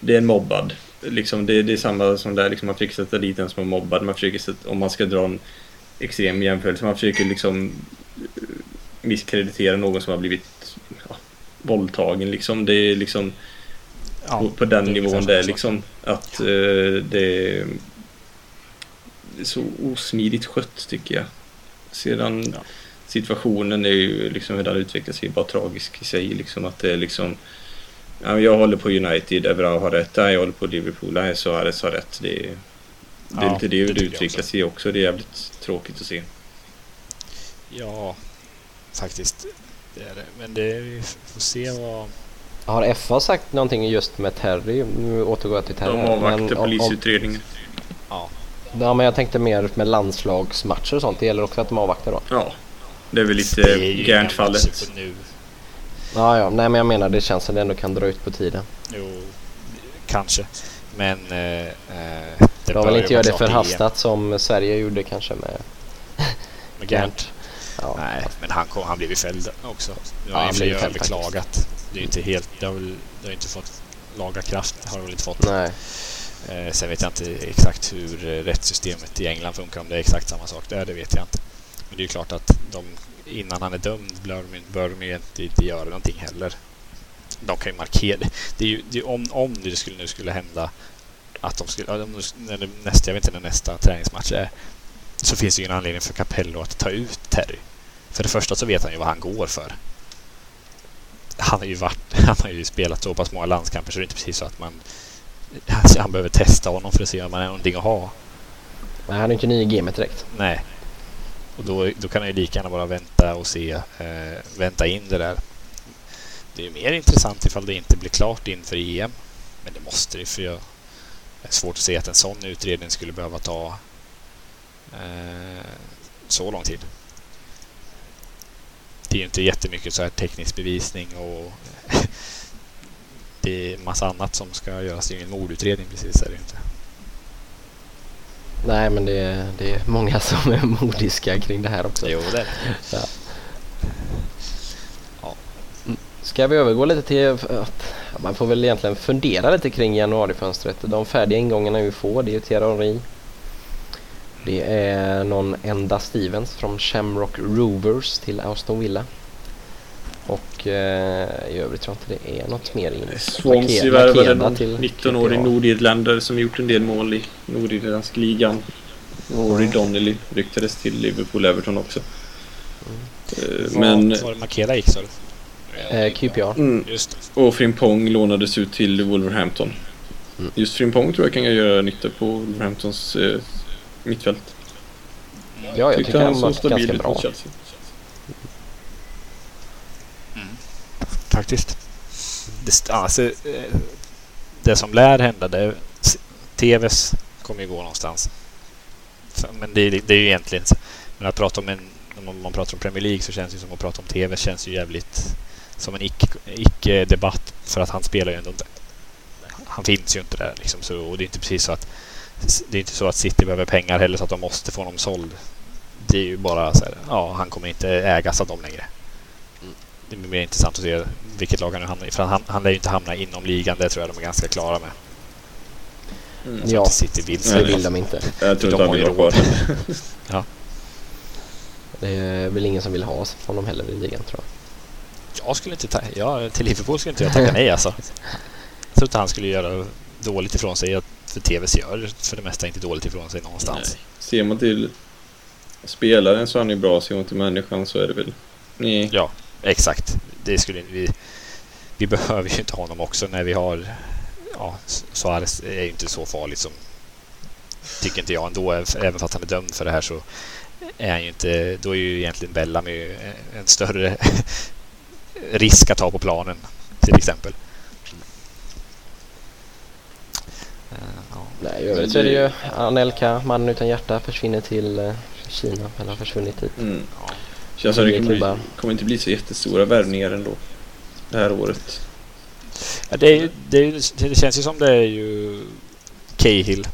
det är en mobbad. Liksom det, det är samma som där, liksom man försöker sätta dit en som är mobbad. Man försöker sätta, om man ska dra en extrem jämförelse, man försöker liksom eh, misskreditera någon som har blivit ja, våldtagen liksom. Det är liksom på, på den det nivån där liksom. Att eh, det, det är så osmidigt skött tycker jag. Sedan Ja. Situationen är ju liksom hur den utvecklar sig bara tragisk i sig liksom att det är liksom jag håller på United, Evra har rätt, jag håller på Liverpool, nej, Suarez har rätt. Det är, det är Ja, lite det det det, utvecklas i också. Det är jävligt tråkigt att se. Ja, faktiskt. Det är det. Men det, vi får se vad... Har FA sagt någonting just med Terry? Nu återgår jag till Terry. De avvaktar men om- polisutredningen. Ja, Ja, men jag tänkte mer med landslagsmatcher och sånt. Det gäller också att de avvaktar då. Ja. Det är väl lite det Nu. Ja, ja. Nej, men jag menar det känns som det ändå kan dra ut på tiden. Jo, kanske. Men... Eh, eh, De bör vill inte göra det förhastat som Sverige gjorde kanske med Med Gant. Ja, Nej, men han, kom, han blev ju fälld också. Ja, har blev ju fälld överklagat. Det är ju inte helt... Det har väl det har inte fått laga kraft. Har det väl inte fått. Nej. Eh, sen vet jag inte exakt hur eh, rättssystemet i England funkar. Om det är exakt samma sak där, det vet jag inte. Men det är ju klart att de, innan han är dömd bör de, bör de ju inte, inte göra någonting heller. De kan ju markera. Det är ju, det är, om, om det skulle, nu skulle hända att de skulle... När nästa, jag vet inte när nästa träningsmatch är. Så finns det ju ingen anledning för Capello att ta ut Terry. För det första så vet han ju vad han går för. Han har ju, varit, <laughs> han har ju spelat så pass många landskamper så det är inte precis så att man Alltså, han behöver testa honom för att se om han är någonting att ha. Nej, han är inte ny i gamet direkt. Nej. Och då, då kan han ju lika gärna bara vänta och se, eh, vänta in det där. Det är mer intressant ifall det inte blir klart inför EM. Men det måste det för jag är svårt att se att en sån utredning skulle behöva ta eh, så lång tid. Det är ju inte jättemycket så här teknisk bevisning och <laughs> det är massa annat som ska göras. Det är ju ingen mordutredning precis. Är det inte. Nej, men det, är- det är många <laughs> som är modiska kring det här också. Jo, det är det. Ska vi övergå lite till att man får väl egentligen fundera lite kring januarifönstret. De färdiga ingångarna vi får det är ju Thierry. Det är någon enda Stevens från Shamrock Rovers till Aston Villa. Och eh, i övrigt tror jag inte det är något mer in. Swansea värvade till 19-årig QPR. nordirländare som gjort en del mål i nordirländska ligan. Rory Donnelly ryktades till Liverpool Everton också. Eh, Men... Var, det Makeda gick sa du? Eh, QPR. Mm, Just det. och Frimpong lånades ut till Wolverhampton. Mm. Just Frimpong tror jag kan göra nytta på Wolverhamptons eh, mittfält. Ja, jag tycker han var såg stabil ganska bra. mot Chelsea. Faktiskt. Det, alltså, eh, det som lär hända, det är, TVs kommer ju gå någonstans. Men det, är- det är ju egentligen... så- Men att prata om en... Om man pratar om Premier League så känns det som att prata om TV känns ju jävligt som en icke- icke-debatt. för att han spelar ju ändå inte... Han finns ju inte där liksom. Så, och det är inte precis så att... Det är inte så att City behöver pengar heller så att de måste få honom såld. Det är ju bara så här, ja han kommer inte ägas av dem längre. Det blir mer intressant att se vilket lag han nu hamnar i. För han, han lär ju inte hamna inom ligan, det tror jag de är ganska klara med. Mm. Jag Ja, inte City vill det vill de inte. Jag tror De inte han vill vara kvar. <laughs> råd. Det är väl ingen som vill ha honom heller i ligan tror jag. Jag skulle inte ta, ja, till Liverpool skulle inte jag tacka nej alltså. Jag tror inte han skulle göra dåligt ifrån sig. Jag- För TVs gör för det mesta inte dåligt ifrån sig någonstans. Nej. Ser man till spelaren så är han ju bra. Ser man till människan så är det väl... Nej. Ja, exakt. Det skulle vi... Vi behöver ju inte honom också när vi har... Ja, Suarez är ju inte så farligt som... Tycker inte jag ändå. Även fast han är dömd för det här så är han ju inte... Då är ju egentligen Bellamy en större <laughs> risk att ta på planen till exempel. Eh. Nej, i övrigt så är det ju Anelka, mannen utan hjärta, försvinner till eh, Kina. Eller har försvunnit hit. Mm. Känns som det kommer, bli, kommer inte bli så jättestora värvningar ändå. Det här året. Ja, det, är, det, är, det känns ju som det är ju Cahill.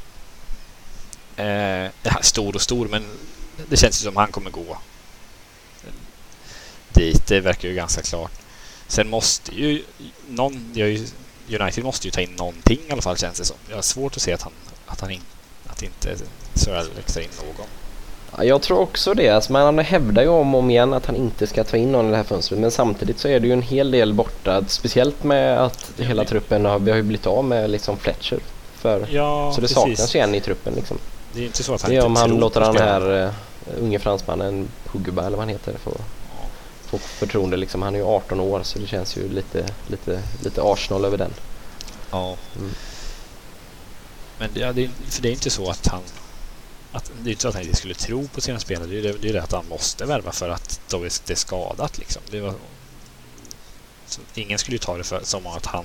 Eh, stor och stor, men det känns ju som han kommer gå dit. Det verkar ju ganska klart. Sen måste ju någon... United måste ju ta in någonting i alla fall känns det som. Jag har svårt att se att han, att han in, att inte Sir Alex tar in någon. Ja, jag tror också det. Alltså, man hävdar ju om och om igen att han inte ska ta in någon i det här fönstret. Men samtidigt så är det ju en hel del borta. Speciellt med att hela truppen har, vi har ju blivit av med liksom Fletcher. För, Ja, så det saknas ju en i truppen liksom. Det är inte så att han Det är om han låter han spelarna. här uh, unge fransmannen Pogba eller vad han heter få, få förtroende liksom. Han är ju 18 år så det känns ju lite, lite, lite Arsenal över den. Ja. Mm. Men det, ja, det, för det är inte så att han... att, det är inte så att han inte skulle tro på sina spelare. Det är det, det, är det att han måste värva för att de är, det är skadat. Liksom. Det var, så ingen skulle ju ta det för, som att han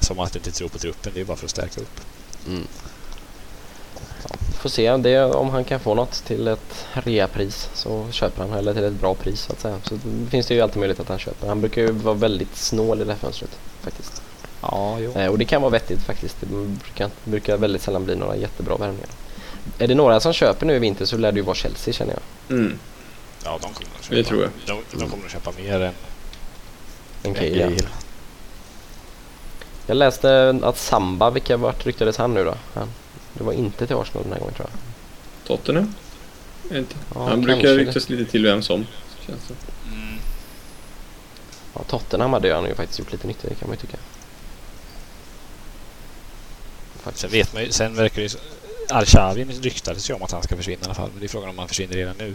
som att inte tror på truppen. Det är bara för att stärka upp. Mm. Ja, får se det, om han kan få något till ett reapris så köper han eller till ett bra pris så att säga. Så finns det ju alltid möjlighet att han köper. Han brukar ju vara väldigt snål i det här fönstret faktiskt. Ja, jo. Eh, och det kan vara vettigt faktiskt. Det brukar, brukar väldigt sällan bli några jättebra värvningar. Är det några som köper nu i vinter så lär det ju vara Chelsea känner jag. Mm. Ja, de kommer att köpa. Det tror jag. De, de kommer att köpa mer än En än Cahill, ja. Jag läste att Samba, vilka vart ryktades han nu då? Han, det var inte till Arsenal den här gången tror jag. Tottenham? Inte. Ja, han brukar det. ryktas lite till vem som. Känns det. Mm. Ja, Tottenham hade han ju faktiskt gjort lite nytta i kan man ju tycka. Faktiskt. Sen vet man ju, sen verkar det ju... Arshavin ryktades ju om att han ska försvinna i alla fall. Men det är frågan om han försvinner redan nu.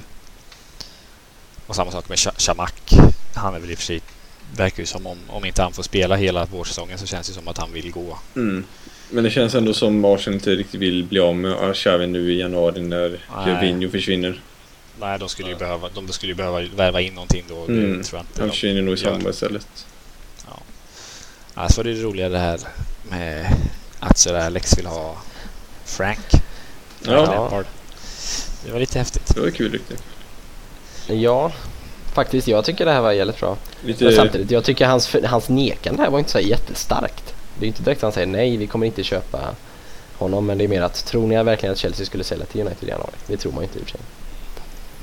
Och samma sak med Sha- Shamak. Han är väl i och för sig... Verkar ju som om, om inte han får spela hela vårsäsongen så känns det som att han vill gå. Mm. Men det känns ändå som Arsenal inte riktigt vill bli av med Arshavin nu i januari när. Gervinho försvinner. Nej, de skulle ju behöva, de skulle ju behöva värva in någonting då. Mm. Det tror jag inte Han försvinner nog i samband istället. Annars var det det roliga det här med att Sir Alex vill ha Frank. Ja. Det var lite häftigt. Det var kul riktigt. Ja, faktiskt. Jag tycker det här var jävligt bra. Men Lite... samtidigt, jag tycker hans, hans nekande här var inte så jättestarkt. Det är inte direkt att han säger nej, vi kommer inte köpa honom. Men det är mer att, tror ni verkligen att Chelsea skulle sälja till United i januari? Det tror man ju inte i och för sig.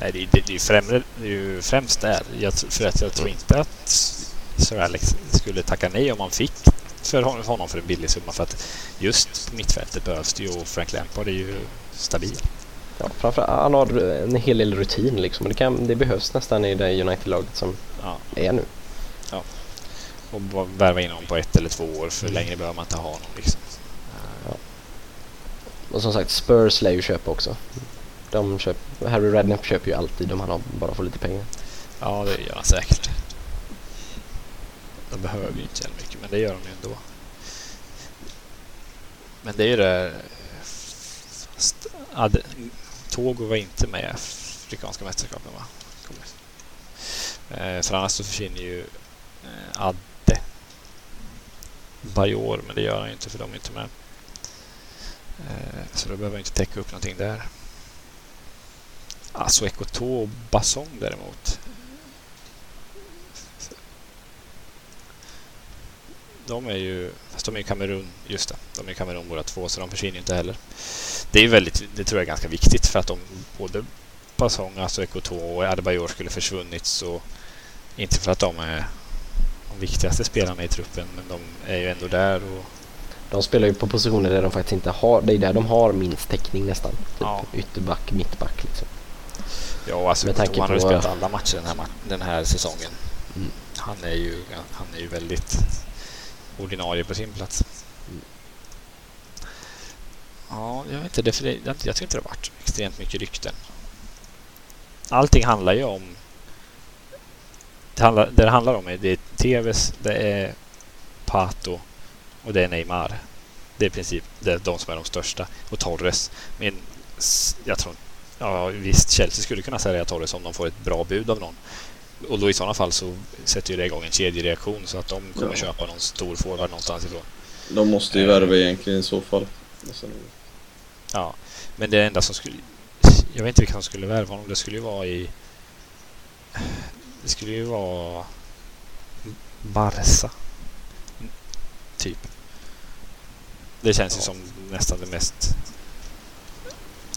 Nej, det, det, det, är ju främre, det är ju främst där. Jag, för att jag tror inte att Sir Alex skulle tacka nej om man fick för hon- för honom för en billig summa. För att just på mittfältet behövs det ju och Frank Lampard är ju stabil. Ja, framförallt, han har en hel del rutin liksom. Och det, kan, det behövs nästan i det United-laget som Ja. är nu. Och bara värva in honom på ett eller två år. För längre behöver man inte ha honom liksom. Och som sagt, Spurs lär ju köpa också. De köp, Harry Redknapp köper ju alltid om han har, bara får lite pengar. Ja, det gör han säkert. De behöver ju inte så mycket, men det gör de ju ändå. Men det är ju det hade, Togo var inte med i Afrikanska mästerskapen va? Eh, för annars så försvinner ju eh, Adde. Bajor, men det gör han ju inte för de är inte med. Eh, så då behöver jag inte täcka upp någonting där. Alltså Ekoto och Basong däremot. De är ju, fast de är ju Kamerun, just det. De är Kamerun båda två så de försvinner inte heller. Det är väldigt, det tror jag är ganska viktigt för att om både Basong, alltså Ekoto och Adebayor skulle försvunnit så inte för att de är de viktigaste spelarna i truppen men de är ju ändå där och De spelar ju på positioner där de faktiskt inte har, det är där de har minst täckning nästan. Typ Ja. ytterback, mittback liksom. Ja, alltså Med tanke han har ju spelat alla matcher den här, den här säsongen. Mm. Han är ju han är ju väldigt ordinarie på sin plats. Ja, jag vet inte. Det, det, jag tycker inte det har varit extremt mycket rykten. Allting handlar ju om... Det, handlar, det det handlar om är, det är Tevez, det är Pato och det är Neymar. Det är i princip det är de som är de största. Och Torres. Men jag tror Ja, visst. Chelsea skulle kunna sälja Torres om de får ett bra bud av någon. Och då i sådana fall så sätter ju det igång en kedjereaktion så att de kommer Ja. köpa någon stor forward någonstans ifrån. De måste ju Eh. värva egentligen i så fall. Alltså, Ja, men det enda som skulle... Jag vet inte vilka som skulle värva honom. Det skulle ju vara i... Det skulle ju vara... Barca. Typ. Det känns ju som nästan det mest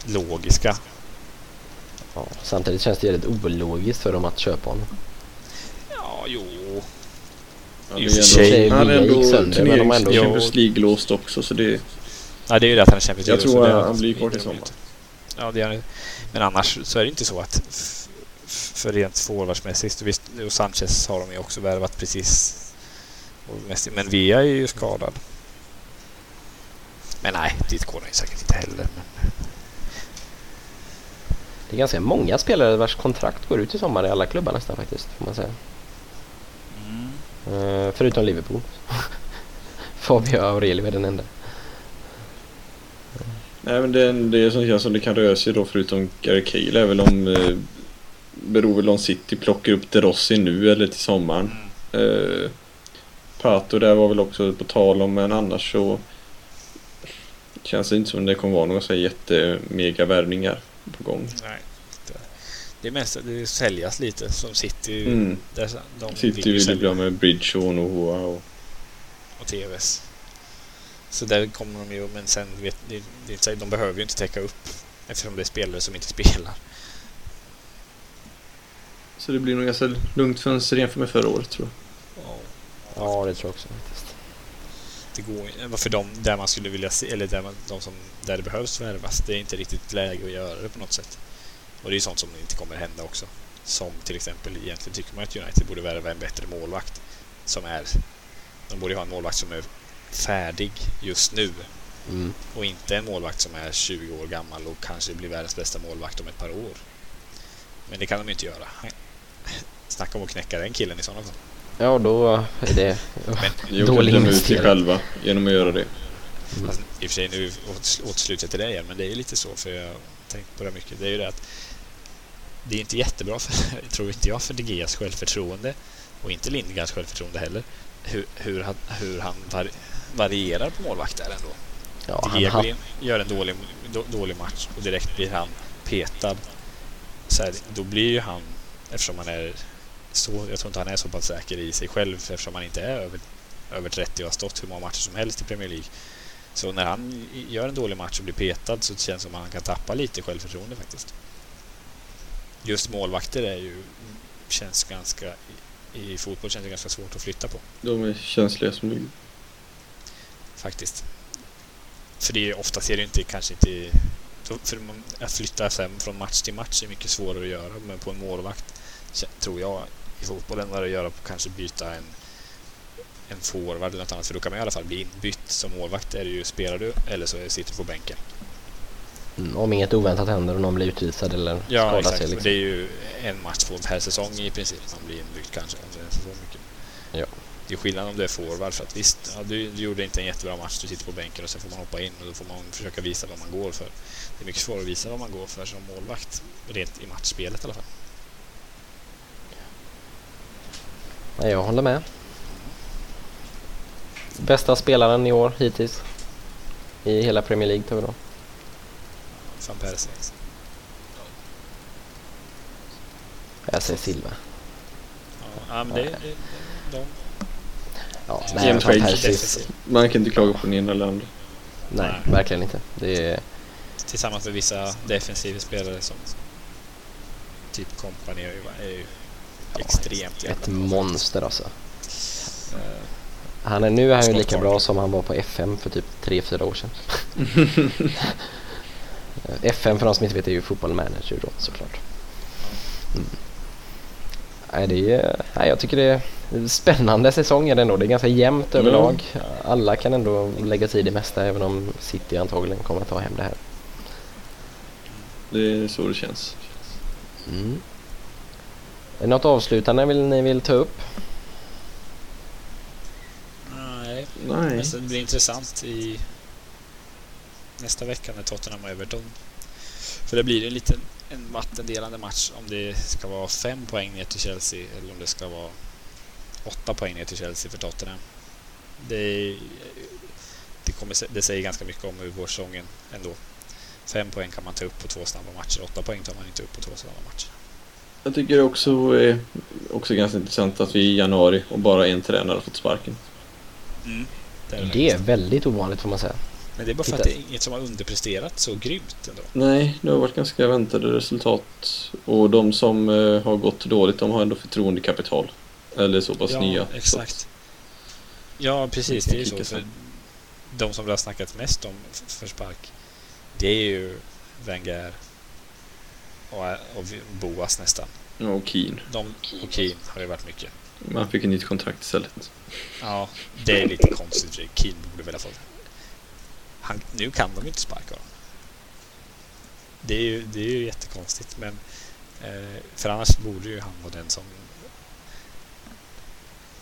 logiska. Ja. Samtidigt känns det väldigt ologiskt för dem att köpa honom. Ja, jo. Han är och ändå, turnerings Champions League-låst också så det... Ja, det är ju det att han är Champions Jag League, tror så det- han blir kvar till det är sommar. roligt. Ja, det är. Men annars så är det inte så att för rent forwardsmässigt, visst, och Sanchez har de ju också värvat precis. Och men Via är ju skadad. Men nej, dit går han ju säkert inte heller. Men, Det är ganska många spelare vars kontrakt går ut i sommar i alla klubbar nästan faktiskt, får man säga. Eh, förutom Liverpool. <laughs> Fabio Aurelio är den enda. Nej men det, det som känns som det kan röra sig då förutom Gary Cale är väl om eh, beror väl om City plockar upp De Rossi nu eller till sommaren. Eh, Pato där var väl också på tal om men annars så känns det inte som det kommer vara några så här jättemega värvningar på gång. Nej. Det, det är mest att det säljas lite som City. Mm. Där, de City vill ju sälja. bli av med Bridge och Nohoa och och TVS. Så där kommer de ju, men sen vet det, det de behöver ju inte täcka upp eftersom det är spelare som inte spelar. Så det blir nog ganska lugnt fönster jämfört med förra året tror jag. Ja, det tror jag också faktiskt. Det går ju- för de där man skulle vilja se, eller där, man, de som, där det behövs värvas, det är inte riktigt läge att göra det på något sätt. Och det är ju sånt som inte kommer hända också. Som till exempel, egentligen tycker man att United borde värva en bättre målvakt. Som är, de borde ju ha en målvakt som är färdig just nu. Mm. Och inte en målvakt som är 20 år gammal och kanske blir världens bästa målvakt om ett par år. Men det kan de inte göra. Snacka om att knäcka den killen i sådana fall. Ja, då är det Men Dålig döma ut sig investering. själva genom att göra det. Mm. Fast i och för sig nu åt- återsluter jag till det igen, men det är ju lite så för jag har tänkt på det mycket. Det är ju det att det är inte jättebra för, <laughs> tror inte jag, för De Geas självförtroende och inte Lindgards självförtroende heller. Hur, hur, han, hur han var, varierar på målvakt där ändå. Ja, De han Gea in, gör en dålig, då, dålig match och direkt blir han petad. Så här, då blir ju han, eftersom han är så, jag tror inte han är så pass säker i sig själv eftersom han inte är över, över 30 och har stått hur många matcher som helst i Premier League. Så när han gör en dålig match och blir petad så känns det som att han kan tappa lite självförtroende faktiskt. Just målvakter är ju, känns ganska, i, fotboll känns det ganska svårt att flytta på De är känsliga som nu. faktiskt. För det är ofta ser det inte kanske inte... För att flytta från match till match är mycket svårare att göra. Men på en målvakt tror jag i fotbollen vad det att göra på kanske byta en, en forward eller något annat. För då kan man i alla fall bli inbytt. Som målvakt är det ju spelar du eller så sitter du på bänken. Mm, Om inget oväntat händer och någon blir utvisad eller Ja, skadar exakt. sig. Liksom. Det är ju en match på per säsong i princip man blir inbytt kanske. Alltså, så mycket. Ja. Det är skillnad om du är forward för att visst, ja, du, du gjorde inte en jättebra match, du sitter på bänken och sen får man hoppa in och då får man försöka visa vad man går för. Det är mycket svårare att visa vad man går för som målvakt, rent i matchspelet i alla fall. Nej, jag håller med. Bästa spelaren i år hittills? I hela Premier League tar vi då. Van Persie. Jag säger Silva. Ja, ja, men det, det, de, Ja, nej, James Wade. Man kan inte klaga på den ena eller andra. Nej, Nej. verkligen inte. Det är, Tillsammans med vissa defensiva spelare som typ Company är ju, ju extremt ett jävla bra. monster alltså. Eh, Han är, nu är han ju lika bra som han var på FM för typ 3-4 år sedan. <laughs> FM för de som inte vet är ju football manager då såklart. Mm. Nej, det är, nej, jag tycker det är spännande säsong är det ändå. Det är ganska jämnt Mm. överlag. Alla kan ändå lägga sig i det mesta även om City antagligen kommer att ta hem det här. Det är så det känns. Mm. Är det något avslutande vill, ni vill ta upp? nej, Nej. Det blir intressant i nästa vecka när Tottenham och Everton. För det blir en liten en vattendelande match om det ska vara fem poäng ner till Chelsea eller om det ska vara åtta poäng ner till Chelsea för Tottenham. Det, det, kommer, det säger ganska mycket om hur vårsäsongen ändå. Fem poäng kan man ta upp på två snabba matcher. Åtta poäng tar man inte upp på två snabba matcher. Jag tycker det också är också ganska intressant att vi i januari och bara en tränare har fått sparken. Det är det är väldigt ovanligt får man säga. Men det är bara för att Titta. det är inget som har underpresterat så grymt ändå. Nej, det har varit ganska väntade resultat. Och de som eh, har gått dåligt, de har ändå förtroendekapital. Eller så pass ja, nya. Så exakt. Ja, precis. Det är ju så. För de som det har snackats mest om för spark, det är ju Wenger och, och Boas nästan. Och Keen. De och Keane har ju varit mycket. Man fick ett nytt kontrakt istället. Ja, det är lite konstigt Keane borde väl ha fått... Han, nu kan de inte sparka honom. Det är ju, det är ju jättekonstigt, men eh, för annars borde ju han vara den som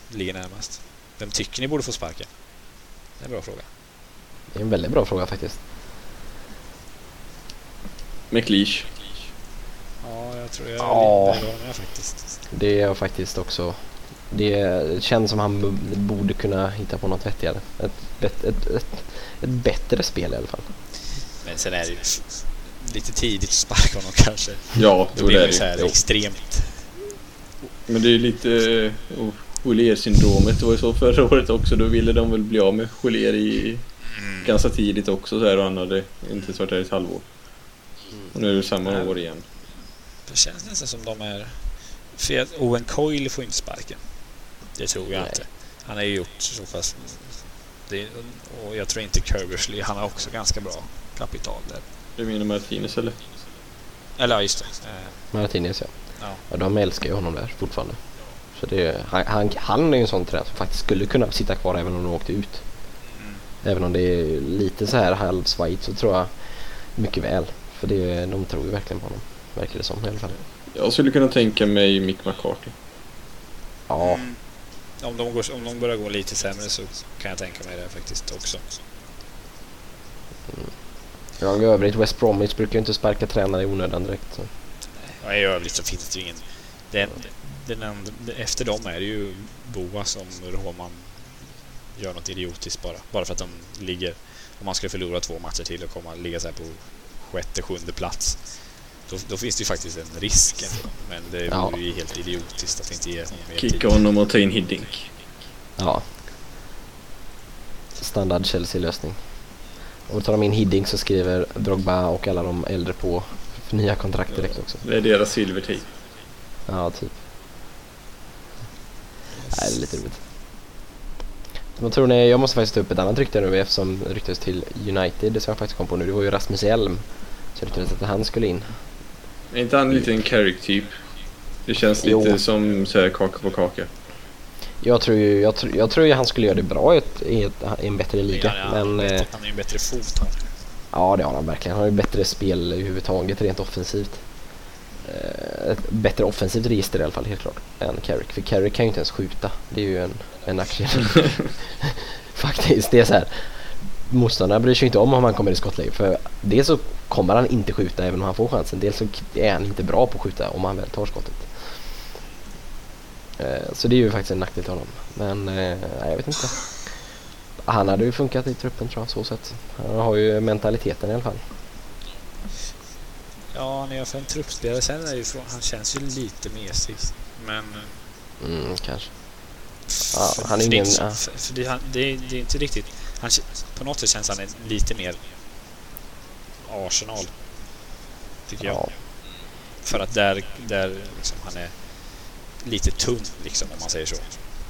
ligger närmast. Vem tycker ni borde få sparken? Det är en bra fråga. Det är en väldigt bra fråga faktiskt. McLeish. Ja, jag tror jag Ja. hålla med faktiskt. Det är jag faktiskt också. Det känns som han borde kunna hitta på något vettigare. Ett, bet- ett, ett, ett bättre spel i alla fall. Men sen är det ju lite tidigt att sparka honom kanske. Ja, Då jo, blir det det är ju så här extremt. Men det är ju lite uh, Golier-syndromet. Det var ju så förra året också. Då ville de väl bli av med Golier i Mm. ganska tidigt också så här och han hade inte varit där i ett halvår. Och nu är det samma Nej. år igen. Det känns nästan som de är... För Owen Coyle får inte sparken. Det tror jag Nej. inte. Han har ju gjort så pass... Det, och jag tror inte Kerbersley, han har också ganska bra kapital där. Du menar Martinez eller? Eller ja, just det. Eh, Martinez ja. Ja. ja. De älskar ju honom där fortfarande. Så det, han, han, han är ju en sån tränare som faktiskt skulle kunna sitta kvar även om de åkte ut. Mm. Även om det är lite så här halvsvajigt så tror jag mycket väl. För det, de tror ju verkligen på honom. Verkar det som i alla fall. Jag skulle kunna tänka mig Mick McCarthy. Ja, Mm. Om, de går, om de börjar gå lite sämre så kan jag tänka mig det faktiskt också. jag i övrigt West Bromwich brukar ju inte sparka tränare i onödan direkt. Så. Ja, I övrigt så finns det ju ingen... Den, den andra, efter dem är det ju Boa som Roman gör något idiotiskt bara. Bara för att de ligger... Om man skulle förlora två matcher till och komma ligga så här på sjätte, sjunde plats. Då, då finns det ju faktiskt en risk ändå. Men det Ja. vore ju helt idiotiskt att inte ge honom mer Kicka tid. honom och ta in Hiddink. Ja. Standard Chelsea-lösning. Och tar de in Hiddink så skriver Drogba och alla de äldre på för nya kontrakt direkt också. Det är deras silvertejp. Ja, typ. Nej, det är lite roligt. Vad tror ni? Jag måste faktiskt ta upp ett annat rykte nu eftersom ryktades till United, det som jag faktiskt kom på nu. Det var ju Rasmus Elm. Så ryktades att han skulle in. Är inte han lite en Carrick-typ? Det känns Jo. lite som så här kaka på kaka. Jag tror ju, jag, tror- jag tror ju han skulle göra det bra i, ett, i, ett, i en bättre liga. Ja, ja, men eh, han är ju en bättre fot. han. ja, det har han verkligen. Han har ju bättre spel överhuvudtaget rent offensivt. Eh, ett bättre offensivt register i alla fall, helt klart, än Carrick. För Carrick kan ju inte ens skjuta. Det är ju en, en nackdel. <laughs> <laughs> Faktiskt, det är så här. Motståndarna bryr sig inte om om han kommer i skottläge. För dels så kommer han inte skjuta även om han får chansen. Dels så är han inte bra på att skjuta om han väl tar skottet. Eh, Så det är ju faktiskt en nackdel till honom. Men eh, nej, jag vet inte. Han hade ju funkat i truppen tror jag så sett. Han har ju mentaliteten i alla fall. Ja, han är för en truppspelare. Sen är det ju från, han känns ju lite mesig. Men... Mm, kanske. Ja, han är det ingen- ja. för, det, han, det, det är inte riktigt... Han, på något sätt känns han lite mer Arsenal. Tycker jag. Ja. För att där, där liksom, han är lite tunn, liksom, om man säger så.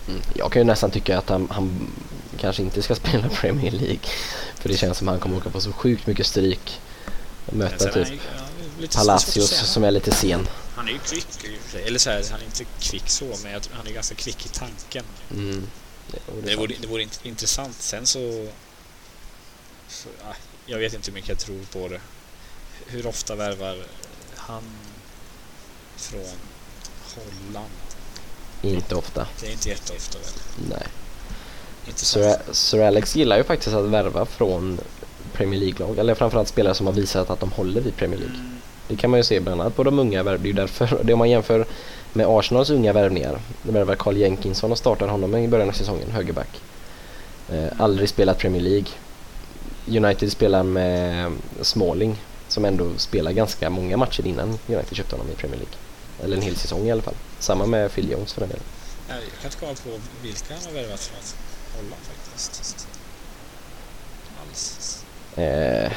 Mm. Jag kan ju nästan tycka att han, han kanske inte ska <laughs> spela Premier League. För det känns som att han kommer åka på så sjukt mycket stryk. Och möta typ är Palacios som är lite sen. Han är ju kvick. Eller så här, han är inte kvick så, men han är ganska kvick i tanken. Mm. Det vore, det vore int- intressant. Sen så... så ah, jag vet inte hur mycket jag tror på det. Hur ofta värvar han från Holland? Inte ofta. Det är inte jätteofta väl? Nej. Sir, Sir Alex gillar ju faktiskt att värva från Premier League-lag. Eller framförallt spelare som har visat att de håller vid Premier League. Mm, Det kan man ju se bland annat på de unga värv. Det är ju därför, det om man jämför med Arsenals unga värvningar. De värvar Carl Jenkinson och startar honom i början av säsongen, högerback. Eh, aldrig spelat Premier League. United spelar med Smalling som ändå spelar ganska många matcher innan United köpte honom i Premier League. Eller en hel säsong i alla fall. Samma med Phil Jones för den delen. Jag kan inte komma på vilka han har värvat från Holland faktiskt. Alls. Eh,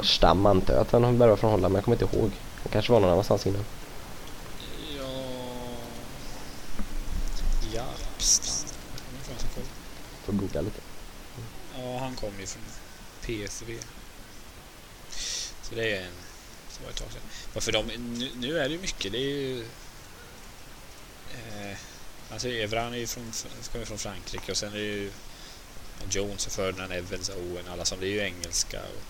Stam antar jag att han har värvat från Holland men jag kommer inte ihåg. Det kanske var någon annanstans innan. Jag får googla lite. Ja, han kom ju från PSV. Så det är en... Så var ett tag sedan. Varför de... Nu, nu är det ju mycket. Det är ju... Eh, alltså Evran är ju från, kommer från Frankrike och sen är det ju Jones och Ferdinand Evans och Owen. Alla som... Det är ju engelska. Och,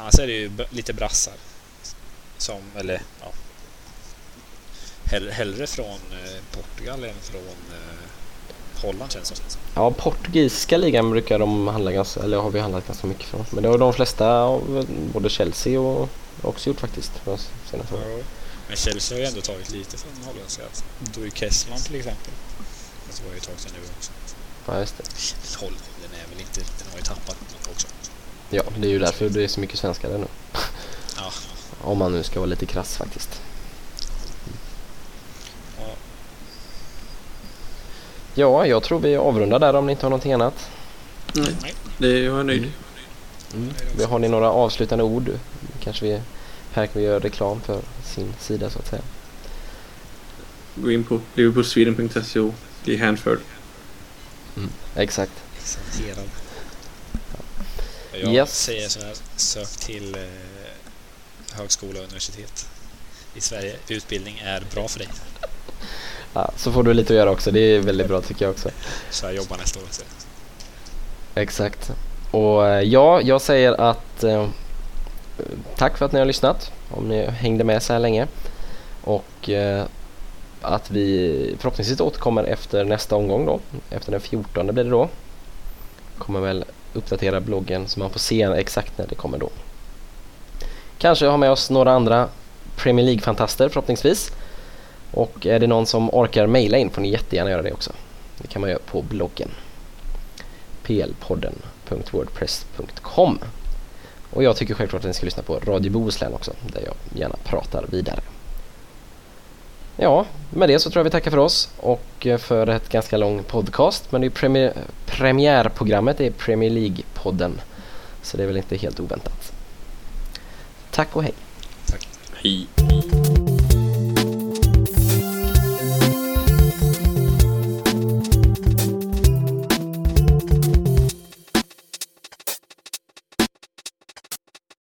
annars är det ju lite brassar. Som... Eller ja. Hell, hellre från eh, Portugal än från eh, Holland känns det som. Ja, portugisiska ligan brukar de handla ganska, eller har vi handlat ganska mycket från. Men det har de flesta både Chelsea och också gjort faktiskt. senaste. Ja. Men Chelsea har ju ändå tagit lite från holländska. Doi Kessman till exempel. Men det var ju ett tag sedan nu också. Ja, just det. Holland, den är väl inte... Den har ju tappat också. Ja, det är ju därför det är så mycket svenskar där nu. Ja. Om man nu ska vara lite krass faktiskt. Ja. Ja, jag tror vi avrundar där om ni inte har någonting annat. Nej, Nej. det är jag är nöjd. Mm. Har ni några avslutande ord? Kanske vi här kan vi göra reklam för sin sida så att säga. Gå in på liverpoolsweden.se och bli hänförd. Exakt. Exalterad. Jag Yes. säger så här. Sök till eh, högskola och universitet i Sverige. Utbildning är bra för dig. Ja, så får du lite att göra också. Det är väldigt bra tycker jag också. Så jag jobbar nästa år. Så. Exakt. Och eh, ja, jag säger att eh, tack för att ni har lyssnat. Om ni hängde med så här länge. Och eh, att vi förhoppningsvis återkommer efter nästa omgång då. Efter den 14 blir det då. Kommer väl uppdatera bloggen så man får se exakt när det kommer då. Kanske ha med oss några andra Premier League-fantaster förhoppningsvis. Och är det någon som orkar mejla in får ni jättegärna göra det också. Det kan man göra på bloggen plpodden.wordpress.com Och jag tycker självklart att ni ska lyssna på Radio Bohuslän också, där jag gärna pratar vidare. Ja, med det så tror jag vi tackar för oss och för ett ganska lång podcast. Men det är premiär, premiärprogrammet är Premier League-podden. Så det är väl inte helt oväntat. Tack och hej! Hej.